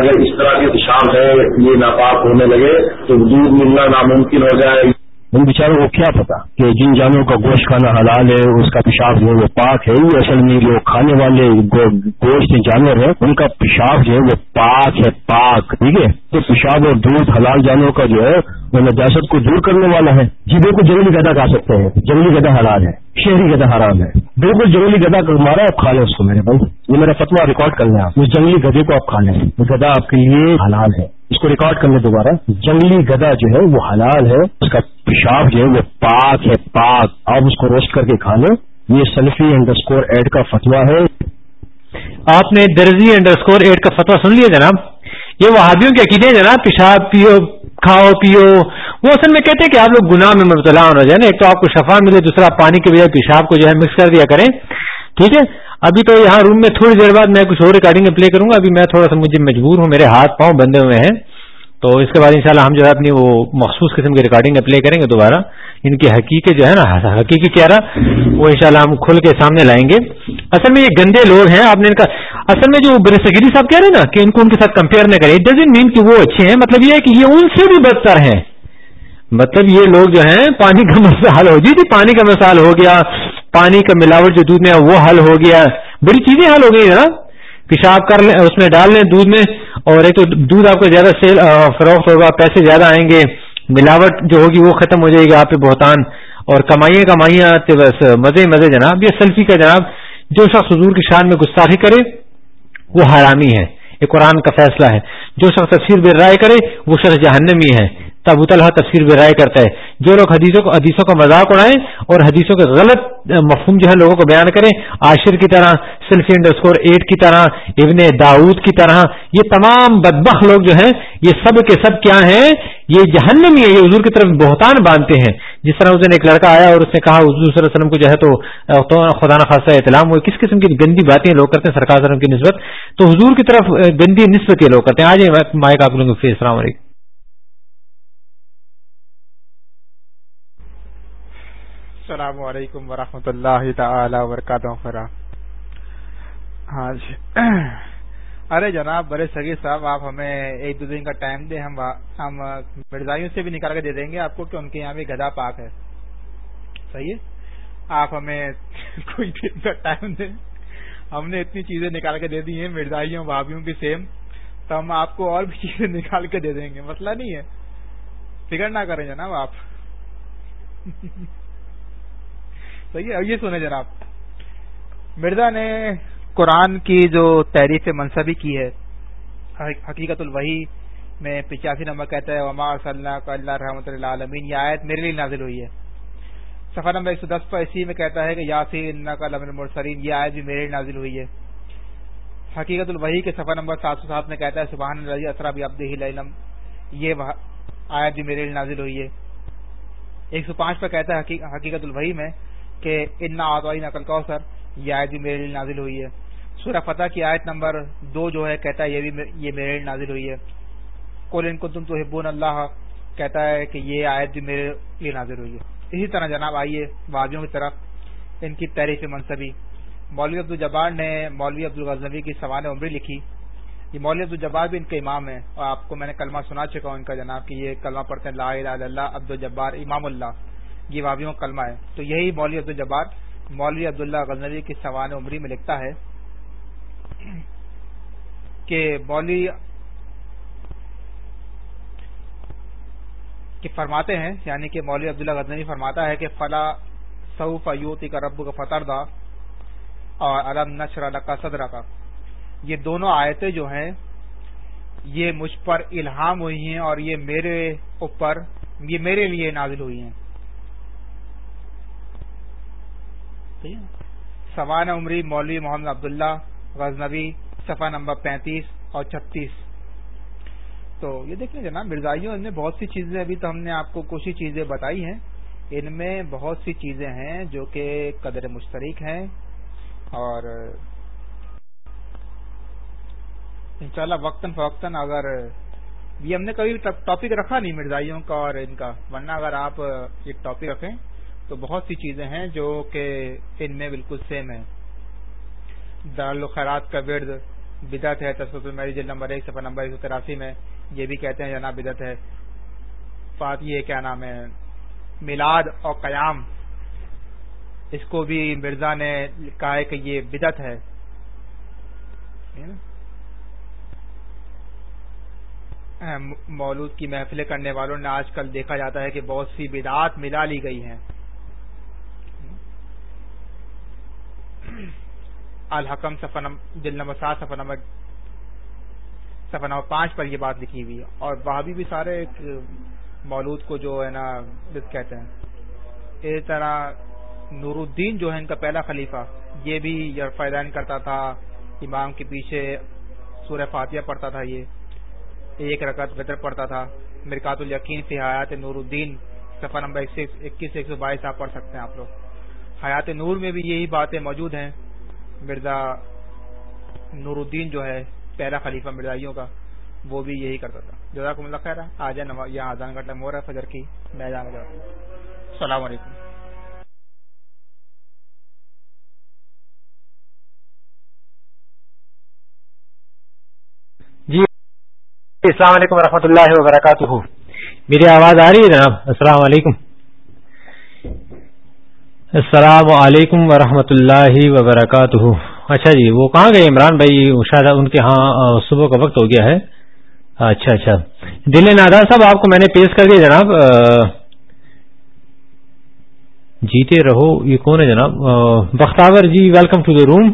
اگر اس طرح کے شام ہے یہ ناپاک ہونے لگے تو دودھ ملنا ناممکن ہو جائے ان بیچاروں کو کیا پتا کہ جن جانوروں کا گوشت کھانا حلال ہے اس کا پیشاب جو ہے وہ پاک ہے وہ اصل میں جو کھانے والے گوشت جانور ہیں ان کا پیشاب جو ہے وہ پاک ہے پاک ٹھیک ہے تو پیشاب اور دودھ حلال جانوروں کا جو ہے وہ نجاست کو دور کرنے والا ہے جی بالکل جنگلی گدا کھا سکتے ہیں جنگلی گدا حلال ہے شہری گدا حرام ہے بالکل جنگلی گدا کو مارا آپ کھا لیں اس کو میرے بھائی یہ میرا فتوا ریکارڈ کر لیں آپ اس جنگلی گدے کو آپ کھا لیں گدا آپ کے لیے حلال ہے کو ریکارڈ کرنے دوبارہ جنگلی گدا جو ہے وہ حلال ہے اس کا پیشاب جو ہے وہ پاک ہے پاک آپ اس کو روسٹ کر کے کھا لیں یہ سلفی انڈر اسکور ایڈ کا فتوا ہے آپ نے درزی انڈر اسکور ایڈ کا فتوا سن لیا جناب یہ وہابیوں کے عقیدے جناب پیشاب پیو کھاؤ پیو وہ اصل میں کہتے ہیں کہ آپ لوگ گناہ میں مبتلا ہونا ایک تو آپ کو شفا ملے دوسرا پانی کے بجائے پیشاب کو جو ہے مکس کر دیا کریں ٹھیک ہے ابھی تو یہاں روم میں تھوڑی دیر بعد میں کچھ اور ریکارڈنگ پلے کروں گا ابھی میں تھوڑا سا مجھے مجبور ہوں میرے ہاتھ پاؤں بندے ہوئے ہیں تو اس کے بعد انشاءاللہ ہم جو ہے اپنی وہ مخصوص قسم کی ریکارڈنگ اپلائی کریں گے دوبارہ ان کی حقیقے جو ہے نا حقیقی چہرہ وہ انشاءاللہ ہم کھل کے سامنے لائیں گے اصل میں یہ گندے لوگ ہیں آپ نے ان کا اصل میں جو برسگیری صاحب کہہ رہے ہیں نا کہ ان کو ان کے ساتھ کمپیئر نہ کرے ڈز مین کہ وہ اچھے ہیں مطلب یہ ہے کہ یہ ان سے بھی بدتر ہیں مطلب یہ لوگ جو ہیں پانی کا ہو جی جی پانی کا مسال ہو گیا پانی کا ملاوٹ جو دودھ میں وہ حل ہو گیا بڑی چیزیں حل ہو گئی نا پیشاب کر لیں اس میں ڈال لیں دودھ میں اور ایک تو دودھ آپ کو زیادہ سیل فروخت ہوگا پیسے زیادہ آئیں گے ملاوٹ جو ہوگی وہ ختم ہو جائے گی آپ پہ بہتان اور کمائیاں کمائیاں تو بس مزے مزے جناب یہ سیلفی کا جناب جو شخص حضور کی شان میں گستاخی کرے وہ حرامی ہے یہ قرآن کا فیصلہ ہے جو شخص تفصیل بے رائے کرے وہ شخص جہنمی ہے طلحہ تفسیر بھی رائے کرتا ہے جو لوگ حدیثوں کو حدیثوں کا مذاق اڑائیں اور حدیثوں کے غلط مفہوم جو ہے لوگوں کو بیان کریں عاشر کی طرح سلفی انڈر اسکور ایٹ کی طرح ابن داود کی طرح یہ تمام بدبخ لوگ جو ہیں یہ سب کے سب کیا ہیں یہ جہنمی ہے یہ حضور کی طرف بہتان باندھتے ہیں جس طرح اس نے ایک لڑکا آیا اور اس نے کہا حضور صلی اللہ علیہ وسلم کو جو ہے تو خدا خاصہ اطلاع ہوئے کس قسم کی گندی باتیں لوگ کرتے ہیں سرکار وسلم کی نسبت تو حضور کی طرف گندی نسبت یہ لوگ کرتے ہیں آج مائک آپ لوگوں کو السلام علیکم السلام علیکم ورحمۃ اللہ تعالی وبرکاتہ ہاں، جی۔ ارے جناب برے صغیر صاحب آپ ہمیں ایک دو دن کا ٹائم دیں ہم ہم مرزائیوں سے بھی نکال کے دے دیں گے آپ کو کہ ان کے یہاں بھی گدا پاک ہے صحیح ہے آپ ہمیں کوئی دن کا ٹائم دیں ہم نے اتنی چیزیں نکال کے دے دی ہیں مرزائیوں بھابھیوں کی سیم تو ہم آپ کو اور بھی چیزیں نکال کے دے دیں گے مسئلہ نہیں ہے فکر نہ کریں جناب آپ صحیح ہے یہ سنیں جناب مرزا نے قرآن کی جو تحریف منصبی کی ہے حقیقت الوحی میں پچاسی نمبر کہتا ہے عما صلی اللہ کا اللہ رحمۃ آیت میرے لیے نازل ہوئی ہے سفر نمبر ایک سو دس پر اسی میں کہتا ہے کہ یاسی اللہ مرسرین یہ آیت بھی میرے لیے نازل ہوئی ہے حقیقت الوحی کے سفر نمبر سات سو سات میں کہتا ہے سبحان رضی اسراب علم یہ آیت بھی میرے لیے نازل ہوئی ہے ایک سو پانچ پر کہتا ہے حقیقت الوحی میں ان آدوائی نقل کا سر یہ آیت بھی میرے لیے نازل ہوئی ہے سورہ فتح کی آیت نمبر دو جو ہے کہتا ہے یہ بھی یہ میرے لیے نازل ہوئی ہے ان کو تم تو حبون اللہ کہتا ہے کہ یہ آیت بھی میرے لیے نازل ہوئی ہے اسی طرح جناب آئیے واضحوں کی طرف ان کی تعریف منصبی مولوی عبدالجبار نے مولوی عبد الغزنوی کی سوان عمری لکھی یہ مولو الجبار بھی ان کے امام ہیں اور آپ کو میں نے کلمہ سنا چکا ہوں ان کا جناب کہ یہ کلمہ پڑھتے ہیں لا الہ الا اللہ عبدالجبار امام اللہ یہ واویوں کلمہ ہے تو یہی مولوی الجبار مولوی عبداللہ غزنوی کی سوان عمری میں لکھتا ہے کہ مولوی کہ فرماتے ہیں یعنی کہ مولوی عبداللہ غزنوی فرماتا ہے کہ فلا سعف کا رب کا فتردہ اور علم نشر کا صدر کا یہ دونوں آیتیں جو ہیں یہ مجھ پر الہام ہوئی ہیں اور یہ میرے اوپر یہ میرے لیے نازل ہوئی ہیں سوان عمری مولوی محمد عبداللہ غزنوی صفحہ صفا نمبر پینتیس اور چھتیس تو یہ دیکھ لیں جناب مرزائیوں ان میں بہت سی چیزیں ابھی تو ہم نے آپ کو کچھ ہی چیزیں بتائی ہیں ان میں بہت سی چیزیں ہیں جو کہ قدر مشترک ہیں اور انشاءاللہ وقتاً فوقتاً اگر یہ ہم نے کبھی ٹاپک رکھا نہیں مرزائیوں کا اور ان کا ورنہ اگر آپ ایک ٹاپک رکھیں تو بہت سی چیزیں ہیں جو کہ ان میں بالکل سیم ہیں دارالخیرات کا ورد بدعت ہے تسرت المری جلد نمبر ایک سفر نمبر ایک سو تراسی میں یہ بھی کہتے ہیں جناب بدعت ہے بات یہ کیا نام ہے میلاد اور قیام اس کو بھی مرزا نے کہا ہے کہ یہ بدعت ہے مولود کی محفلیں کرنے والوں نے آج کل دیکھا جاتا ہے کہ بہت سی بدعت ملا لی گئی ہیں الحکم صفا دل نمبر سات صفر نمبر صفا نمبر پانچ پر یہ بات لکھی ہوئی اور وہابی بھی سارے ایک مولود کو جو ہے نا کہتے ہیں اسی طرح نور الدین جو ہے ان کا پہلا خلیفہ یہ بھی یار کرتا تھا امام کے پیچھے سورہ فاتحہ پڑھتا تھا یہ ایک رکعت گدر پڑھتا تھا مرکات الیقین فی سے نور الدین صفحہ نمبر اکیس ایک سو بائیس آپ پڑھ سکتے ہیں آپ لوگ حیات نور میں بھی یہی باتیں موجود ہیں مرزا نور الدین جو ہے پہلا خلیفہ مرزائیوں کا وہ بھی یہی کرتا تھا اللہ خیر یہاں آزان فجر چاہتا ہوں السلام علیکم جی علیکم و اللہ وبرکاتہ میری آواز آ رہی ہے جناب السلام علیکم السلام علیکم ورحمۃ اللہ وبرکاتہ اچھا جی وہ کہاں گئے عمران بھائی شاید ان کے ہاں صبح کا وقت ہو گیا ہے اچھا اچھا دل نادار صاحب آپ کو میں نے پیش کر دیا جناب جیتے رہو یہ کون ہے جناب Bakhtawar ji welcome to the room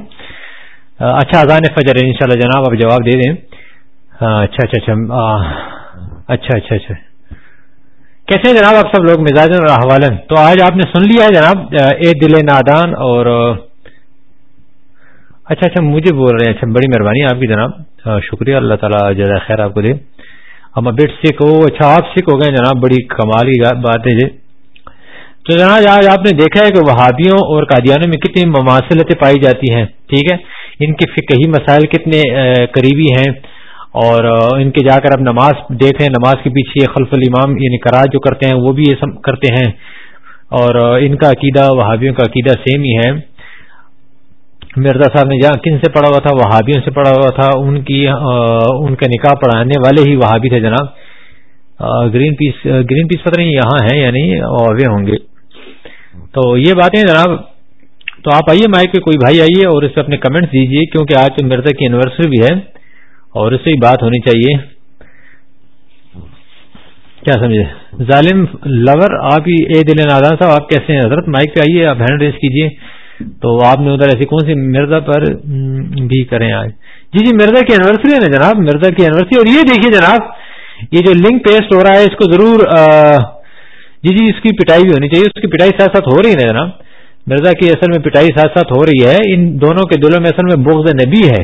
اچھا اذان فجر ان شاء جناب آپ جواب دے دیں اچھا اچھا اچھا اچھا اچھا اچھا کیسے ہیں جناب آپ سب لوگ مزاجن اور حوالن تو آج آپ نے سن لیا ہے جناب اے دل نادان اور اچھا اچھا مجھے بول رہے ہیں اچھا بڑی مہربانی آپ کی جناب شکریہ اللہ تعالیٰ جزا خیر آپ کو دے ہم بیٹ سکھ ہو اچھا آپ سکھ ہو گئے جناب بڑی کمال کی بات ہے جی تو جناب آج آپ نے دیکھا ہے کہ وہابیوں اور قادیانوں میں کتنی مماثلتیں پائی جاتی ہیں ٹھیک ہے ان کے کہی مسائل کتنے قریبی ہیں اور ان کے جا کر اب نماز ہیں نماز کے پیچھے خلف الامام یعنی کرا جو کرتے ہیں وہ بھی یہ کرتے ہیں اور ان کا عقیدہ وہابیوں کا عقیدہ سیم ہی ہے مرزا صاحب نے جہاں کن سے پڑھا ہوا تھا وہابیوں سے پڑھا ہوا تھا ان کی ان کا نکاح پڑھانے والے ہی وہابی تھے جناب گرین پیس گرین پیس پتہ نہیں یہاں ہیں یا نہیں ہوں گے تو یہ باتیں جناب تو آپ آئیے مائک پہ کوئی بھائی آئیے اور اس پہ اپنے کمنٹس دیجیے کیونکہ آج مرزا کی انیورسری بھی ہے اور اس سے ہی بات ہونی چاہیے کیا سمجھے ظالم لور آپ ہی اے دل نادان صاحب آپ کیسے ہیں حضرت مائک پہ آئیے آپ ہینڈ ریس کیجیے تو آپ نے ادھر ایسی کون سی مرزا پر بھی کریں آج جی جی مرزا کی اینیورسری ہے نا جناب مرزا کی اینورسری اور یہ دیکھیے جناب یہ جو لنک پیسٹ ہو رہا ہے اس کو ضرور جی جی اس کی پٹائی بھی ہونی چاہیے اس کی پٹائی ساتھ ساتھ ہو رہی ہے نا جناب مرزا کی اصل میں پٹائی ساتھ ساتھ ہو رہی ہے ان دونوں کے دلوں میں اصل میں بغض نبی ہے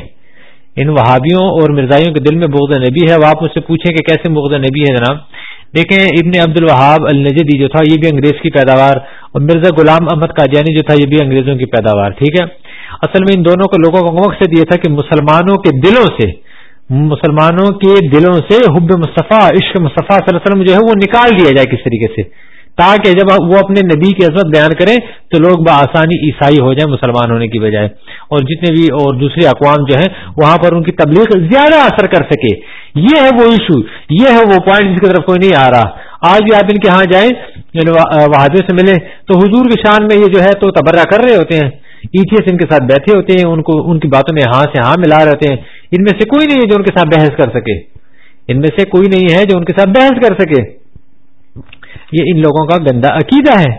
ان وہابیوں اور مرزائیوں کے دل میں بغض نبی ہے وہ آپ مجھ سے پوچھیں کہ کیسے بغض نبی ہے جناب دیکھیں ابن عبد الوہاب النجدی جو تھا یہ بھی انگریز کی پیداوار اور مرزا غلام احمد کاجانی جو تھا یہ بھی انگریزوں کی پیداوار ٹھیک ہے اصل میں ان دونوں کو لوگوں کو مقصد یہ تھا کہ مسلمانوں کے دلوں سے مسلمانوں کے دلوں سے حب مصطفیٰ عشق مصطفیٰ صلی اللہ علیہ وسلم جو ہے وہ نکال دیا جائے کس طریقے سے تاکہ جب وہ اپنے نبی کی عظمت بیان کریں تو لوگ بآسانی عیسائی ہو جائیں مسلمان ہونے کی بجائے اور جتنے بھی اور دوسری اقوام جو ہیں وہاں پر ان کی تبلیغ زیادہ اثر کر سکے یہ ہے وہ ایشو یہ ہے وہ پوائنٹ جس کی طرف کوئی نہیں آ رہا آج بھی آپ ان کے ہاں جائیں یعنی وہادے سے ملیں تو حضور کی شان میں یہ جو ہے تو تبرہ کر رہے ہوتے ہیں ایچی سے ان کے ساتھ بیٹھے ہوتے ہیں ان کو ان کی باتوں میں ہاں سے ہاں ملا رہتے ہیں ان میں سے کوئی نہیں ہے جو ان کے ساتھ بحث کر سکے ان میں سے کوئی نہیں ہے جو ان کے ساتھ بحث کر سکے یہ ان لوگوں کا گندا عقیدہ ہے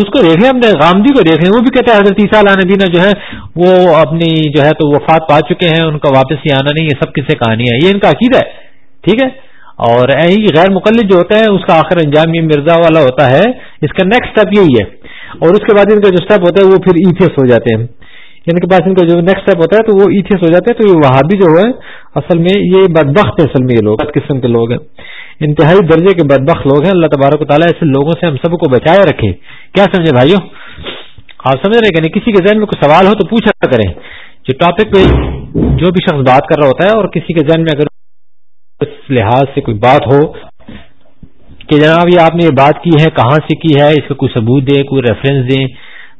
اس کو دیکھیں ہم نے گاندھی کو دیکھیں وہ بھی کہتے ہیں حضرت عیسیٰ علیہ نبینا جو ہے وہ اپنی جو ہے تو وفات پا چکے ہیں ان کا واپس ہی آنا نہیں یہ سب کسی کہانی ہے یہ ان کا عقیدہ ہے ٹھیک ہے اور غیر مقلد جو ہوتا ہے اس کا آخر انجام یہ مرزا والا ہوتا ہے اس کا نیکسٹ اسٹیپ یہی ہے اور اس کے بعد ان کا جو اسٹیپ ہوتا ہے وہ پھر ایتھیس ہو جاتے ہیں یعنی ان کے پاس ان کا جو نیکسٹ اسٹیپ ہوتا ہے تو وہ ایتھیس ہو جاتے ہیں تو یہ وہابی بھی جو ہے اصل میں یہ بدبخت ہے اصل میں یہ لوگ بد قسم کے لوگ ہیں انتہائی درجے کے بدبخ لوگ ہیں اللہ تبارک و تعالیٰ ایسے لوگوں سے ہم سب کو بچائے رکھے کیا سمجھے بھائیو آپ سمجھ رہے کہ نہیں کسی کے ذہن میں کوئی سوال ہو تو پوچھا کریں جو ٹاپک پہ جو بھی شخص بات کر رہا ہوتا ہے اور کسی کے ذہن میں اگر اس لحاظ سے کوئی بات ہو کہ جناب یہ آپ نے یہ بات کی ہے کہاں سے کی ہے اس کا کوئی ثبوت دیں کوئی ریفرنس دیں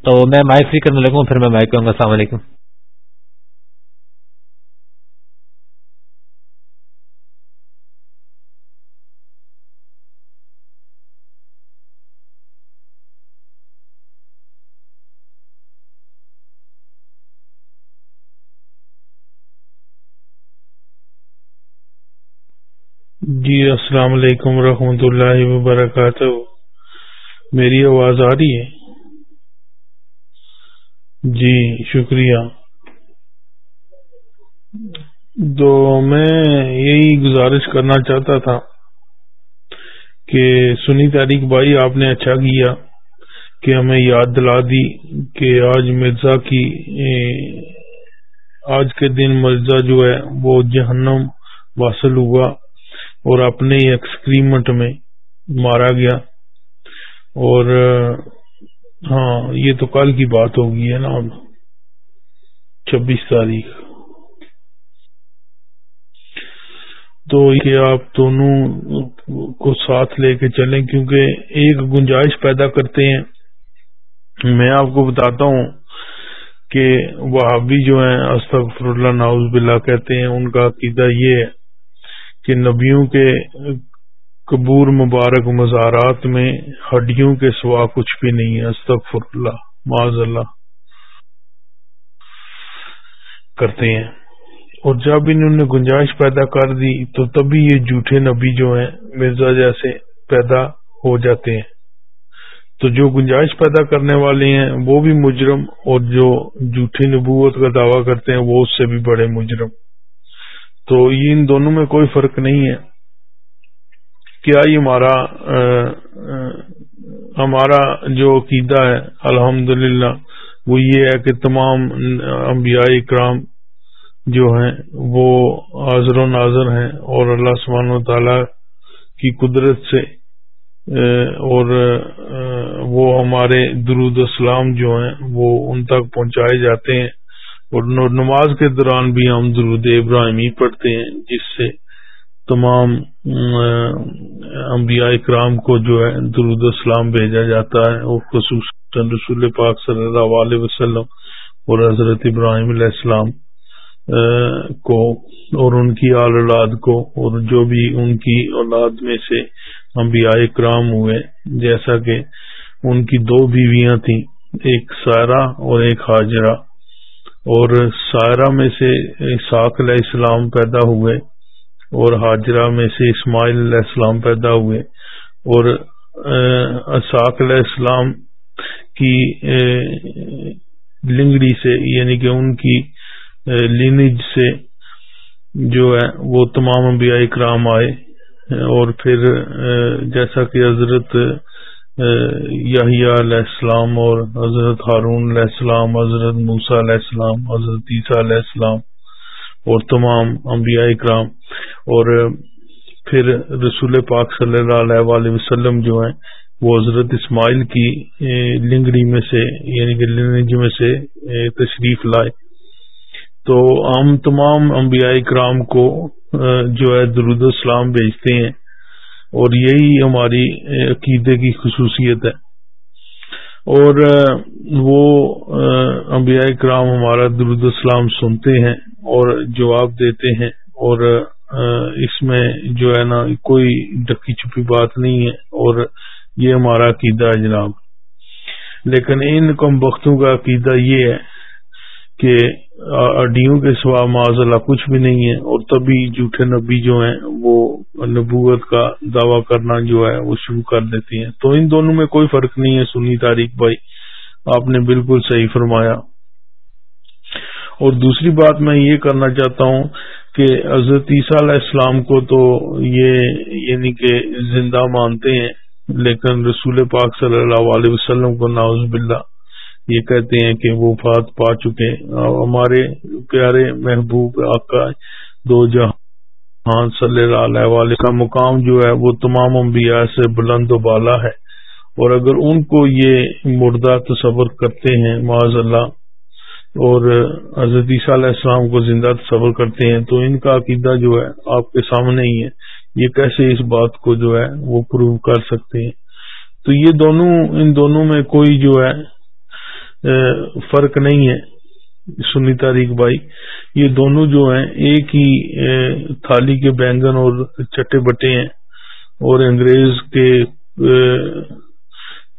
تو میں مائک فری کرنے لگوں پھر میں مائک کروں گا السلام علیکم جی السلام علیکم رحمۃ اللہ وبرکاتہ میری آواز آ رہی ہے جی شکریہ تو میں یہی گزارش کرنا چاہتا تھا کہ سنی تاریخ بھائی آپ نے اچھا کیا کہ ہمیں یاد دلا دی کہ آج مرزا کی آج کے دن مرزا جو ہے وہ جہنم واصل ہوا اور اپنے ایکسکریمنٹ میں مارا گیا اور ہاں یہ تو کل کی بات ہوگی ہے نا چھبیس تاریخ تو یہ آپ دونوں کو ساتھ لے کے چلیں کیونکہ ایک گنجائش پیدا کرتے ہیں میں آپ کو بتاتا ہوں کہ وہ جو ہیں استفر اللہ ناؤز بلا کہتے ہیں ان کا عقیدہ یہ ہے کہ نبیوں کے قبور مبارک مزارات میں ہڈیوں کے سوا کچھ بھی نہیں اللہ معذ اللہ کرتے ہیں اور جب انہوں نے گنجائش پیدا کر دی تو تبھی یہ جھوٹے نبی جو ہیں مرزا جیسے پیدا ہو جاتے ہیں تو جو گنجائش پیدا کرنے والے ہیں وہ بھی مجرم اور جو جھوٹی نبوت کا دعویٰ کرتے ہیں وہ اس سے بھی بڑے مجرم تو یہ ان دونوں میں کوئی فرق نہیں ہے کیا یہ ہمارا ہمارا جو عقیدہ ہے الحمد وہ یہ ہے کہ تمام انبیاء اکرام جو ہیں وہ حاضر و ناظر ہیں اور اللہ سبحانہ و تعالی کی قدرت سے اور وہ ہمارے درود اسلام جو ہیں وہ ان تک پہنچائے جاتے ہیں اور نماز کے دوران بھی ہم درود ابراہیمی پڑھتے ہیں جس سے تمام انبیاء اکرام کو جو ہے درود اسلام بھیجا جاتا ہے اور رسول پاک صلی اللہ علیہ وسلم اور حضرت ابراہیم علیہ السلام کو اور ان کی آل اولاد کو اور جو بھی ان کی اولاد میں سے انبیاء کرام ہوئے جیسا کہ ان کی دو بیویاں تھیں ایک سائرہ اور ایک ہاجرہ اور سائرہ میں سے اسحاق علیہ السلام پیدا ہوئے اور حاجرہ میں سے اسماعیل علیہ السلام پیدا ہوئے اور اساق علیہ السلام کی لنگڑی سے یعنی کہ ان کی لینج سے جو ہے وہ تمام انبیاء کرام آئے اور پھر جیسا کہ حضرت یحییٰ علیہ السلام اور حضرت ہارون علیہ السلام حضرت موسا علیہ السلام حضرت عیسیٰ علیہ السلام اور تمام انبیاء اکرام اور پھر رسول پاک صلی اللہ علیہ وسلم جو ہیں وہ حضرت اسماعیل کی لنگڑی میں سے یعنی کہ میں سے تشریف لائے تو ہم تمام انبیاء اکرام کو جو ہے درود اسلام بھیجتے ہیں اور یہی ہماری عقیدے کی خصوصیت ہے اور وہ انبیاء کرام ہمارا درود اسلام سنتے ہیں اور جواب دیتے ہیں اور اس میں جو ہے نا کوئی ڈکی چھپی بات نہیں ہے اور یہ ہمارا عقیدہ ہے جناب لیکن ان کم وقتوں کا عقیدہ یہ ہے کہ اڈیوں کے سوا معاذ اللہ کچھ بھی نہیں ہے اور تبھی جھوٹے نبی جو ہیں وہ نبوت کا دعویٰ کرنا جو ہے وہ شروع کر دیتے ہیں تو ان دونوں میں کوئی فرق نہیں ہے سنی تاریخ بھائی آپ نے بالکل صحیح فرمایا اور دوسری بات میں یہ کرنا چاہتا ہوں کہ عیسیٰ علیہ السلام کو تو یہ یعنی کہ زندہ مانتے ہیں لیکن رسول پاک صلی اللہ علیہ وسلم کو ناؤز باللہ یہ کہتے ہیں کہ وہ فات پا چکے اور ہمارے پیارے محبوب آقا دو جہاں صلی اللہ علیہ کا مقام جو ہے وہ تمام انبیاء سے بلند و بالا ہے اور اگر ان کو یہ مردہ تصور کرتے ہیں معاذ اللہ اور حضرت عیسیٰ علیہ السلام کو زندہ تصور کرتے ہیں تو ان کا عقیدہ جو ہے آپ کے سامنے ہی ہے یہ کیسے اس بات کو جو ہے وہ پروو کر سکتے ہیں تو یہ دونوں ان دونوں میں کوئی جو ہے فرق نہیں ہے سنی تاریخ بھائی یہ دونوں جو ہیں ایک ہی تھالی کے بینگن اور چٹے بٹے ہیں اور انگریز کے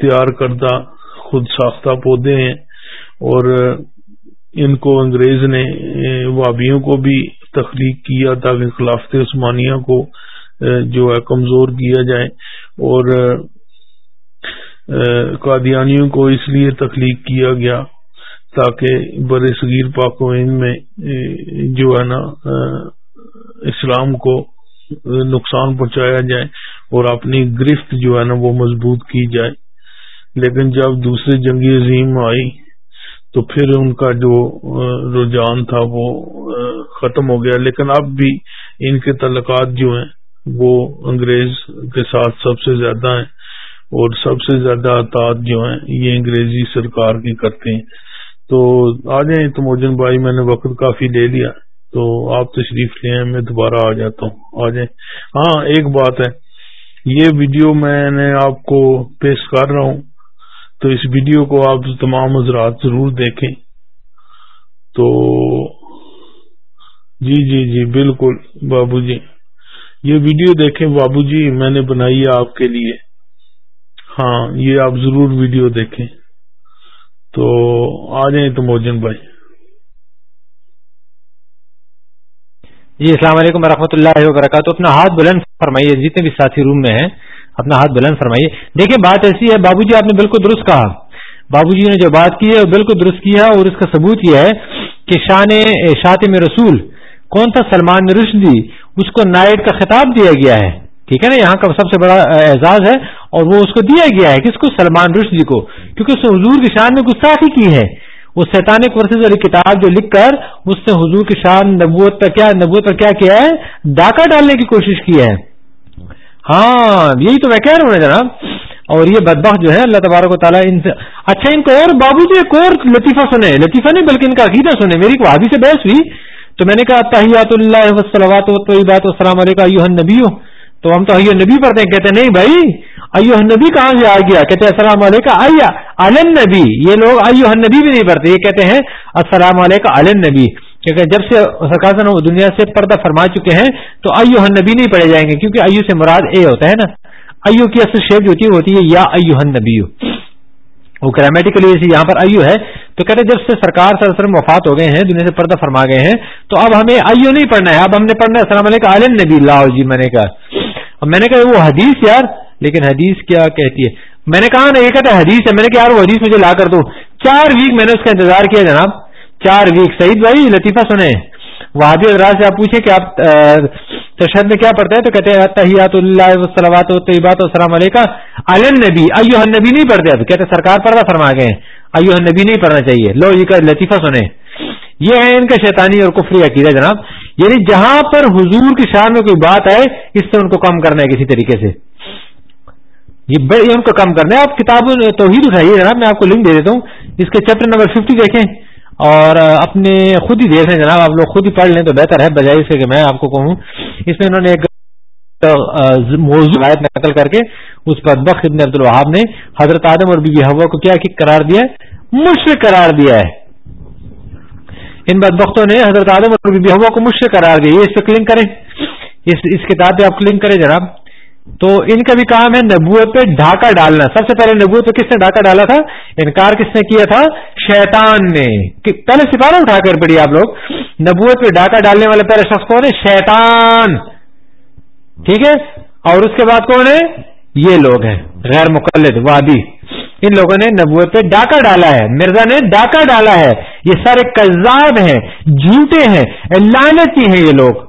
تیار کردہ خود ساختہ پودے ہیں اور ان کو انگریز نے وابیوں کو بھی تخلیق کیا تاکہ خلافت عثمانیہ کو جو ہے کمزور کیا جائے اور قادیانیوں کو اس لیے تخلیق کیا گیا تاکہ بر صغیر پاک و ان میں جو ہے نا اسلام کو نقصان پہنچایا جائے اور اپنی گرفت جو ہے نا وہ مضبوط کی جائے لیکن جب دوسری جنگی عظیم آئی تو پھر ان کا جو رجحان تھا وہ ختم ہو گیا لیکن اب بھی ان کے تعلقات جو ہیں وہ انگریز کے ساتھ سب سے زیادہ ہیں اور سب سے زیادہ اطاعت جو ہیں یہ انگریزی سرکار کی کرتے ہیں تو آ جائیں تو موجن بھائی میں نے وقت کافی لے لیا تو آپ تشریف لے ہیں میں دوبارہ آ جاتا ہوں آ جائیں ہاں ایک بات ہے یہ ویڈیو میں نے آپ کو پیش کر رہا ہوں تو اس ویڈیو کو آپ تمام حضرات ضرور دیکھیں تو جی جی جی بالکل بابو جی یہ ویڈیو دیکھیں بابو جی میں نے بنائی ہے آپ کے لیے ہاں یہ آپ ضرور ویڈیو دیکھیں تو آ جائیں تو موجن بھائی جی السلام علیکم ورحمۃ اللہ وبرکاتہ اپنا ہاتھ بلند فرمائیے جتنے بھی ساتھی روم میں ہیں اپنا ہاتھ بلند فرمائیے دیکھیں بات ایسی ہے بابو جی آپ نے بالکل درست کہا بابو جی نے جو بات کی ہے وہ بالکل درست کیا ہے اور اس کا ثبوت یہ ہے کہ شان شاطم میں رسول کون تھا سلمان رشدی اس کو نائٹ کا خطاب دیا گیا ہے ٹھیک ہے نا یہاں کا سب سے بڑا اعزاز ہے اور وہ اس کو دیا گیا ہے کس کو سلمان رشد جی کو کیونکہ اس نے حضور کی شان میں گستاخی کی ہے وہ سیتانک ورسز والی کتاب جو لکھ کر اس نے حضور کی شان نبوت پر کیا نبوت پر کیا کیا ہے ڈاکہ ڈالنے کی کوشش کی ہے ہاں یہی تو میں کہہ رہا ہوں جناب اور یہ بدبخ جو ہے اللہ تبارک و تعالیٰ ان سے اچھا ان کو اور بابو جی ایک اور لطیفہ سنے لطیفہ نہیں بلکہ ان کا عقیدہ سنے میری کو حاضی سے بحث ہوئی تو میں نے کہا تحیات اللہ وسلمات ویب و السلام علیکم نبی تو ہم تو ایو نبی پڑھتے ہیں کہتے ہیں نہیں بھائی نبی کہاں سے آ گیا کہتے ہیں السلام علیکم علن نبی یہ لوگ نبی بھی نہیں پڑھتے یہ کہتے ہیں السلام علیکم علن نبی کیونکہ جب سے سرکار دنیا سے پردہ فرما چکے ہیں تو نبی نہیں پڑھے جائیں گے کیونکہ ایو سے مراد اے ہوتا ہے نا ایو کی اصل شیپ جو ہوتی ہے ہوتی ہے یا ائو نبی وہ گرامیٹیکلی جیسے یہاں پر ایو ہے تو کہتے ہیں جب سے سرکار سر اصل وفات ہو گئے ہیں دنیا سے پردہ فرما گئے ہیں تو اب ہمیں ایو نہیں پڑھنا ہے اب ہم نے پڑھنا ہے السلام علیکم عالم نبی اللہ جی میں نے کہا اور میں نے کہا وہ حدیث یار لیکن حدیث کیا کہتی ہے میں نے کہا نا یہ کہتے حدیث ہے میں نے کہا یار وہ حدیث مجھے لا کر دو چار ویک میں نے اس کا انتظار کیا جناب چار ویک سعید بھائی لطیفہ سنیں وادی حضرات سے آپ پوچھیں کہ آپ تشدد میں کیا پڑھتے ہیں تو کہتے ہیں تحیات اللہ وسلامات و طیبات السلام علیکم علم نبی نبی نہیں پڑھتے اب کہتے سرکار پڑھا فرما گئے نبی نہیں پڑھنا چاہیے لو یہ لطیفہ سنیں یہ ہے ان کا شیطانی اور کفری عقیدہ جناب یعنی جہاں پر حضور کی شان میں کوئی بات آئے اس سے ان کو کم کرنا ہے کسی طریقے سے جی، یہ ان کو کم کرنا ہے آپ کتاب تو ہی دکھائیے جناب میں آپ کو لنک دے دیتا ہوں اس کے چیپٹر نمبر ففٹی دیکھیں اور اپنے خود ہی دیکھ لیں جناب آپ لوگ خود ہی پڑھ لیں تو بہتر ہے بجائے سے کہ میں آپ کو کہوں اس میں انہوں نے ایک موضوع قتل کر کے اس پر بخش عبد الوہاب نے حضرت آدم اور بی بی ہوا کو کیا قرار دیا ہے مشرق قرار دیا ہے ان بدبختوں نے حضرت آدم اور بی ہوا کو مشکل قرار دیا یہ اس پہ کلنک کریں اس اس کتاب پہ آپ کلنگ کریں جناب تو ان کا بھی کام ہے نبوت پہ ڈھاکہ ڈالنا سب سے پہلے نبوت پہ کس نے ڈھاکہ ڈالا تھا انکار کس نے کیا تھا شیطان نے پہلے سپارہ اٹھا کر پڑی آپ لوگ نبوت پہ ڈھاکہ ڈالنے والے پہلے شخص کون ہے شیطان ٹھیک ہے اور اس کے بعد کون ہے یہ لوگ ہیں غیر مقلد وادی ان لوگوں نے نبوت پہ ڈاکہ ڈالا ہے مرزا نے ڈاکہ ڈالا ہے یہ سارے کزاب ہیں جھوٹے ہیں لانتی ہیں یہ لوگ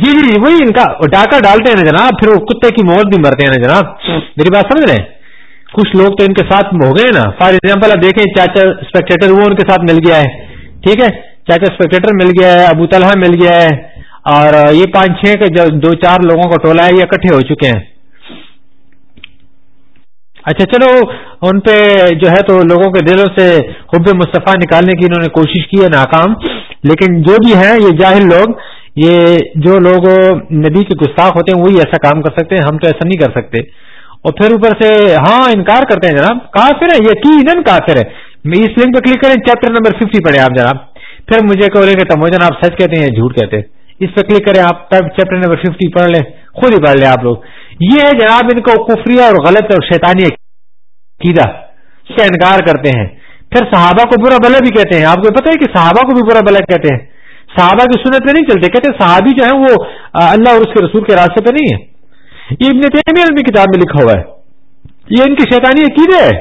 جی جی جی وہی ان کا ڈاکہ ڈالتے ہیں نا جناب پھر وہ کتے کی موت بھی مرتے ہیں نا جناب میری بات سمجھ رہے ہیں کچھ لوگ تو ان کے ساتھ ہو گئے نا فار ایگزامپل آپ دیکھیں چاچا اسپیکٹریٹر وہ ان کے ساتھ مل گیا ہے ٹھیک ہے چاچا اسپیکٹریٹر مل گیا ہے ابو تلحا مل گیا ہے اور یہ پانچ چھ کے دو چار لوگوں کا ٹولہ ہے یہ اکٹھے ہو چکے ہیں اچھا چلو ان پہ جو ہے تو لوگوں کے دلوں سے حب مصطفیٰ نکالنے کی انہوں نے کوشش کی ہے ناکام لیکن جو بھی ہے یہ جاہل لوگ یہ جو لوگ نبی کے گستاخ ہوتے ہیں وہی ایسا کام کر سکتے ہیں ہم تو ایسا نہیں کر سکتے اور پھر اوپر سے ہاں انکار کرتے ہیں جناب کافر ہے یہ کی نا کہافر ہے اس لنک پہ کلک کریں چیپٹر نمبر ففٹی پڑھے آپ جناب پھر مجھے کہ سچ کہتے ہیں یا جھوٹ کہتے ہیں اس پہ کلک کریں آپ چیپٹر نمبر ففٹی پڑھ لیں خود ہی پڑھ لیں آپ لوگ یہ ہے جناب ان کو کفری اور غلط اور شیطانی عقیدہ سے انکار کرتے ہیں پھر صحابہ کو برا بلا بھی کہتے ہیں آپ کو پتہ ہے کہ صحابہ کو بھی برا بلا کہتے ہیں صحابہ کی سنت پہ نہیں چلتے کہتے صحابی جو ہیں وہ اللہ اور اس کے رسول کے راستے پہ نہیں ہے یہ ابن کتاب میں لکھا ہوا ہے یہ ان کی شیطانی عقیدہ ہے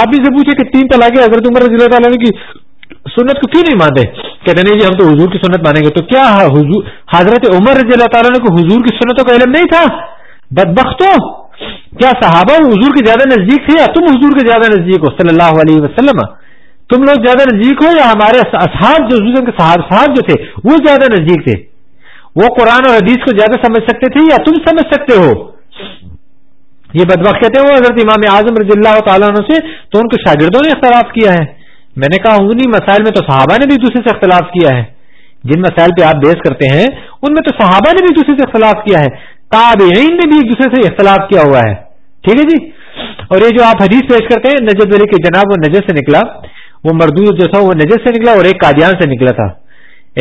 آپ بھی سے پوچھے کہ تین طلاق حضرت عمر رضی اللہ تعالیٰ کی سنت کو کیوں نہیں مانتے کہتے نہیں جی ہم تو حضور کی سنت مانیں گے تو کیا حضرت عمر رضی اللہ تعالیٰ کو حضور کی سنتوں کا علم نہیں تھا بدبختوں کیا صحابہ حضور کے زیادہ نزدیک تھے یا تم حضور کے زیادہ نزدیک ہو صلی اللہ علیہ وسلم تم لوگ زیادہ نزدیک ہو یا ہمارے اصحاب جو حضور کے صحاب صحاب جو تھے وہ زیادہ نزدیک تھے وہ قرآن اور حدیث کو زیادہ سمجھ سکتے تھے یا تم سمجھ سکتے ہو یہ بدبخ کہتے ہو حضرت امام اعظم رضی اللہ تعالیٰ عنہ سے تو ان کے شاگردوں نے اختلاف کیا ہے میں نے کہا مسائل میں تو صحابہ نے بھی دوسرے سے اختلاف کیا ہے جن مسائل پہ آپ بیس کرتے ہیں ان میں تو صحابہ نے بھی دوسرے سے اختلاف کیا ہے تابعین نے بھی ایک دوسرے سے اختلاف کیا ہوا ہے ٹھیک ہے جی اور یہ جو آپ حدیث پیش کرتے ہیں نجد کے جناب وہ نجر سے نکلا وہ مردو جو تھا وہ نجر سے نکلا اور ایک سے نکلا تھا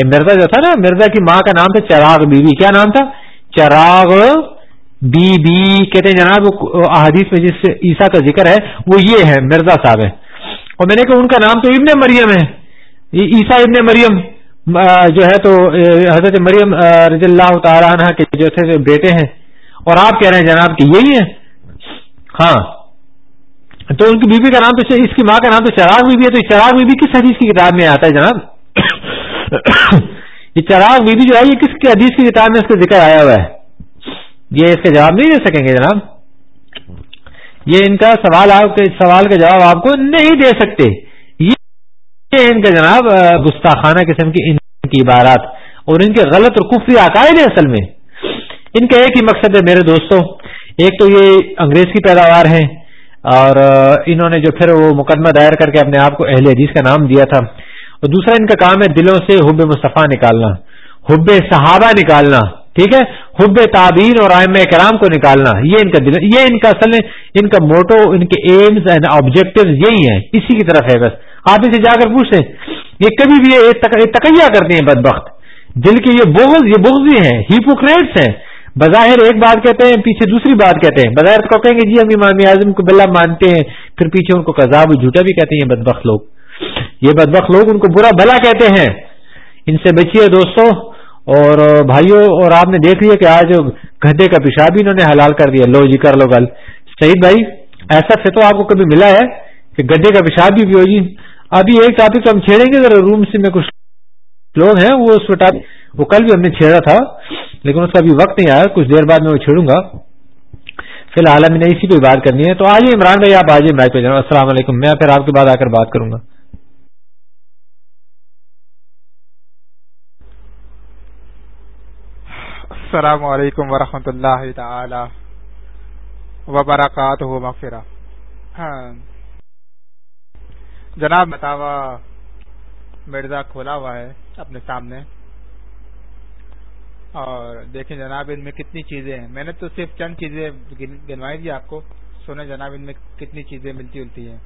مرزا جو تھا نا مرزا کی ماں کا نام تھا چراغ بی بی کیا نام تھا چراغ بی بی کہتے ہیں جناب احادیث میں جس عیسا کا ذکر ہے وہ یہ ہے مرزا صاحب ہے اور میں نے کہا ان کا نام تو ابن مریم ہے یہ عیسا ابن مریم جو ہے تو حضرت مریم رضی اللہ تعالیٰ عنہ کے جو تھے بیٹے ہیں اور آپ کہہ رہے ہیں جناب کہ یہی ہاں تو ان کی بیوی کا نام تو اس کی ماں کا نام تو چراغ بی ہے تو چراغ بیوی کس حدیث کی کتاب میں آتا ہے جناب یہ چراغ بی جو ہے یہ کس حدیث کی کتاب میں اس کا ذکر آیا ہوا ہے یہ اس کا جواب نہیں دے سکیں گے جناب یہ ان کا سوال آپ کے سوال کا جواب آپ کو نہیں دے سکتے یہ ان کا جناب گستاخانہ قسم کی ان کی عبارات اور ان کے غلط اور کفری عقائد ہیں اصل میں ان کا ایک ہی مقصد ہے میرے دوستوں ایک تو یہ انگریز کی پیداوار ہیں اور انہوں نے جو پھر وہ مقدمہ دائر کر کے اپنے آپ کو اہل حدیث کا نام دیا تھا اور دوسرا ان کا کام ہے دلوں سے حب مصطفیٰ نکالنا حب صحابہ نکالنا ٹھیک ہے حب تعبین اور آئم کرام کو نکالنا یہ ان کا دل یہ ان کا اصل ان کا موٹو ان کے ایمز اینڈ آبجیکٹو یہی ہیں اسی کی طرف ہے بس آپ اسے جا کر پوچھیں یہ کبھی بھی تکیا کرتے ہیں بدبخت دل کے یہ بغض یہ بغضی ہیں ہیپوکریٹس ہیں بظاہر ایک بات کہتے ہیں پیچھے دوسری بات کہتے ہیں بظاہر کہیں گے جی ہم امام اعظم کو بلا مانتے ہیں پھر پیچھے ان کو و جھوٹا بھی کہتے ہیں بد بخت لوگ یہ بد بخت لوگ ان کو برا بلا کہتے ہیں ان سے بچیے دوستوں اور بھائیوں اور آپ نے دیکھ لیا کہ آج گڈھے کا پیشاب انہوں نے حلال کر دیا لو جی کر لو گل سعید بھائی ایسا تو آپ کو کبھی ملا ہے کہ گڈھے کا پیشاب بھی پیو جی ابھی ایک ٹاپک ہم چھیڑیں گے روم سے میں کچھ لوگ ہیں وہ اس وہ کل بھی ہم نے چھیڑا تھا لیکن اس کا ابھی وقت نہیں آیا کچھ دیر بعد میں وہ چھیڑوں گا فی الحال ہم نے اسی پہ بات کرنی ہے تو آج عمران بھائی آپ آج میچ پہ جانا السلام علیکم میں پھر آپ کے بعد آ کر بات کروں گا السلام علیکم ورحمۃ اللہ تعالی مغفرہ ہاں جناب بتاوا مرزا کھولا ہوا ہے اپنے سامنے اور دیکھیں جناب ان میں کتنی چیزیں ہیں میں نے تو صرف چند چیزیں گنوائی دی آپ کو سنیں جناب ان میں کتنی چیزیں ملتی جلتی ہیں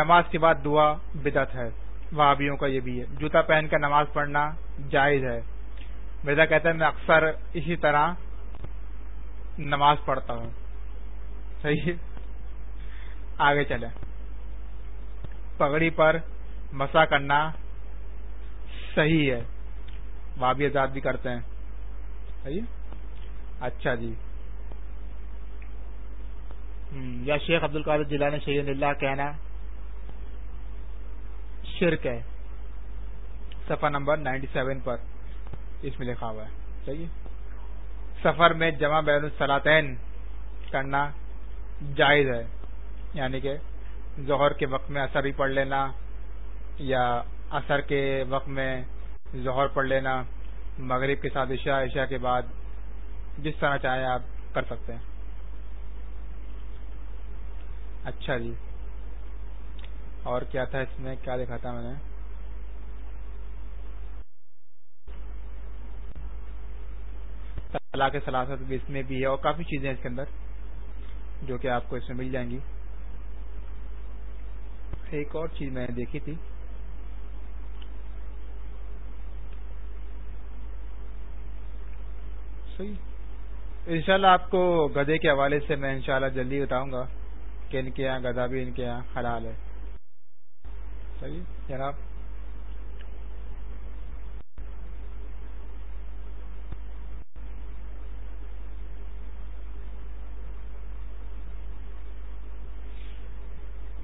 نماز کے بعد دعا بدت ہے وہابیوں کا یہ بھی ہے جوتا پہن کر نماز پڑھنا جائز ہے مرزا کہتا ہے میں اکثر اسی طرح نماز پڑھتا ہوں صحیح آگے چلیں پگڑی پر مسا کرنا صحیح ہے بھی آزاد کرتے ہیں اچھا جی یا شیخ عبد القادر شہید نے کہنا شرک ہے سفر نمبر نائنٹی سیون پر اس میں لکھا ہوا ہے سفر میں جمع بین الصلاطین کرنا جائز ہے یعنی کہ ظہر کے وقت میں اثر بھی پڑھ لینا یا اثر کے وقت میں ظہر پڑھ لینا مغرب کے ساتھ عشاء عشاء کے بعد جس طرح چاہیں آپ کر سکتے ہیں اچھا جی اور کیا تھا اس میں کیا دیکھا تھا میں نے طلاق سلاست سلاثت بھی اس میں بھی ہے اور کافی چیزیں ہیں اس کے اندر جو کہ آپ کو اس میں مل جائیں گی سے ایک اور چیز میں نے دیکھی تھی صحیح انشاءاللہ آپ کو گدے کے حوالے سے میں انشاءاللہ جلدی بتاؤں گا کہ ان کے یہاں گدا بھی ان کے یہاں حلال ہے صحیح جناب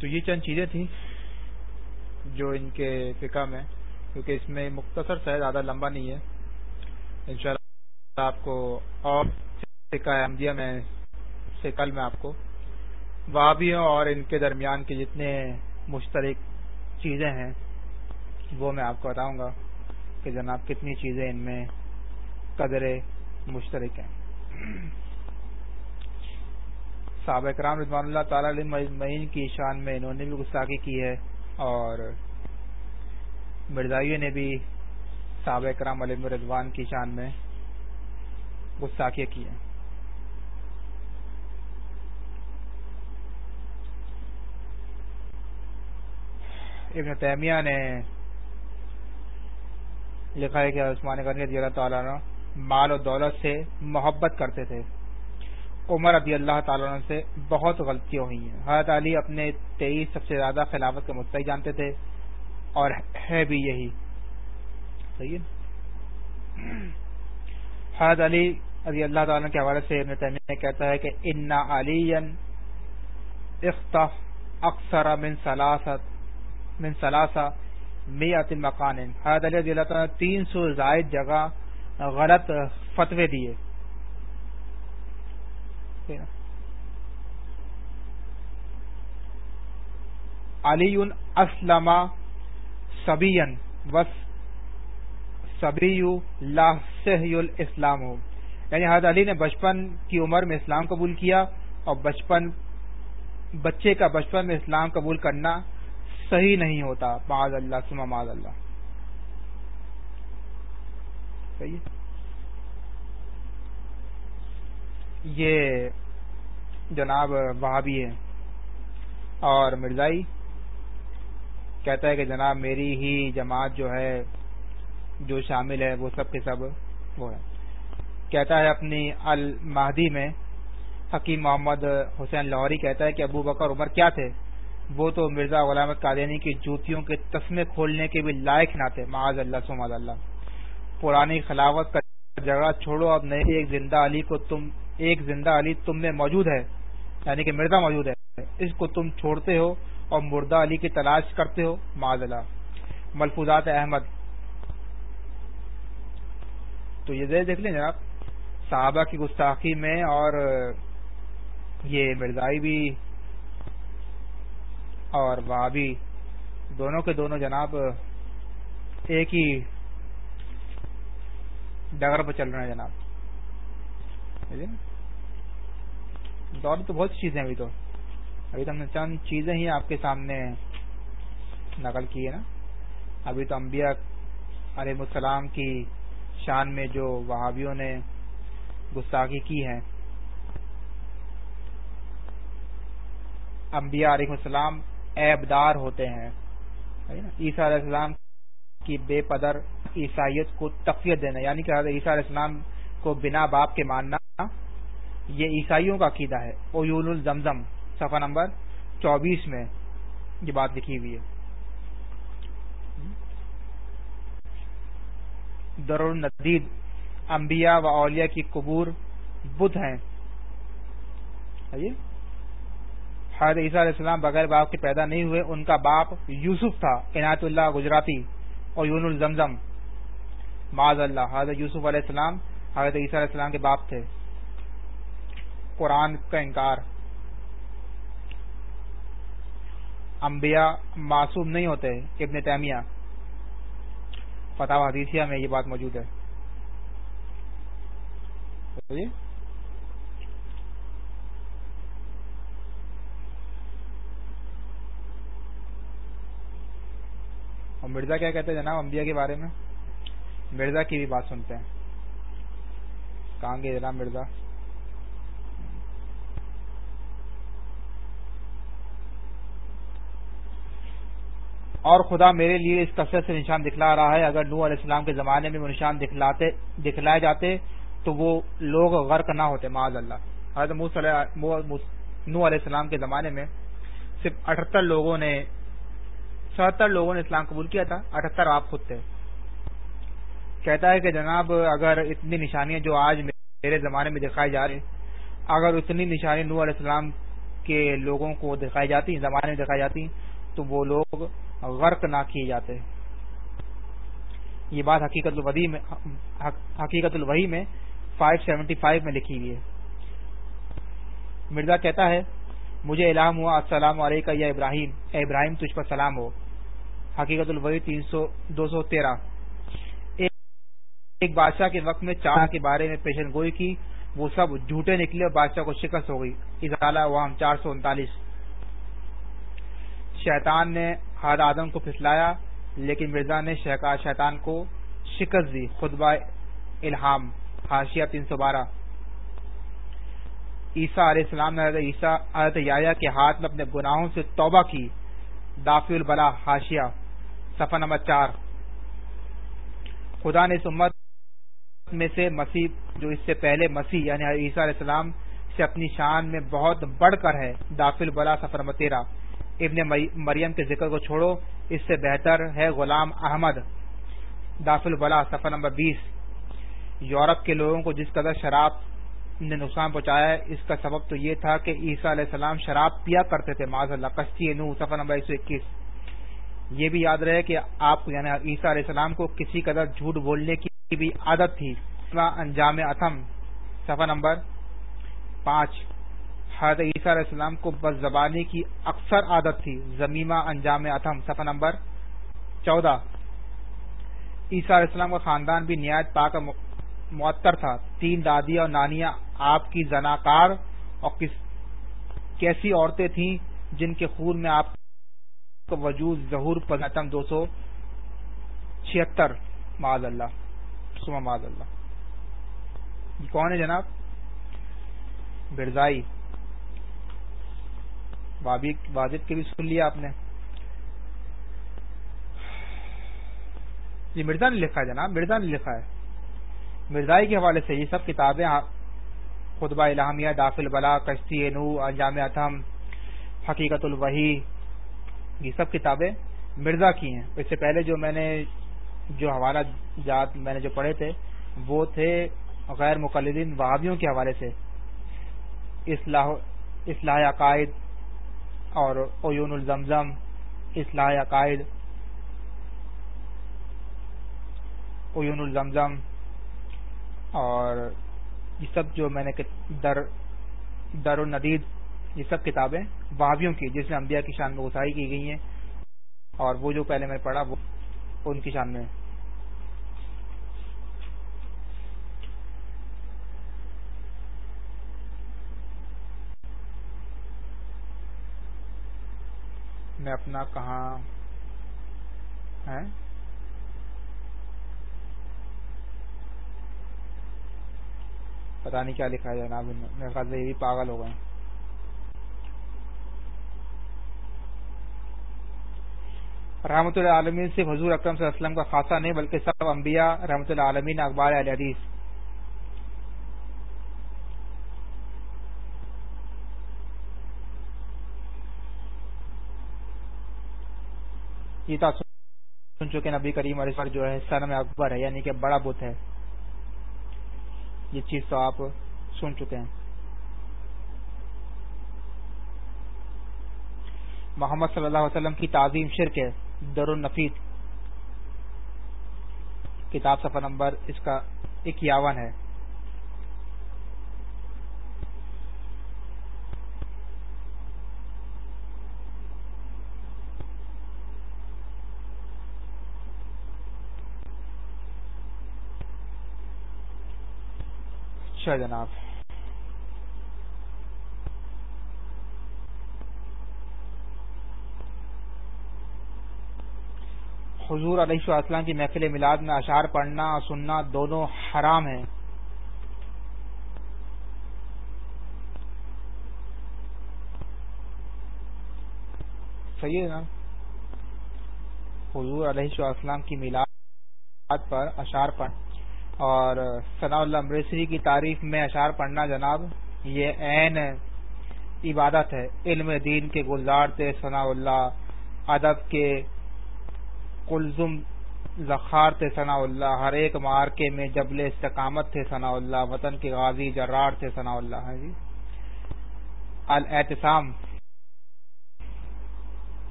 تو یہ چند چیزیں تھیں جو ان کے فقہ میں کیونکہ اس میں مختصر شاید زیادہ لمبا نہیں ہے ان شاء اللہ آپ کو اور فقہ میں سے کل میں آپ کو وابیوں اور ان کے درمیان کے جتنے مشترک چیزیں ہیں وہ میں آپ کو بتاؤں گا کہ جناب کتنی چیزیں ان میں قدرے مشترک ہیں صحابہ کرام رضوان اللہ تعالی علیہ مجمعین کی شان میں انہوں نے بھی گستاخی کی ہے اور مرزائیوں نے بھی صحابہ کرام علیہ رضوان کی شان میں گستاخی کی ہے ابن تیمیہ نے لکھا ہے کہ عثمان غنیضی اللہ تعالیٰ مال و دولت سے محبت کرتے تھے عمر رضی اللہ تعالیٰ عنہ سے بہت غلطیاں ہوئی ہیں حضرت علی اپنے تیئیس سب سے زیادہ خلافت کے مستحق جانتے تھے اور ہے بھی یہی صحیح حضرت علی رضی اللہ تعالیٰ کے حوالے سے ابن کہتا ہے کہ انا علی اختف اکثر بنثلاثہ میتم مکان حضرت علی رضی اللہ تعالیٰ نے تین سو زائد جگہ غلط فتوے دیے علی اسلم سبین وس اسلام یعنی حضرت علی نے بچپن کی عمر میں اسلام قبول کیا اور بچپن بچے کا بچپن میں اسلام قبول کرنا صحیح نہیں ہوتا معذ اللہ سما معذ اللہ صحیح یہ جناب ہے اور مرزائی کہتا ہے کہ جناب میری ہی جماعت جو ہے جو شامل ہے وہ سب کے سب وہ ہے ہے کہتا اپنی المہدی میں حکیم محمد حسین لاہوری کہتا ہے کہ ابو بکر عمر کیا تھے وہ تو مرزا غلام قادینی کی جوتیوں کے تسمے کھولنے کے بھی لائق نہ تھے معاذ اللہ سماد اللہ پرانی خلاوت کا جگہ چھوڑو اب نئے ایک زندہ علی کو تم ایک زندہ علی تم میں موجود ہے یعنی کہ مردہ موجود ہے اس کو تم چھوڑتے ہو اور مردہ علی کی تلاش کرتے ہو معذلہ ملفوظات احمد تو یہ دیکھ لیں جناب صحابہ کی گستاخی میں اور یہ مرزائی بھی اور بابی دونوں کے دونوں جناب ایک ہی ڈگر پہ چل رہے ہیں جناب دور تو بہت سی چیزیں ابھی تو ابھی تو ہم نے چند چیزیں ہی آپ کے سامنے نقل کی ہے نا ابھی تو انبیاء علیہ السلام کی شان میں جو وہابیوں نے گستاخی کی ہے انبیاء علیہ السلام دار ہوتے ہیں عیسیٰ علیہ السلام کی بے پدر عیسائیت کو تقویت دینا یعنی کہ عیسیٰ علیہ السلام کو بنا باپ کے ماننا یہ عیسائیوں کا عقیدہ ہے اویون الزمزم صفحہ نمبر چوبیس میں یہ بات لکھی ہوئی ہے الندید انبیاء و اولیاء کی قبور بدھ ہیں حضرت عیسیٰ علیہ السلام بغیر باپ کے پیدا نہیں ہوئے ان کا باپ یوسف تھا عنایت اللہ گجراتی اور یون الزمزم معذ اللہ حضرت یوسف علیہ السلام حضرت عیسیٰ علیہ السلام کے باپ تھے قرآن کا انکار انبیاء معصوم نہیں ہوتے ابن تیمیہ فتح حدیثیہ میں یہ بات موجود ہے جی۔ اور مرزا کیا کہتے ہیں جناب امبیا کے بارے میں مرزا کی بھی بات سنتے ہیں کہاں گے جناب مرزا اور خدا میرے لیے اس کثرت سے نشان دکھلا رہا ہے اگر نور علیہ السلام کے زمانے میں وہ نشان دکھلاتے دکھلائے جاتے تو وہ لوگ غرق نہ ہوتے معاذ اللہ حضرت نو علیہ السلام کے زمانے میں صرف ستہتر لوگوں نے اسلام قبول کیا تھا اٹھہتر آپ خود تھے کہتا ہے کہ جناب اگر اتنی نشانیاں جو آج میرے زمانے میں دکھائی جا رہی اگر اتنی نشانی نور علیہ السلام کے لوگوں کو دکھائی جاتی زمانے میں دکھائی جاتی تو وہ لوگ غرق نہ کیے جاتے یہ بات حقیقت الوحی میں حقیقت الوحی میں 575 میں لکھی ہوئی ہے مرزا کہتا ہے مجھے الام ہوا السلام علیکم ابراہیم اے ابراہیم تجھ پر سلام ہو حقیقت الوحی ایک بادشاہ کے وقت میں چار کے بارے میں پیشن گوئی کی وہ سب جھوٹے نکلے اور بادشاہ کو شکست ہو گئی اضالہ وام چار سو انتالیس شیطان نے ہر آدم کو پھسلایا لیکن مرزا نے شہکار شیطان کو شکست دی خطبہ الہام حاشیہ تین سو بارہ عیسیٰ علیہ السلام نے حضرت علطیا کے ہاتھ میں اپنے گناہوں سے توبہ کی دافی البلا حاشیہ صفحہ نمبر چار خدا نے اس امت میں سے مسیح جو اس سے پہلے مسیح یعنی عیسیٰ علیہ السلام سے اپنی شان میں بہت بڑھ کر ہے دافی البلا سفر نمبر تیرہ ابن مریم کے ذکر کو چھوڑو اس سے بہتر ہے غلام احمد البلا نمبر بیس یورپ کے لوگوں کو جس قدر شراب نے نقصان پہنچایا ہے اس کا سبب تو یہ تھا کہ عیسیٰ علیہ السلام شراب پیا کرتے تھے معذ اللہ کشتی نو صفحہ نمبر ایک سو اکیس یہ بھی یاد رہے کہ آپ کو یعنی عیسیٰ علیہ السلام کو کسی قدر جھوٹ بولنے کی بھی عادت تھی انجام اتم سفر نمبر پانچ حضرت عیسیٰ علیہ السلام کو بس زبانی کی اکثر عادت تھی زمیمہ انجام اتم صفحہ نمبر چودہ عیسیٰ علیہ السلام کا خاندان بھی نہایت پاک معطر تھا تین دادی اور نانیاں آپ کی زناکار اور اور کیسی عورتیں تھیں جن کے خون میں آپ کا وجود ظہور دو سو چھتر جناب برزائی واجد کے بھی سن لیا آپ نے مرزا نے لکھا ہے جناب مرزا نے لکھا ہے مرزا کے حوالے سے یہ سب کتابیں خطبہ الہامیہ داخل بلا کشتی نو الجام اتم حقیقت الوحی یہ سب کتابیں مرزا کی ہیں اس سے پہلے جو میں نے جو حوالہ جات میں نے جو پڑھے تھے وہ تھے غیر مقلدین وہابیوں کے حوالے سے اصلاح اصلاح عقائد اور اویون الزمزم اصلاح عقائد اویون الزمزم اور یہ سب جو میں نے در در الندید یہ سب کتابیں باویوں کی جس میں انبیاء کی شان میں اسی کی گئی ہیں اور وہ جو پہلے میں پڑھا وہ ان کی شان میں میں اپنا کہاں پتا نہیں کیا لکھا جائے میرے سے یہ بھی پاگل ہو گئے رحمت اللہ عالمین صرف حضور اکرم صلی اللہ علیہ وسلم کا خاصہ نہیں بلکہ انبیاء رحمت رحمۃ اللہ عالمین اخبار یہ تو سن چکے نبی کریم جو ہے سر میں اکبر ہے یعنی کہ بڑا بت ہے یہ چیز تو آپ سن چکے ہیں محمد صلی اللہ علیہ وسلم کی تعظیم شرک ہے در النفید کتاب سفر نمبر اس کا اکیاون ہے اچھا جناب حضور علیہ السلام کی محفل میلاد میں اشعار پڑھنا اور سننا دونوں حرام ہیں صحیح ہے نا حضور علیہ السلام کی میلاد پر اشار پڑھنا اور ثناء اللہ امریسری کی تعریف میں اشعار پڑھنا جناب یہ عین عبادت ہے علم دین کے گلزار تھے ثناء اللہ ادب کے کلزم زخار تھے ثناء اللہ ہر ایک مارکے میں جبل استقامت تھے ثناء اللہ وطن کے غازی جرار تھے ثناء اللہ ہاں جی الحتسام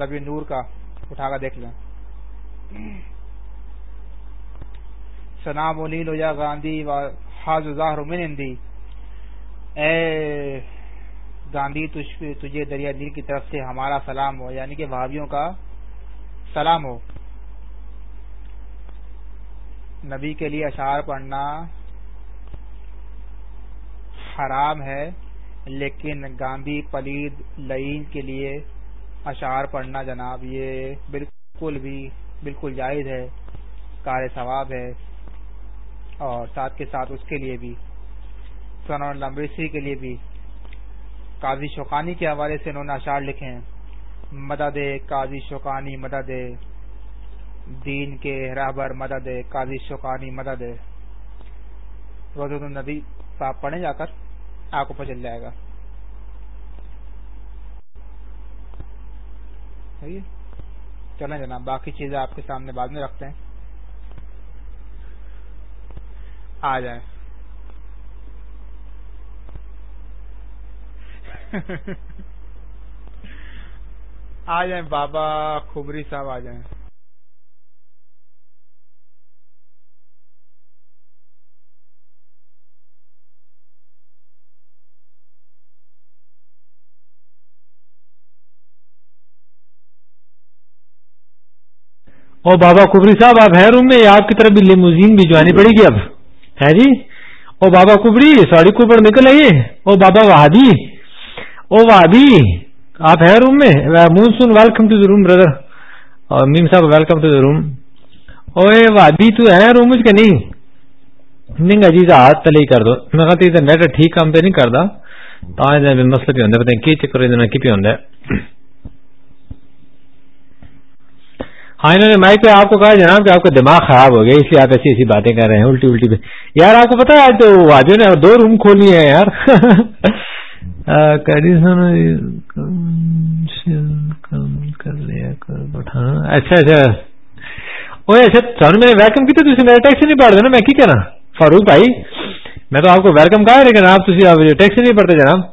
ربی نور کا اٹھا کر دیکھ لیں سلام یا گاندھی و حاض ظاہر اے گاندھی تجھے دریا دل کی طرف سے ہمارا سلام ہو یعنی کہ بھابھیوں کا سلام ہو نبی کے لیے اشعار پڑھنا حرام ہے لیکن گاندھی پلید لئین کے لیے اشعار پڑھنا جناب یہ بالکل بھی بالکل جائز ہے کار ثواب ہے اور ساتھ کے ساتھ اس کے لیے بھی سنارشری کے لیے بھی قاضی شوقانی کے حوالے سے انہوں نے اشعار لکھے ہیں مدد قاضی شوقانی مدد دین کے رہبر مدد قاضی شوقانی مدد دے روز صاحب ندی جا کر آپ کو پچل جائے گا چلیں جناب باقی چیزیں آپ کے سامنے بعد میں رکھتے ہیں آ جائیں آ جائیں بابا خبری صاحب آ جائیں اور بابا کبری صاحب آپ روم میں آپ کی طرف بھی لیموزین بھی جوانی پڑے گی اب ہے جی او بابا کبری سوری کوبڑ نکل آئیے او بابا وادی او وادی آپ ہے روم میں monsoon welcome to the room brother اور میم صاحب ویلکم ٹو دا روم او اے وادی تو ہے روم مجھ کے نہیں نہیں جی ہاتھ تلے ہی کر دو میں کہتا نیٹ ٹھیک کام پہ نہیں کر دا تو آئے دیں بھی مسئلہ پہ ہوندے پہتے ہیں کی چکر ہوندے پہ ہوندے ہاں انہوں نے مائک پہ آپ کو کہا جناب کہ آپ کا دماغ خراب ہو گیا اس لیے آپ ایسی ایسی باتیں کر رہے ہیں الٹی الٹی پہ یار آپ کو پتا ہے تو واجو نے دو روم یار اچھا اچھا, اچھا، پڑتا نا میں کی کہنا فاروق بھائی میں تو آپ کو ویلکم کہا لیکن آپ ٹیکسی نہیں پڑھتے جناب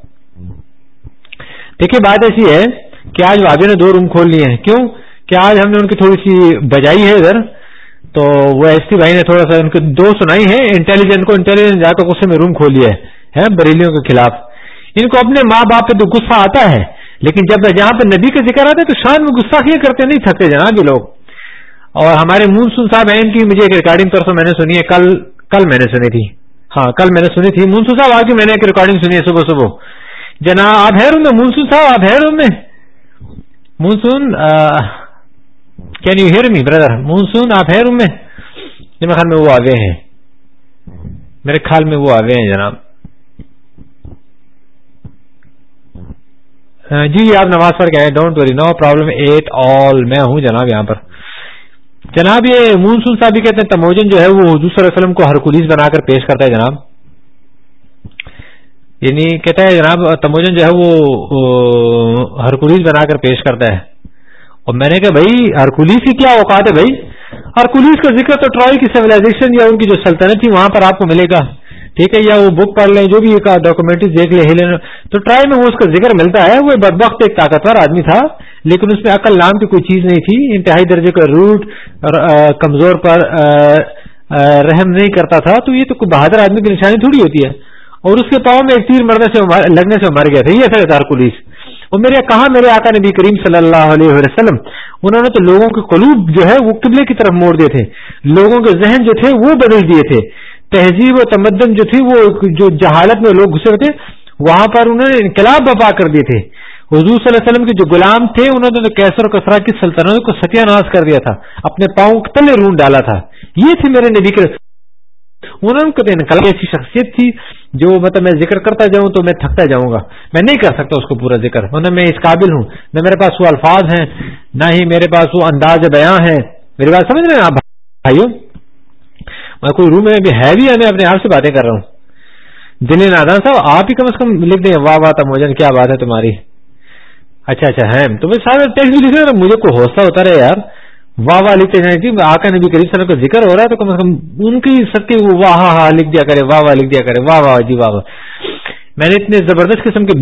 دیکھیے بات ایسی ہے کہ آج واجو نے دو روم کھول لیے ہیں کیوں کہ آج ہم نے ان کی تھوڑی سی بجائی ہے ادھر تو وہ ایس ٹی بھائی نے تھوڑا سا ان کی دو سنائی ہے انٹیلیجنٹ کو انٹیلیجنٹ جا کر غصے میں روم کھولی ہے بریلیوں کے خلاف ان کو اپنے ماں باپ پہ تو غصہ آتا ہے لیکن جب جہاں پہ نبی کا ذکر آتا ہے تو شان میں غصہ کیا کرتے نہیں تھکتے جناب یہ لوگ اور ہمارے مونسون صاحب ہیں ان کی مجھے ایک ریکارڈنگ طور تھی ہاں کل میں نے سنی تھی مونسون صاحب آج میں نے ایک ریکارڈنگ سنی ہے صبح صبح جناب آپ ہے روم میں مونسون صاحب آپ ہے روم میں monsoon can you hear me brother monsoon آپ ہے میرے خیال میں وہ آگے ہیں میرے خیال میں وہ آگے ہیں جناب جی آپ نماز نواز پڑھے don't worry no problem at all میں ہوں جناب یہاں پر جناب یہ مونسون صاحب بھی کہتے ہیں تموجن جو ہے وہ حضور صلی اللہ علیہ وسلم ہر کلیز بنا کر پیش کرتا ہے جناب یعنی کہتا ہے جناب تموجن جو ہے وہ ہر کلیز بنا کر پیش کرتا ہے اور میں نے کہا بھائی ہرکولیس کی کیا اوقات ہے بھائی ہرکولیس کا ذکر تو ٹرائی کی سیوائزیشن یا ان کی جو سلطنت تھی وہاں پر آپ کو ملے گا ٹھیک ہے یا وہ بک پڑھ لیں جو بھی ڈاکومینٹری دیکھ لیں ہلے تو ٹرائی میں وہ اس کا ذکر ملتا ہے وہ بد ایک طاقتور آدمی تھا لیکن اس میں عقل نام کی کوئی چیز نہیں تھی انتہائی درجے کا روٹ کمزور پر رحم نہیں کرتا تھا تو یہ تو کوئی بہادر آدمی کی نشانی تھوڑی ہوتی ہے اور اس کے پاؤں میں ایک تیر مرنے سے لگنے سے مر گیا تھا یہ سر ادار اور میرے کہا میرے آقا نبی کریم صلی اللہ علیہ وسلم انہوں نے تو لوگوں کے قلوب جو ہے وہ قبلے کی طرف موڑ دیے تھے لوگوں کے ذہن جو تھے وہ بدل دیے تھے تہذیب و تمدن جو تھی وہ جو جہالت میں لوگ گھسے تھے وہاں پر انہوں نے انقلاب بپا کر دیے تھے حضور صلی اللہ علیہ وسلم کے جو غلام تھے انہوں نے کیسر و کسرا کی سلطنت کو ستیہ ناز کر دیا تھا اپنے پاؤں کو تلے رون ڈالا تھا یہ تھے میرے نبی کے انہوں نے ایسی شخصیت تھی جو مطلب میں ذکر کرتا جاؤں تو میں تھکتا جاؤں گا میں نہیں کر سکتا اس کو پورا ذکر میں اس قابل ہوں نہ میرے پاس وہ الفاظ ہیں نہ ہی میرے پاس وہ انداز بیاں ہیں میری بات سمجھ رہے ہیں آپ میں کوئی روم میں ہے بھی میں اپنے آپ سے باتیں کر رہا ہوں دلی نادان صاحب آپ ہی کم از کم لکھ دیں واہ واہ تموجن کیا بات ہے تمہاری اچھا اچھا ہے تو میں سارے ٹیکسٹ بھی لکھ رہے مجھے کوئی حوصلہ ہوتا رہے یار واہ واہ لکھتے جائیں جی کریم صلی اللہ علیہ قریب سر ذکر ہو رہا ہے تو کم از کم ان کی سب کے وہ لکھ دیا کرے واہ واہ لکھ دیا کرے واہ واہ جی واہ میں نے اتنے زبردست قسم کے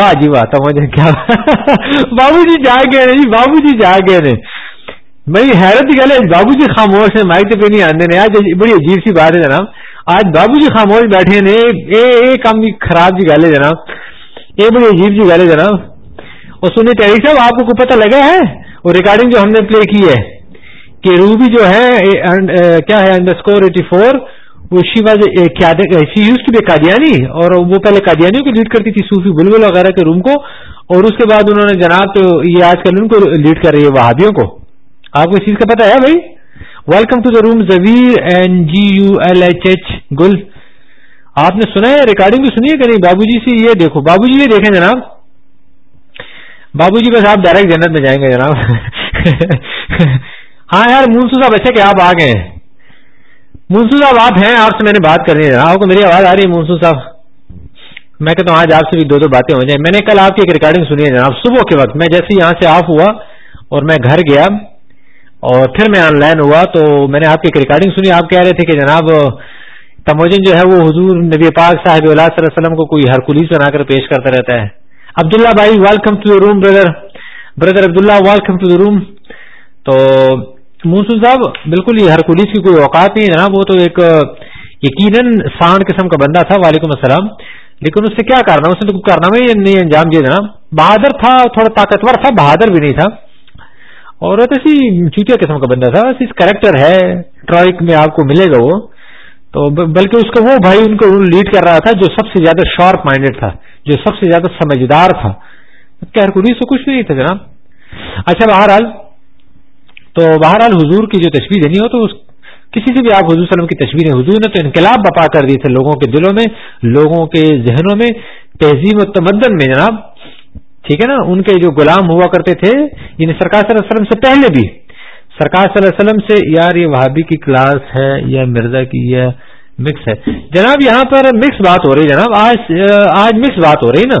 واہ جی واہ کیا بابو جی جا گئے جی بابو جی جا گئے میری حیرت کی گل ہے بابو جی خاموش ہیں مائک پہ نہیں آندے نے آج بڑی عجیب سی بات ہے جناب آج بابو جی خاموش بیٹھے نے کام کی خراب جی گل ہے جناب یہ بڑی عجیب جی گل ہے جناب اور سنی تحریر صاحب آپ کو پتہ لگا ہے اور ریکارڈنگ جو ہم نے پلے کی ہے کہ روبی جو ہے uh, کیا ہے under eighty four she she was used to Qadiani اور وہ پہلے لیڈ کرتی تھی سوفی بلبل وغیرہ کے روم کو اور اس کے بعد انہوں نے جناب تو یہ آج کل ان کو لیڈ کر رہی ہے وہابیوں کو آپ کو اس چیز کا پتا ہے بھائی welcome to the room زویر N G you L H H گل آپ نے سنا ہے ریکارڈنگ بھی سنی ہے کہ نہیں بابو جی سے یہ دیکھو بابو جی یہ دیکھیں جناب بابو جی بس آپ ڈائریکٹ جنت میں جائیں گے جناب ہاں یار منسو صاحب ایسے کہ آپ آ گئے منسو صاحب آپ ہیں آپ سے میں نے بات کرنی ہے آپ کو میری آواز آ رہی ہے منسو صاحب میں کہتا ہوں آج آپ سے بھی دو دو باتیں ہو جائیں میں نے کل آپ کی ایک ریکارڈنگ سنی ہے جناب صبح کے وقت میں جیسے یہاں سے آف ہوا اور میں گھر گیا اور پھر میں آن لائن ہوا تو میں نے آپ کی ایک ریکارڈنگ سنی آپ کہہ رہے تھے کہ جناب تموجن جو ہے وہ حضور نبی پاک صاحب اللہ صلی اللہ علیہ وسلم کو کوئی ہر کلیز بنا کر پیش کرتا رہتا ہے عبداللہ بھائی welcome to the room brother brother Abdullah welcome to the room تو منسو صاحب بالکل یہ ہرکولیس کی کوئی اوقات نہیں جناب وہ تو ایک یقیناً سان قسم کا بندہ تھا وعلیکم السلام لیکن اس سے کیا کرنا تو کچھ کرنا یا نہیں انجام دیا جناب بہادر تھا تھوڑا طاقتور تھا بہادر بھی نہیں تھا اور چوتیا قسم کا بندہ تھا کریکٹر ہے ٹرائک میں آپ کو ملے گا وہ تو بلکہ اس کا وہ بھائی ان کو لیڈ کر رہا تھا جو سب سے زیادہ شارپ مائنڈیڈ تھا جو سب سے زیادہ سمجھدار تھا کہ ہرکلیز کو کچھ نہیں تھا جناب اچھا بہرحال تو بہرحال حضور کی جو دینی ہو تو اس کسی سے بھی آپ حضور وسلم کی تشویری حضور نے تو انقلاب بپا کر دیے تھے لوگوں کے دلوں میں لوگوں کے ذہنوں میں تہذیب و تمدن میں جناب ٹھیک ہے نا ان کے جو غلام ہوا کرتے تھے یعنی سرکار صلی اللہ علیہ وسلم سے پہلے بھی سرکار صلی اللہ علیہ وسلم سے یار یہ وہابی کی کلاس ہے یا مرزا کی یا مکس ہے جناب یہاں پر مکس بات ہو رہی ہے جناب آج مکس بات ہو رہی ہے نا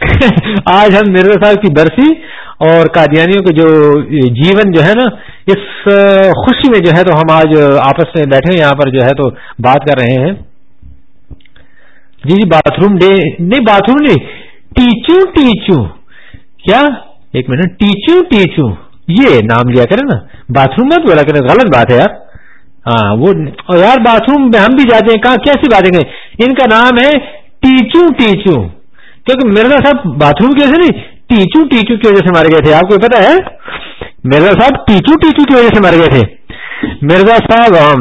آج ہم مرزا صاحب کی برسی اور قادیانیوں کے جو جیون جو ہے نا اس خوشی میں جو ہے تو ہم آج آپس میں بیٹھے یہاں پر جو ہے تو بات کر رہے ہیں جی جی باتھ روم ڈے نہیں باتھ روم نہیں ٹیچو ٹیچو کیا ایک منٹ ٹیچو ٹیچو یہ نام لیا کرے نا باتھ روم میں بولا کرے غلط بات ہے یار ہاں وہ یار باتھ روم میں ہم بھی جاتے ہیں کہاں کیسی باتیں گے ان کا نام ہے ٹیچو ٹیچو کیونکہ مرزا صاحب باتھ روم کیسے نہیں ٹیچو ٹیچو کی وجہ سے مارے گئے تھے آپ کو پتا ہے مرزا صاحب ٹیچو ٹیچو کی وجہ سے مارے گئے تھے مرزا صاحب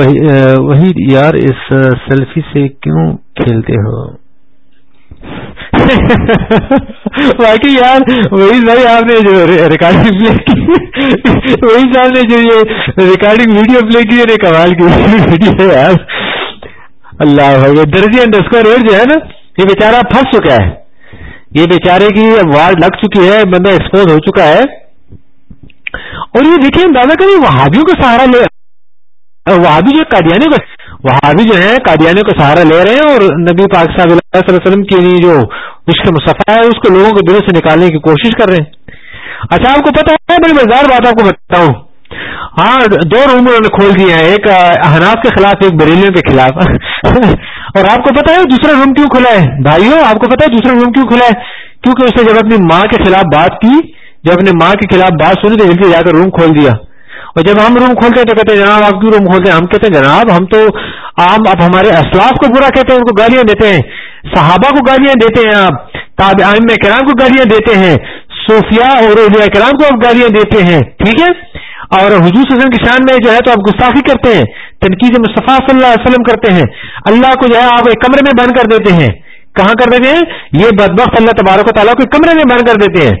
وہی یار اس سیلفی سے کیوں کھیلتے ہو باقی یار وہی بھائی آپ نے جو ریکارڈنگ پلے کی وہی صاحب نے جو یہ ریکارڈنگ ویڈیو پلے کی کمال کی ویڈیو ہے یار اللہ بھائی درجی درجیہ ایٹ جو ہے نا یہ بیچارہ پھنس چکا ہے یہ بیچارے کی وار لگ چکی ہے بندہ ایکسپوز ہو چکا ہے اور یہ دیکھیں دادا کریں وہابیوں کا سہارا لے وہابی جو کا وہابی جو ہیں کادیا کا سہارا لے رہے ہیں اور نبی پاک صاحب اللہ علیہ وسلم کی یعنی جو عشق مصفا ہے اس کو لوگوں کے دلوں سے نکالنے کی کوشش کر رہے ہیں اچھا آپ کو پتا ہے بڑی مزدار بات آپ کو بتاؤں ہاں دو روم انہوں نے کھول دیے ہیں ایک احناف کے خلاف ایک بریلوں کے خلاف اور آپ کو پتا ہے دوسرا روم کیوں کھلا ہے بھائیوں آپ کو پتا ہے دوسرا روم کیوں کھلا ہے کیونکہ اس نے جب اپنی ماں کے خلاف بات کی جب اپنے ماں کے خلاف بات سنی تو جلدی جا کر روم کھول دیا اور جب ہم روم کھولتے ہیں تو کہتے ہیں جناب آپ کیوں روم کھولتے ہیں ہم کہتے ہیں جناب ہم تو عام آپ ہمارے اسلاف کو برا کہتے ہیں ان کو گالیاں دیتے ہیں صحابہ کو گالیاں دیتے ہیں آپ تاب عام کرام کو گالیاں دیتے ہیں صوفیہ اور کرام کو آپ گالیاں دیتے ہیں ٹھیک ہے اور حضور صلی اللہ علیہ وسلم کی شان میں جو ہے تو آپ گستاخی کرتے ہیں تنقید مصطفیٰ صلی اللہ علیہ وسلم کرتے ہیں اللہ کو جو ہے آپ ایک کمرے میں بند کر دیتے ہیں کہاں کر دیتے ہیں یہ بد اللہ تبارک و تعالیٰ کو کمرے میں بند کر دیتے ہیں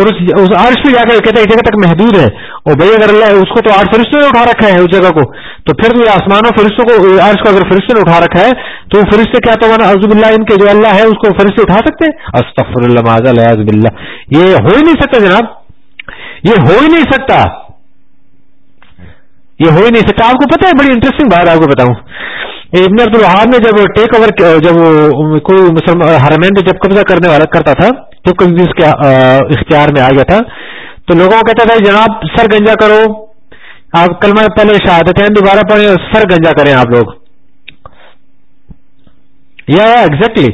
اور اس اس عرش جا کر کہتے ہیں جگہ تک محدود ہے اور بھائی اگر اللہ اس کو تو آٹھ فرشتوں نے اٹھا رکھا ہے اس جگہ کو تو پھر تو آسمان اور فرشتوں کو عرش کو اگر فرشتوں نے اٹھا رکھا ہے تو فرشتے کیا تو عزب اللہ ان کے جو اللہ ہے اس کو فرشتے اٹھا سکتے استفر اللہ اللہ یہ ہو ہی نہیں سکتا جناب یہ ہو ہی نہیں سکتا یہ ہو ہی نہیں سکتا آپ کو پتا ہے بڑی انٹرسٹنگ بات آپ کو بتاؤں ابن عبد الحاب نے جب ٹیک اوور جب کوئی حرمین جب قبضہ کرنے والا کرتا تھا جب کبھی اس کے اختیار میں آ گیا تھا تو لوگوں کو کہتا تھا جناب سر گنجا کرو آپ کل میں پہلے شہادت ہیں دوبارہ پڑھیں سر گنجا کریں آپ لوگ یا ایگزیکٹلی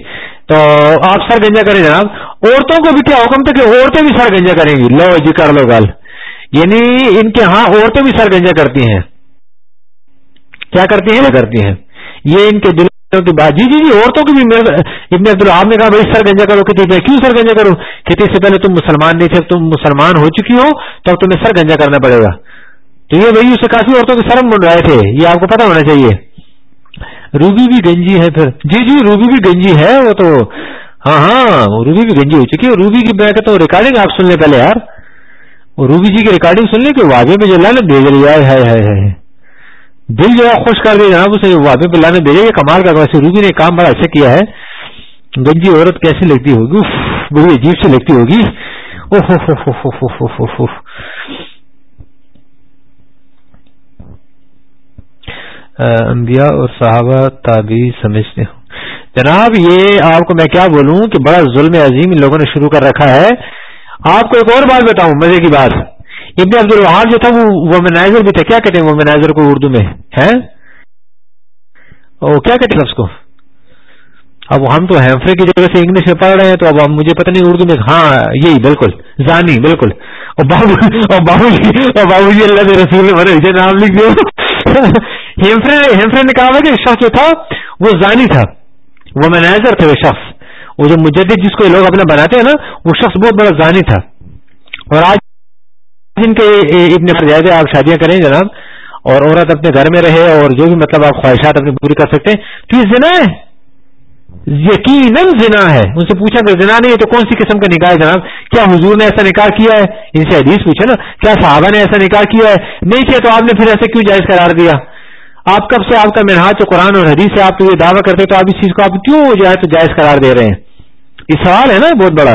تو آپ سر گنجا کریں جناب عورتوں کو بھی کیا حکم تھا کہ عورتیں بھی سر گنجا کریں گی لو جی کر لو گال یعنی ان کے ہاں عورتیں بھی سر گنجا کرتی ہیں کیا کرتی ہیں کرتی ہیں یہ ان کے دلوں کی بات جی جی جی عورتوں کی بھی ابن عبد الحاب نے کہا بھائی سر گنجا کرو میں کیوں سر گنجا کہتی اس سے پہلے تم مسلمان نہیں تھے تم مسلمان ہو چکی ہو تو اب تمہیں سر گنجا کرنا پڑے گا تو یہ بھائی اسے کافی عورتوں کے سرم بن رہے تھے یہ آپ کو پتا ہونا چاہیے روبی بھی گنجی ہے پھر جی جی روبی بھی گنجی ہے وہ تو ہاں ہاں روبی بھی گنجی ہو چکی ہے روبی کی میں کہتا ہوں ریکارڈنگ آپ سن لیں پہلے یار اور روبی جی کی ریکارڈنگ سن لی کہ واضح پہ جو لانت بھیج رہی ہے دل جو ہے خوش کر دیا جناب اسے واضح پہ لانت بھیجے یہ کمال کر ویسے روبی نے کام بڑا اچھا کیا ہے گنجی عورت کیسی لگتی ہوگی بڑی عجیب سے لگتی ہوگی انبیاء اور صحابہ تابی سمجھتے ہوں جناب یہ آپ کو میں کیا بولوں کہ بڑا ظلم عظیم ان لوگوں نے شروع کر رکھا ہے آپ کو ایک اور بات بتاؤں مزے کی بات ابن عبد الوہار جو تھا وہ وومنائزر بھی تھا کیا کہتے ہیں وومنائزر کو اردو میں ہے کیا کہتے کو اب ہم تو ہیمفرے کی جگہ سے انگلش میں پڑھ رہے ہیں تو اب مجھے پتہ نہیں اردو میں ہاں یہی بالکل زانی بالکل اور بابو اور بابو جی بابو جی رسول نے کہا کہ شخص جو تھا وہ زانی تھا وومنائزر تھے وہ شخص وہ جو مجدد جس کو یہ لوگ اپنا بناتے ہیں نا وہ شخص بہت بڑا ذہنی تھا اور آج جن کے ابن پر جائزے آپ شادیاں کریں جناب اور عورت اپنے گھر میں رہے اور جو بھی مطلب آپ خواہشات اپنی پوری کر سکتے ہیں تو یہ زنا ہے یقیناً زنا ہے ان سے پوچھا زنا نہیں ہے تو کون سی قسم کا نکاح ہے جناب کیا حضور نے ایسا نکاح کیا ہے ان سے حدیث پوچھا نا کیا صحابہ نے ایسا نکاح کیا ہے نہیں کیا تو آپ نے پھر ایسے کیوں جائز قرار دیا آپ کب سے آپ کا جو قرآن اور حدیث سے آپ تو یہ دعویٰ کرتے تو آپ اس چیز کو آپ کیوں جو ہے تو جائز قرار دے رہے ہیں یہ سوال ہے نا بہت بڑا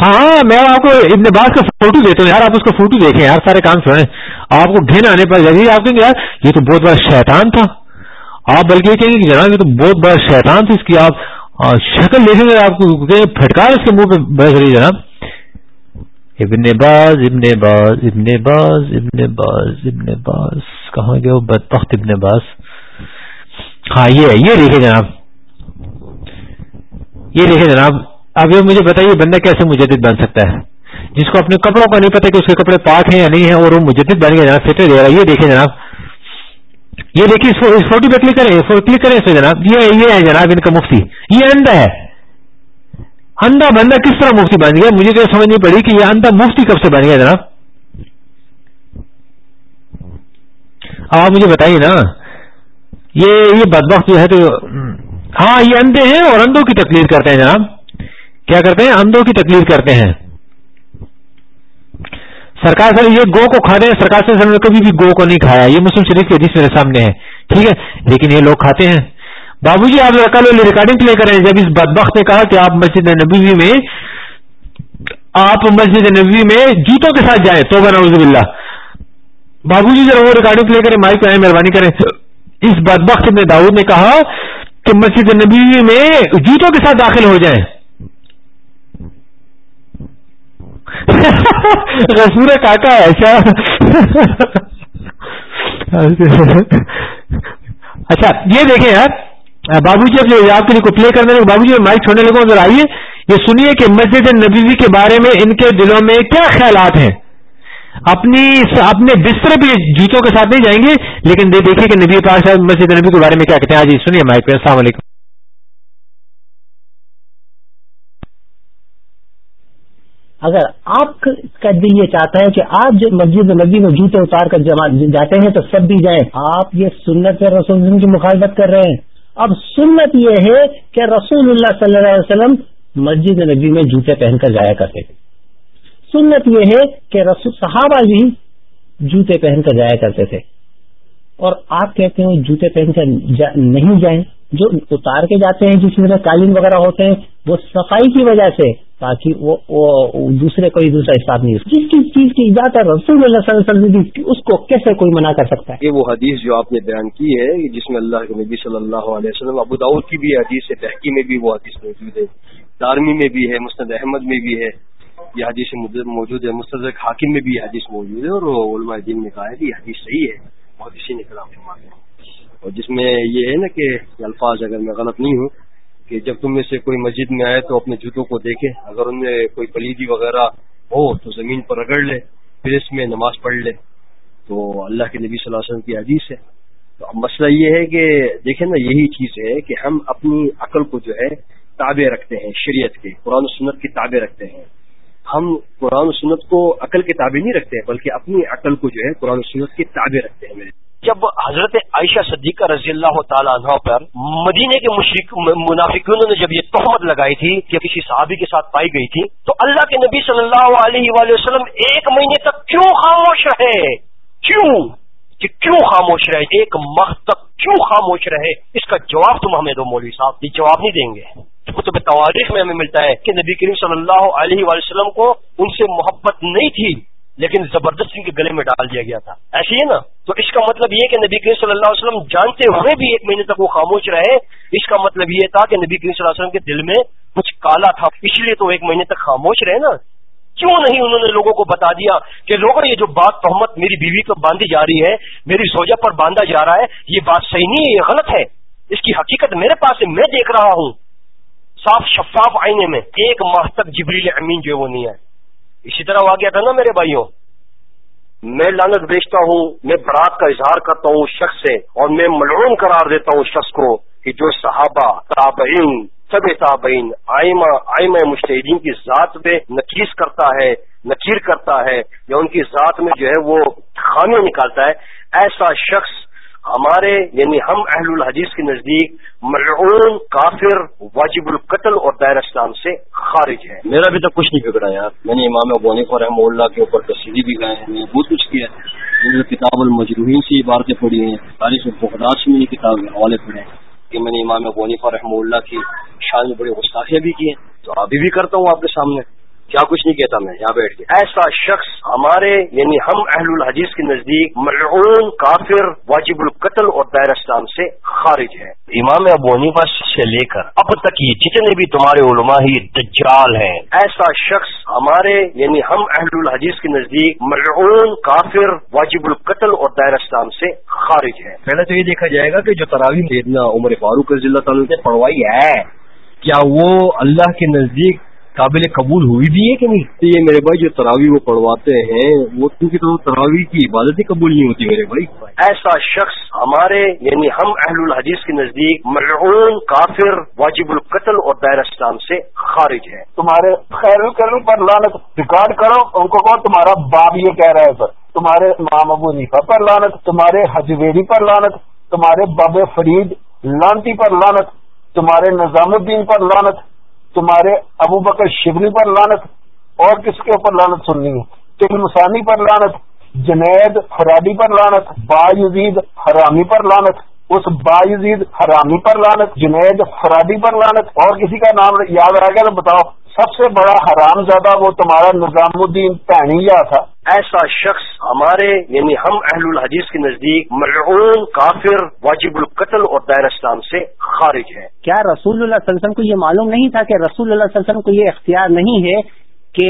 ہاں میں آپ کو ابن باز کا فوٹو دیتا ہوں یار آپ اس کا فوٹو دیکھیں یار سارے کام سنیں آپ کو گھن آنے پر آپ کہیں گے یار یہ تو بہت بڑا شیطان تھا آپ بلکہ یہ کہیں گے کہ جناب یہ تو بہت بڑا شیطان تھا اس کی آپ شکل دیکھیں گے آپ کو پھٹکار اس کے منہ پہ بہتری جناب ابن باز ابن باز ابن باز ابن باز ابن باز گیا وہ بد ابن باز ہاں یہ یہ دیکھیں جناب یہ دیکھیں جناب اب یہ مجھے بتائیے بندہ کیسے مجدد بن سکتا ہے جس کو اپنے کپڑوں کا نہیں پتا کہ اس کے کپڑے پاک ہیں یا نہیں ہیں اور وہ مجدد بن گیا جناب فٹر دے رہا ہے یہ دیکھیں جناب یہ دیکھیں فوٹو پہ کلک کریں کلک کریں اس جناب یہ یہ ہے جناب ان کا مفتی یہ اندھا ہے اندھا بندہ کس طرح مفتی بن گیا مجھے تو سمجھ نہیں پڑی کہ یہ اندھا مفتی کب سے بن گیا جناب آپ مجھے بتائیے نا یہ یہ بدبخت جو ہے تو ہاں یہ اندھے ہیں اور اندھوں کی تکلیف کرتے ہیں جناب کیا کرتے ہیں اندھوں کی تکلیف کرتے ہیں سرکار سر یہ گو کو کھاتے ہیں سرکار سر کبھی بھی گو کو نہیں کھایا یہ مسلم شریف کے ہے ٹھیک ہے لیکن یہ لوگ کھاتے ہیں بابو جی آپ کل ریکارڈنگ پلے کریں جب اس بد نے کہا کہ آپ مسجد نبوی میں آپ مسجد نبوی میں جوتوں کے ساتھ جائیں تو بنا رضب اللہ بابو جی ذرا وہ ریکارڈنگ پلے کریں مائک پہ آئیں مہربانی کریں اس بد نے داؤد نے کہا کہ مسجد نبی میں جوتوں کے ساتھ داخل ہو جائے کاکا کا اچھا یہ دیکھیں یار بابو جی جو آپ کے لیے کو پلے کرنے لگے بابو جی مائک چھوڑنے لگوں ادھر آئیے یہ سنیے کہ مسجد نبیوی کے بارے میں ان کے دلوں میں کیا خیالات ہیں اپنی اپنے بستر بھی جوتوں کے ساتھ نہیں جائیں گے لیکن یہ دیکھیں کہ نبی پاک صاحب مسجد نبی کے بارے میں کیا کہتے ہیں آج سنیے مائک پہ السلام علیکم اگر آپ کا دل یہ چاہتا ہے کہ آپ جو مسجد نبی میں جوتے اتار کر جاتے ہیں تو سب بھی جائیں آپ یہ سنت ہے رسول کی مخالفت کر رہے ہیں اب سنت یہ ہے کہ رسول اللہ صلی اللہ علیہ وسلم مسجد نبی میں جوتے پہن کر جایا کرتے تھے سنت یہ ہے کہ رسول صحابہ جی جوتے پہن کر جایا کرتے تھے اور آپ کہتے ہیں جوتے پہن کر جا نہیں جائیں جو اتار کے جاتے ہیں جس طرح قالین وغیرہ ہوتے ہیں وہ صفائی کی وجہ سے تاکہ وہ وہ دوسرے کوئی دوسرا حساب نہیں جس کی چیز کی اجازت ہے رسول اللہ اللہ صلی علیہ وسلم اس کو کیسے کوئی منع کر سکتا ہے یہ وہ حدیث جو آپ نے بیان کی ہے جس میں اللہ کے نبی صلی اللہ علیہ وسلم ابو داؤد کی بھی حدیث ہے تحقی میں بھی وہ حدیث موجود ہے دارمی میں بھی ہے مسند احمد میں بھی ہے یہ حدیث موجود ہے مستدرک حاکم میں بھی یہ حدیث موجود ہے اور علماء دین نے کہا ہے کہ یہ حدیث صحیح ہے بہت اسی نے فرمایا ہے اور جس میں یہ ہے نا کہ الفاظ اگر میں غلط نہیں ہوں کہ جب تم میں سے کوئی مسجد میں آئے تو اپنے جوتوں کو دیکھے اگر ان میں کوئی پلیدی وغیرہ ہو تو زمین پر رگڑ لے پھر اس میں نماز پڑھ لے تو اللہ کے نبی صلی اللہ علیہ وسلم کی حدیث ہے تو اب مسئلہ یہ ہے کہ دیکھیں نا یہی چیز ہے کہ ہم اپنی عقل کو جو ہے تابع رکھتے ہیں شریعت کے قرآن و سنت کی تابع رکھتے ہیں ہم قرآن و سنت کو عقل کے تابع نہیں رکھتے بلکہ اپنی عقل کو جو ہے قرآن و سنت کے تابع رکھتے ہیں جب حضرت عائشہ صدیقہ رضی اللہ تعالیٰ عنہ پر مدینے کے مشرق منافقینوں نے جب یہ تہمت لگائی تھی کہ کسی صحابی کے ساتھ پائی گئی تھی تو اللہ کے نبی صلی اللہ علیہ وآلہ وسلم ایک مہینے تک کیوں خاموش رہے کیوں کہ کیوں خاموش رہے ایک ماہ تک کیوں خاموش رہے اس کا جواب تم ہمیں دو مولوی صاحب یہ جواب نہیں دیں گے کتب تواریخ میں ہمیں ملتا ہے کہ نبی کریم صلی اللہ علیہ وآلہ وسلم کو ان سے محبت نہیں تھی لیکن زبردست ان کے گلے میں ڈال دیا گیا تھا ایسی ہے نا تو اس کا مطلب یہ کہ نبی کریم صلی اللہ علیہ وسلم جانتے ہوئے بھی ایک مہینے تک وہ خاموش رہے اس کا مطلب یہ تھا کہ نبی کریم صلی اللہ علیہ وسلم کے دل میں کچھ کالا تھا اس لیے تو ایک مہینے تک خاموش رہے نا کیوں نہیں انہوں نے لوگوں کو بتا دیا کہ لوگوں یہ جو بات تحمت میری بیوی پر باندھی جا رہی ہے میری سوجا پر باندھا جا رہا ہے یہ بات صحیح نہیں ہے یہ غلط ہے اس کی حقیقت میرے پاس ہے میں دیکھ رہا ہوں صاف شفاف آئینے میں ایک ماہ تک جبریل امین جو ہے وہ نہیں ہے اسی طرح وہ آ گیا تھا نا میرے بھائیوں میں لانت بیچتا ہوں میں برات کا اظہار کرتا ہوں اس شخص سے اور میں ملعون قرار دیتا ہوں اس شخص کو کہ جو صحابہ تابعین سب تابعین آئمہ آئمہ مشتحدین کی ذات پہ نکیس کرتا ہے نکیر کرتا ہے یا ان کی ذات میں جو ہے وہ خامیاں نکالتا ہے ایسا شخص ہمارے یعنی ہم اہل الحدیث کے نزدیک ملعون کافر واجب القتل اور دائر اسلام سے خارج ہے میرا بھی تو کچھ نہیں بگڑا یار میں نے امام ابونی اور رحمہ اللہ کے اوپر تصدیق بھی گائے ہیں بہت کچھ کیا ہے میں کتاب المجروحین سے عبارتیں پڑھی ہیں تاریخ میں کتاب کے حوالے پڑھے ہیں میں نے امام اور رحمہ اللہ کی شان میں بڑے گستاخیا بھی کی ہیں تو ابھی بھی کرتا ہوں آپ کے سامنے کیا کچھ نہیں کہتا میں یہاں بیٹھ کے ایسا شخص ہمارے یعنی ہم اہل الحدیث کے نزدیک مرعون کافر واجب القتل اور دائر اسلام سے خارج ہے امام ابو حنیفہ سے لے کر اب تک یہ جتنے بھی تمہارے علماء ہی دجال ہیں ایسا شخص ہمارے یعنی ہم اہل الحدیث کے نزدیک مرعون کافر واجب القتل اور دائر اسلام سے خارج ہے پہلے تو یہ دیکھا جائے گا کہ جو تناویم عمر فاروق رضی اللہ تعالیٰ نے پڑھوائی ہے کیا وہ اللہ کے نزدیک قابل قبول ہوئی بھی ہے کہ نہیں یہ میرے بھائی جو تراوی وہ پڑھواتے ہیں وہ کیونکہ تو تراوی کی عبادت قبول نہیں ہوتی میرے بھائی ایسا شخص ہمارے یعنی ہم اہل الحدیث کے نزدیک مرعون کافر واجب القتل اور دائر اسلام سے خارج ہے تمہارے خیر القرو پر لانت ریکارڈ کرو ان کو کہو تمہارا باب یہ کہہ رہا ہے سر تمہارے مام ابو نیفا پر لانت تمہارے حجویری پر لانت تمہارے باب فرید لانتی پر لانت تمہارے نظام الدین پر لانت تمہارے ابو بکر شبنی پر لانت اور کس کے اوپر لانت سننی چل مسانی پر لانت جنید فرادی پر لانت با یزید حرامی پر لانت اس با یزید حرامی پر لانت جنید فرادی پر لانت اور کسی کا نام یاد رہ گیا تو بتاؤ سب سے بڑا حرام زیادہ وہ تمہارا نظام الدین پہنیا تھا ایسا شخص ہمارے یعنی ہم اہل الحدیث کے نزدیک ملعون کافر واجب القتل اور دائر اسلام سے خارج ہے کیا رسول اللہ صلی اللہ علیہ وسلم کو یہ معلوم نہیں تھا کہ رسول اللہ صلی اللہ علیہ وسلم کو یہ اختیار نہیں ہے کہ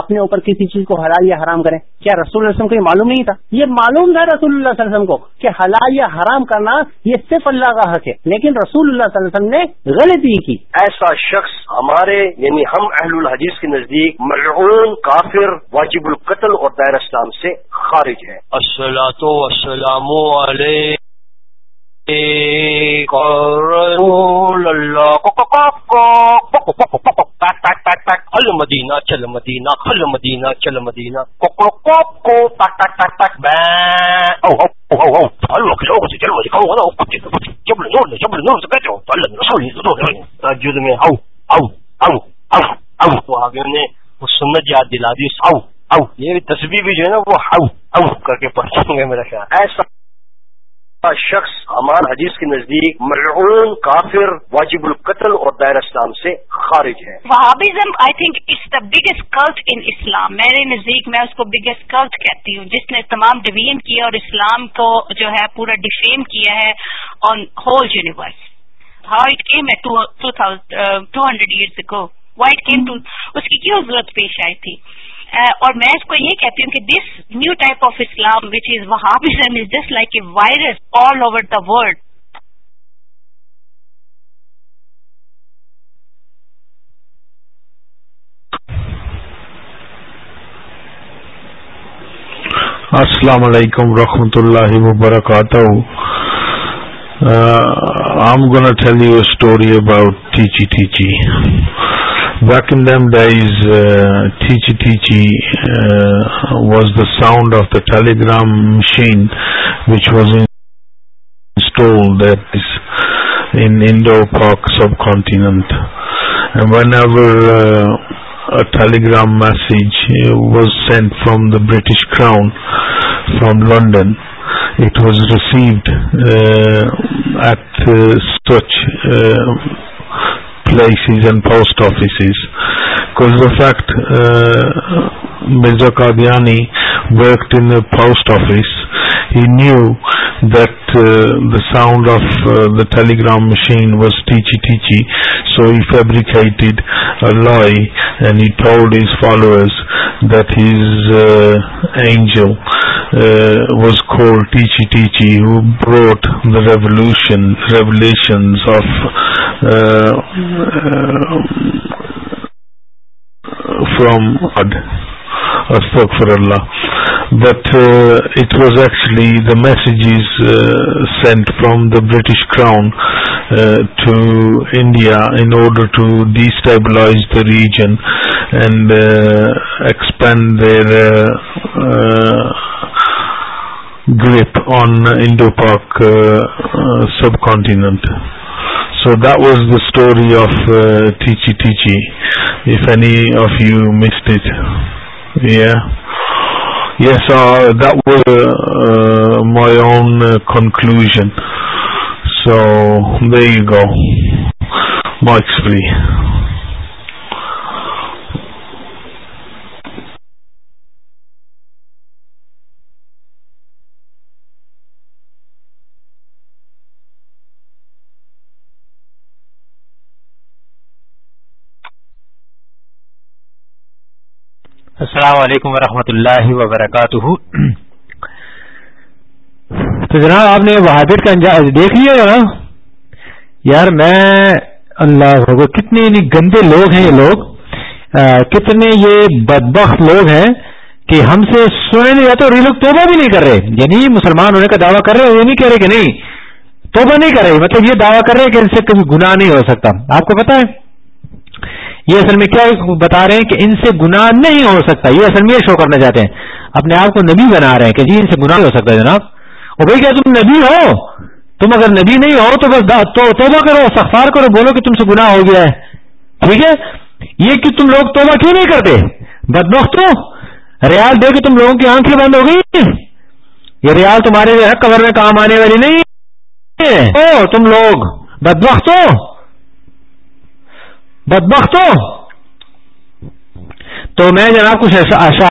اپنے اوپر کسی چیز کو حلال یا حرام کریں کیا رسول اللہ علیہ وسلم کو یہ معلوم نہیں تھا یہ معلوم تھا رسول اللہ صلی اللہ علیہ وسلم کو کہ حلال یا حرام کرنا یہ صرف اللہ کا حق ہے لیکن رسول اللہ صلی اللہ علیہ وسلم نے غلطی کی ایسا شخص ہمارے یعنی ہم اہل الحدیث کے نزدیک مرعون کافر واجب القتل اور دائر اسلام سے خارج ہے السلام چل مدینہ چل مدینا چلو چپل میں سمجھ یاد دل آؤ آؤ یہ تصویر بھی جو ہے نا وہ کر کے پڑھ پڑھیں گے میرا خیال ایسا شخص امان حدیث کے نزدیک کافر واجب القتل اور دائر اسلام سے خارج ہے Wahhabism I think it's the biggest cult in Islam میرے نزدیک میں اس کو بگیسٹ کلٹ کہتی ہوں جس نے تمام ڈویژن کیا اور اسلام کو جو ہے پورا ڈیفیم کیا ہے on whole universe how it came to hundred years کو وائٹ کیم ٹو اس کی کیوں ضرورت پیش آئی تھی اور میں اس کو یہ کہتی ہوں کہ this new type of Islam which is وہاں just like a virus all over the world السلام علیکم رحمۃ اللہ وبرکاتہ I am tell you a story about ٹیچی ٹیچی Back in them days, uh, Teachy uh, was the sound of the telegram machine, which was installed at this, in Indo-Pak subcontinent. And whenever uh, a telegram message was sent from the British Crown, from London, it was received at such lies and office fact in post office he knew the sound of the telegram machine was T چی T so he fabric lie and he ٹوڈ his followers دینجو واز کھول ٹی چی ٹی چی who revelation of from God, astaghfirullah, that uh, it was actually the messages uh, sent from the British Crown uh, to India in order to destabilize the region and expand their grip on Indo-Pak subcontinent. So those the story of T چی ٹیف any of you must the own conclusion so be گا ماسپری السلام علیکم ورحمۃ اللہ وبرکاتہ تو جناب آپ نے وہابٹ کا انجاز دیکھ لیا نا یار میں اللہ ہوگا کتنے یعنی گندے لوگ ہیں یہ لوگ کتنے یہ بدبخت لوگ ہیں کہ ہم سے سنے نہیں جاتے اور یہ لوگ توبہ بھی نہیں کر رہے یعنی مسلمان ہونے کا دعویٰ کر رہے ہیں یہ نہیں کہہ رہے کہ نہیں توبہ نہیں کر رہے مطلب یہ دعویٰ کر رہے کہ ان سے کبھی گناہ نہیں ہو سکتا آپ کو پتا ہے یہ اصل میں کیا بتا رہے ہیں کہ ان سے گناہ نہیں ہو سکتا یہ اصل میں یہ شو کرنا چاہتے ہیں اپنے آپ کو نبی بنا رہے ہیں کہ جی ان سے گناہ ہو سکتا ہے جناب اور بھائی کیا تم نبی ہو تم اگر نبی نہیں ہو تو بس تو توبہ کرو کرو سخار بولو کہ تم سے گناہ ہو گیا ہے ٹھیک ہے یہ کہ تم لوگ توبہ کیوں نہیں کرتے بدبختوں ریال دے کے تم لوگوں کی آنکھیں بند ہو گئی یہ ریال تمہارے حق کور میں کام آنے والی نہیں ہو تم لوگ بدبخت ہو بدبخ تو میں جناب کچھ ایسا ایسا